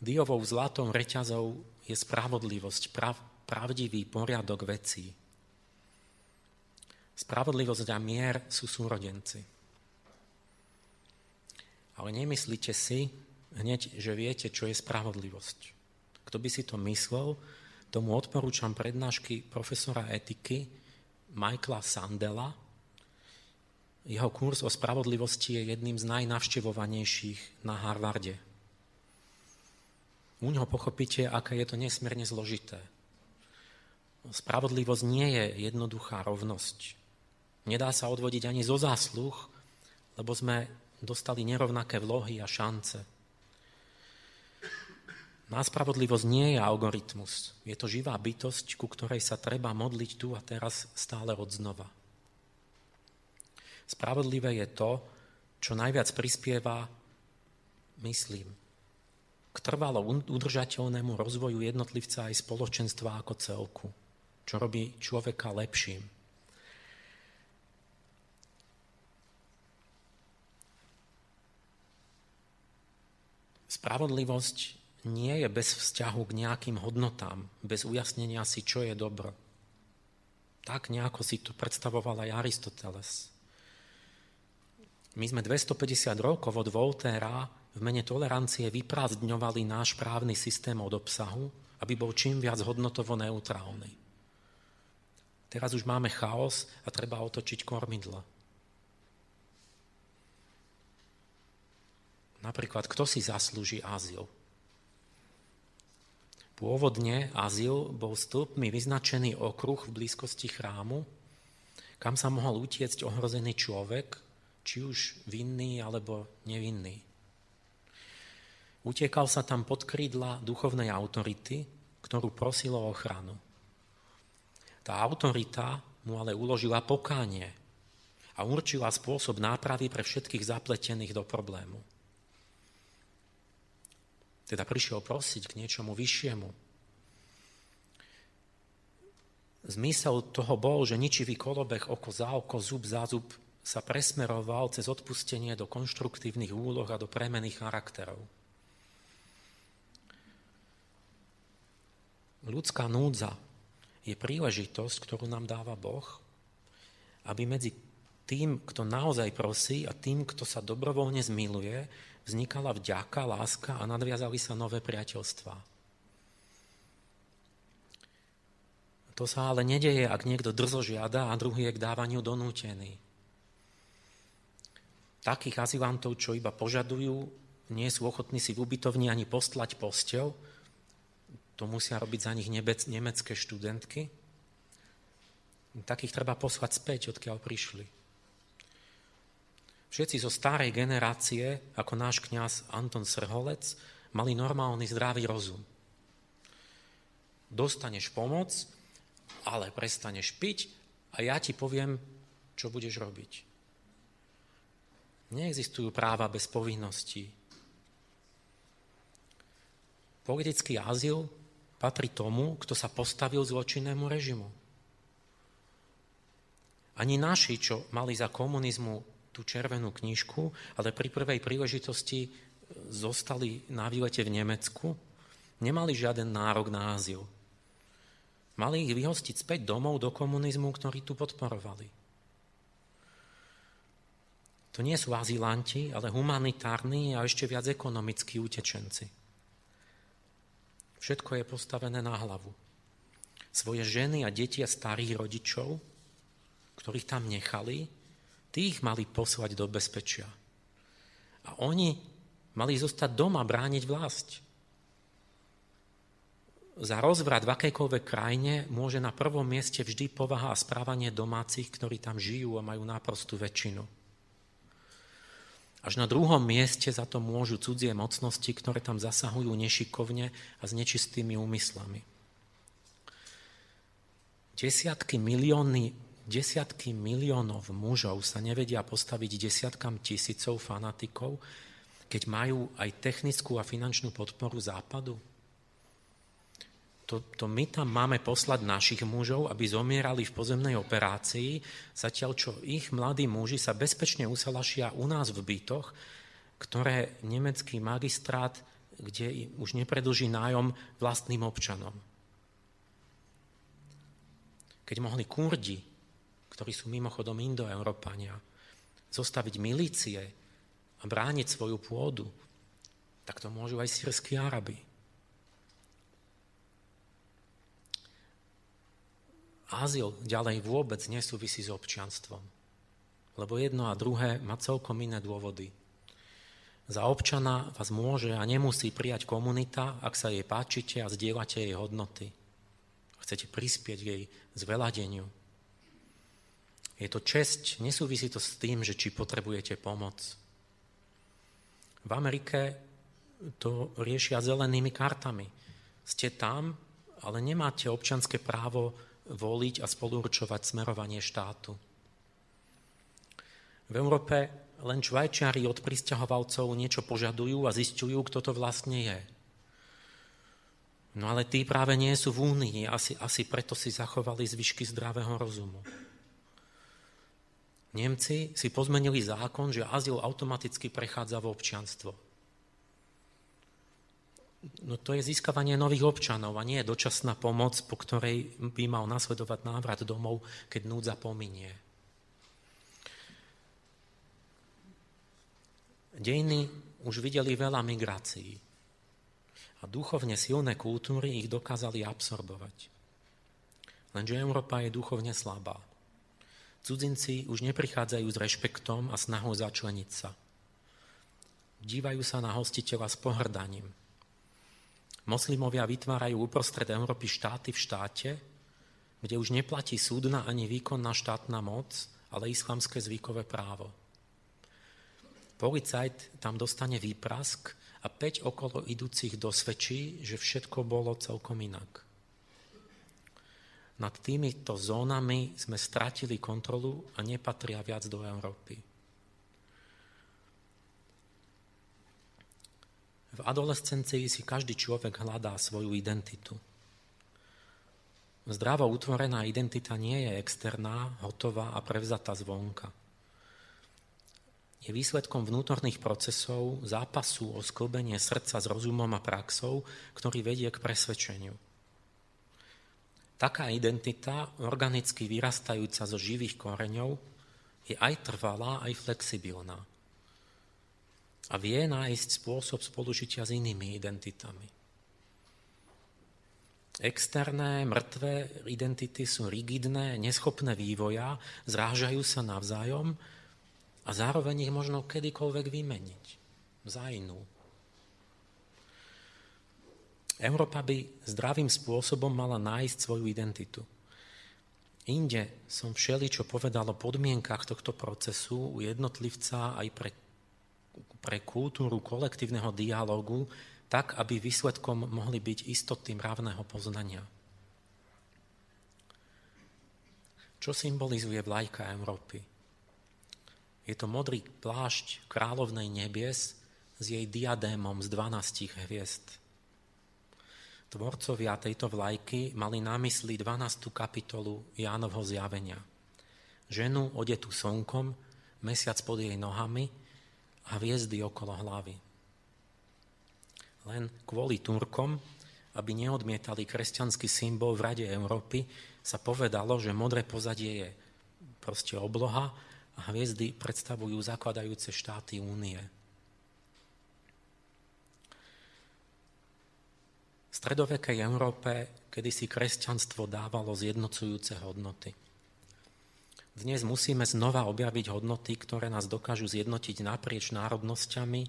Diovou zlatou reťazou je spravodlivosť, prav, pravdivý poriadok vecí. Spravodlivosť a mier sú súrodenci. Ale nemyslíte si hneď, že viete, čo je spravodlivosť. Kto by si to myslel, tomu odporúčam prednášky profesora etiky Michaela Sandela. Jeho kurz o spravodlivosti je jedným z najnavštevovanejších na Harvarde. U ňoho pochopíte, aké je to nesmierne zložité. Spravodlivosť nie je jednoduchá rovnosť. Nedá sa odvodiť ani zo zásluh, lebo sme dostali nerovnaké vlohy a šance. Na spravodlivosť nie je algoritmus. Je to živá bytosť, ku ktorej sa treba modliť tu a teraz stále od znova. Spravodlivé je to, čo najviac prispieva, myslím, k trvalo udržateľnému rozvoju jednotlivca aj spoločenstva ako celku, čo robí človeka lepším. Spravodlivosť nie je bez vzťahu k nejakým hodnotám, bez ujasnenia si, čo je dobro. Tak nejako si to predstavoval aj Aristoteles. My sme 250 rokov od Voltéra v mene tolerancie vyprázdňovali náš právny systém od obsahu, aby bol čím viac hodnotovo neutrálny. Teraz už máme chaos a treba otočiť kormidlo. Napríklad, kto si zaslúži azyl? Pôvodne azyl bol stĺpmi vyznačený okruh v blízkosti chrámu, kam sa mohol utiecť ohrozený človek, či už vinný alebo nevinný. Utekal sa tam pod krídla duchovnej autority, ktorú prosilo o ochranu. Tá autorita mu ale uložila pokánie a určila spôsob nápravy pre všetkých zapletených do problému. Teda prišiel prosiť k niečomu vyššiemu. Zmysel toho bol, že ničivý kolobeh oko za oko, zub za zub sa presmeroval cez odpustenie do konštruktívnych úloh a do premeny charakterov. Ľudská núdza je príležitosť, ktorú nám dáva Boh, aby medzi tým, kto naozaj prosí a tým, kto sa dobrovoľne zmiluje, vznikala vďaka, láska a nadviazali sa nové priateľstvá. To sa ale nedeje, ak niekto drzo žiada a druhý je k dávaniu donútený. Takých azylantov, čo iba požadujú, nie sú ochotní si v ubytovni ani postlať postel, to musia robiť za nich nemecké študentky. Takých treba poslať späť, odkiaľ prišli. Všetci zo starej generácie, ako náš kňaz Anton Srholec, mali normálny zdravý rozum. Dostaneš pomoc, ale prestaneš piť a ja ti poviem, čo budeš robiť. Neexistujú práva bez povinností. Politický azyl patrí tomu, kto sa postavil zločinnému režimu. Ani naši, čo mali za komunizmu tú červenú knižku, ale pri prvej príležitosti e, zostali na výlete v Nemecku, nemali žiaden nárok na azyl. Mali ich vyhostiť späť domov do komunizmu, ktorý tu podporovali. To nie sú azylanti, ale humanitárni a ešte viac ekonomickí utečenci. Všetko je postavené na hlavu. Svoje ženy a deti a starých rodičov, ktorých tam nechali, tých mali poslať do bezpečia. A oni mali zostať doma brániť vlast. Za rozvrat v akejkoľvek krajine môže na prvom mieste vždy povaha a správanie domácich, ktorí tam žijú a majú náprostú väčšinu. Až na druhom mieste za to môžu cudzie mocnosti, ktoré tam zasahujú nešikovne a s nečistými úmyslami. Desiatky milióny, desiatky miliónov mužov sa nevedia postaviť desiatkam tisícov fanatikov, keď majú aj technickú a finančnú podporu západu? to, to my tam máme poslať našich mužov, aby zomierali v pozemnej operácii, zatiaľ čo ich mladí muži sa bezpečne usalašia u nás v bytoch, ktoré nemecký magistrát, kde už nepredlží nájom vlastným občanom. Keď mohli Kurdi, ktorí sú mimochodom indoeurópania, zostaviť milície a brániť svoju pôdu, tak to môžu aj sírsky Arabi. azyl ďalej vôbec nesúvisí s občianstvom. Lebo jedno a druhé má celkom iné dôvody. Za občana vás môže a nemusí prijať komunita, ak sa jej páčite a zdieľate jej hodnoty. Chcete prispieť jej zveladeniu. Je to česť, nesúvisí to s tým, že či potrebujete pomoc. V Amerike to riešia zelenými kartami. Ste tam, ale nemáte občanské právo voliť a spolurčovať smerovanie štátu. V Európe len Švajčiari od pristahovalcov niečo požadujú a zistujú, kto to vlastne je. No ale tí práve nie sú v Únii, asi, asi preto si zachovali zvyšky zdravého rozumu. Nemci si pozmenili zákon, že azyl automaticky prechádza v občianstvo. No to je získavanie nových občanov a nie je dočasná pomoc, po ktorej by mal nasledovať návrat domov, keď núdza pominie. Dejiny už videli veľa migrácií a duchovne silné kultúry ich dokázali absorbovať. Lenže Európa je duchovne slabá. Cudzinci už neprichádzajú s rešpektom a snahou začleniť sa. Dívajú sa na hostiteľa s pohrdaním – Moslimovia vytvárajú uprostred Európy štáty v štáte, kde už neplatí súdna ani výkonná štátna moc, ale islamské zvykové právo. Policajt tam dostane výprask a 5 okolo idúcich dosvedčí, že všetko bolo celkom inak. Nad týmito zónami sme stratili kontrolu a nepatria viac do Európy. V adolescencii si každý človek hľadá svoju identitu. Zdravo utvorená identita nie je externá, hotová a prevzatá zvonka. Je výsledkom vnútorných procesov, zápasu o sklbenie srdca s rozumom a praxou, ktorý vedie k presvedčeniu. Taká identita, organicky vyrastajúca zo živých koreňov, je aj trvalá, aj flexibilná. A vie nájsť spôsob spolužitia s inými identitami. Externé, mŕtvé identity sú rigidné, neschopné vývoja, zrážajú sa navzájom a zároveň ich možno kedykoľvek vymeniť za inú. Európa by zdravým spôsobom mala nájsť svoju identitu. Inde som všeli, čo povedal o podmienkach tohto procesu u jednotlivca aj pre, pre kultúru kolektívneho dialogu, tak, aby výsledkom mohli byť istoty mravného poznania. Čo symbolizuje vlajka Európy? Je to modrý plášť kráľovnej nebies s jej diadémom z 12 hviezd. Tvorcovia tejto vlajky mali na mysli 12. kapitolu Jánovho zjavenia. Ženu odetú slnkom, mesiac pod jej nohami a hviezdy okolo hlavy. Len kvôli Turkom, aby neodmietali kresťanský symbol v Rade Európy, sa povedalo, že modré pozadie je proste obloha a hviezdy predstavujú zakladajúce štáty únie. Stredovekej Európe kedysi kresťanstvo dávalo zjednocujúce hodnoty. Dnes musíme znova objaviť hodnoty, ktoré nás dokážu zjednotiť naprieč národnosťami,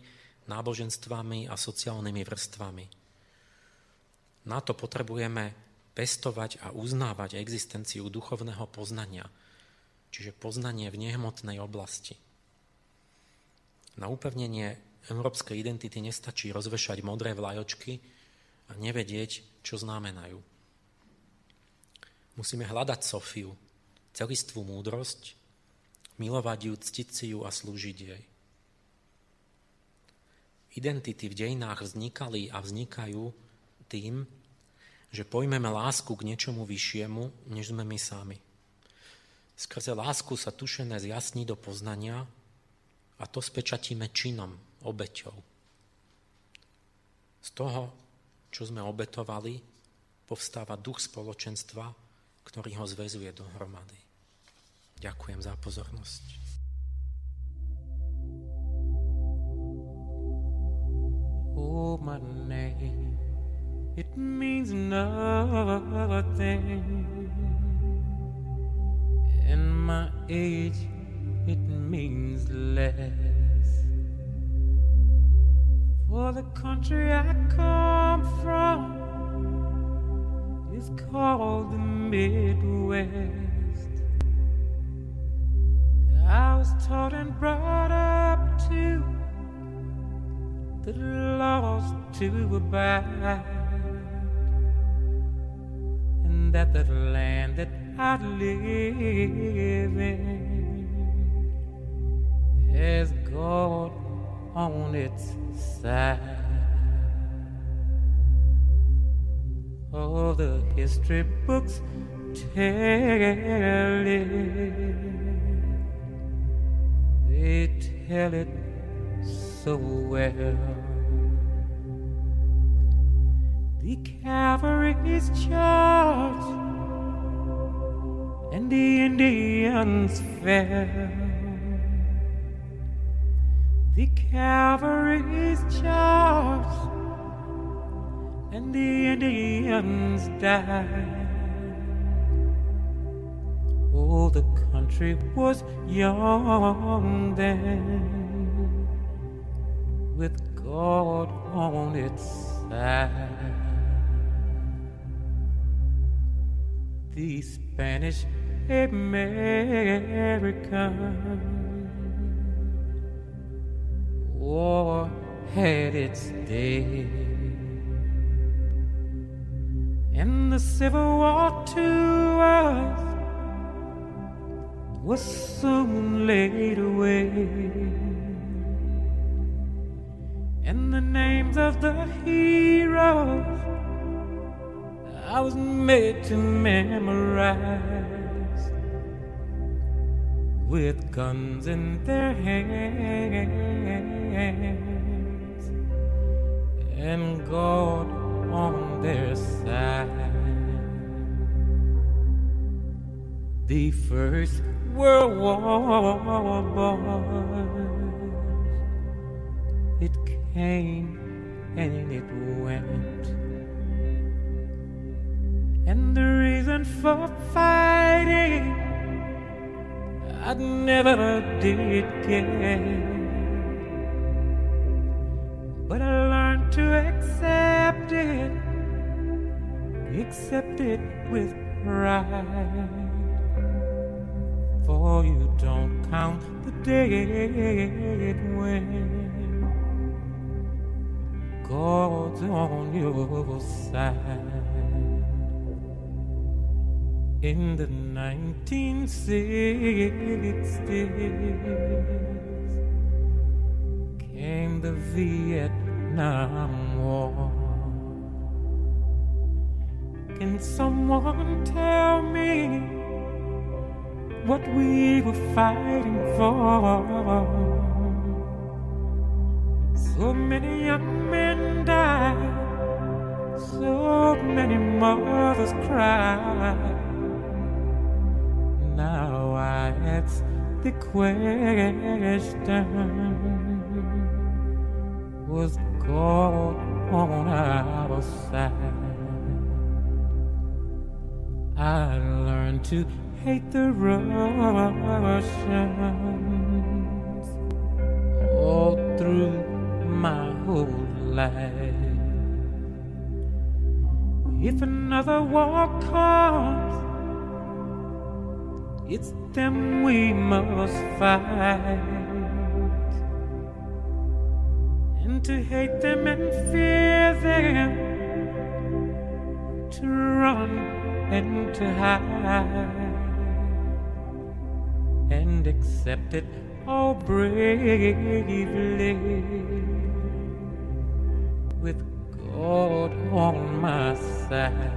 náboženstvami a sociálnymi vrstvami. Na to potrebujeme pestovať a uznávať existenciu duchovného poznania, čiže poznanie v nehmotnej oblasti. Na upevnenie európskej identity nestačí rozvešať modré vlajočky, a nevedieť, čo znamenajú. Musíme hľadať Sofiu, celistvú múdrosť, milovať ju, ctiť si ju a slúžiť jej. Identity v dejinách vznikali a vznikajú tým, že pojmeme lásku k niečomu vyššiemu, než sme my sami. Skrze lásku sa tušené zjasní do poznania a to spečatíme činom, obeťou. Z toho čo sme obetovali, povstáva duch spoločenstva, ktorý ho zväzuje dohromady. Ďakujem za pozornosť. Oh, my name, it means nothing. And my age, it means less. For the country I come from is called the Midwest. I was taught and brought up to the laws to abide, and that the land that I live in is God on its side. All the history books tell it, they tell it so well. The cavalry's charge and the Indians fell the cavalry's charged and the Indians died. Oh, the country was young then, with God on its side. The Spanish American war had its day. and the Civil War to us was soon laid away. And the names of the heroes I was made to memorize with guns in their hands and God on their side. The First World War it came and it went. And the reason for fighting I never did get. But I learned to accept it, accept it with pride. For you don't count the dead when God's on your side. In the 1960s came the Vietnam War. Can someone tell me what we were fighting for? So many young men died, so many mothers cried. Ask the question Was God on our side? I learned to hate the Russians all through my whole life. If another war comes, it's them we must fight. And to hate them and fear them, to run and to hide, and accept it all bravely with God on my side.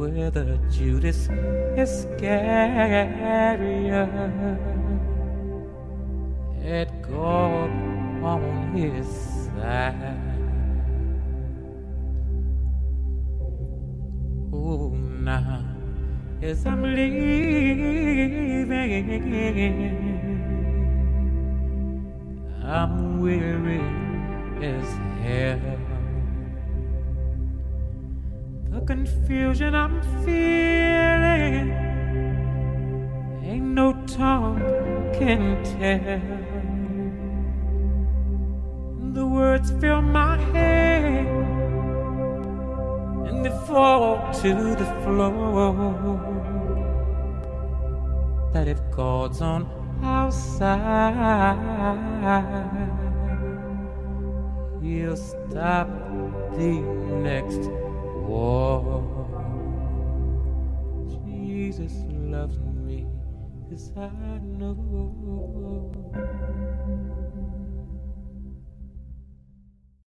whether Judas Iscariot had God on his side. Oh, now as I'm leaving, I'm weary as hell. The confusion I'm feeling ain't no tongue can tell. The words fill my head and they fall to the floor. That if God's on our side, He'll stop the next war. Jesus loves me, as I know.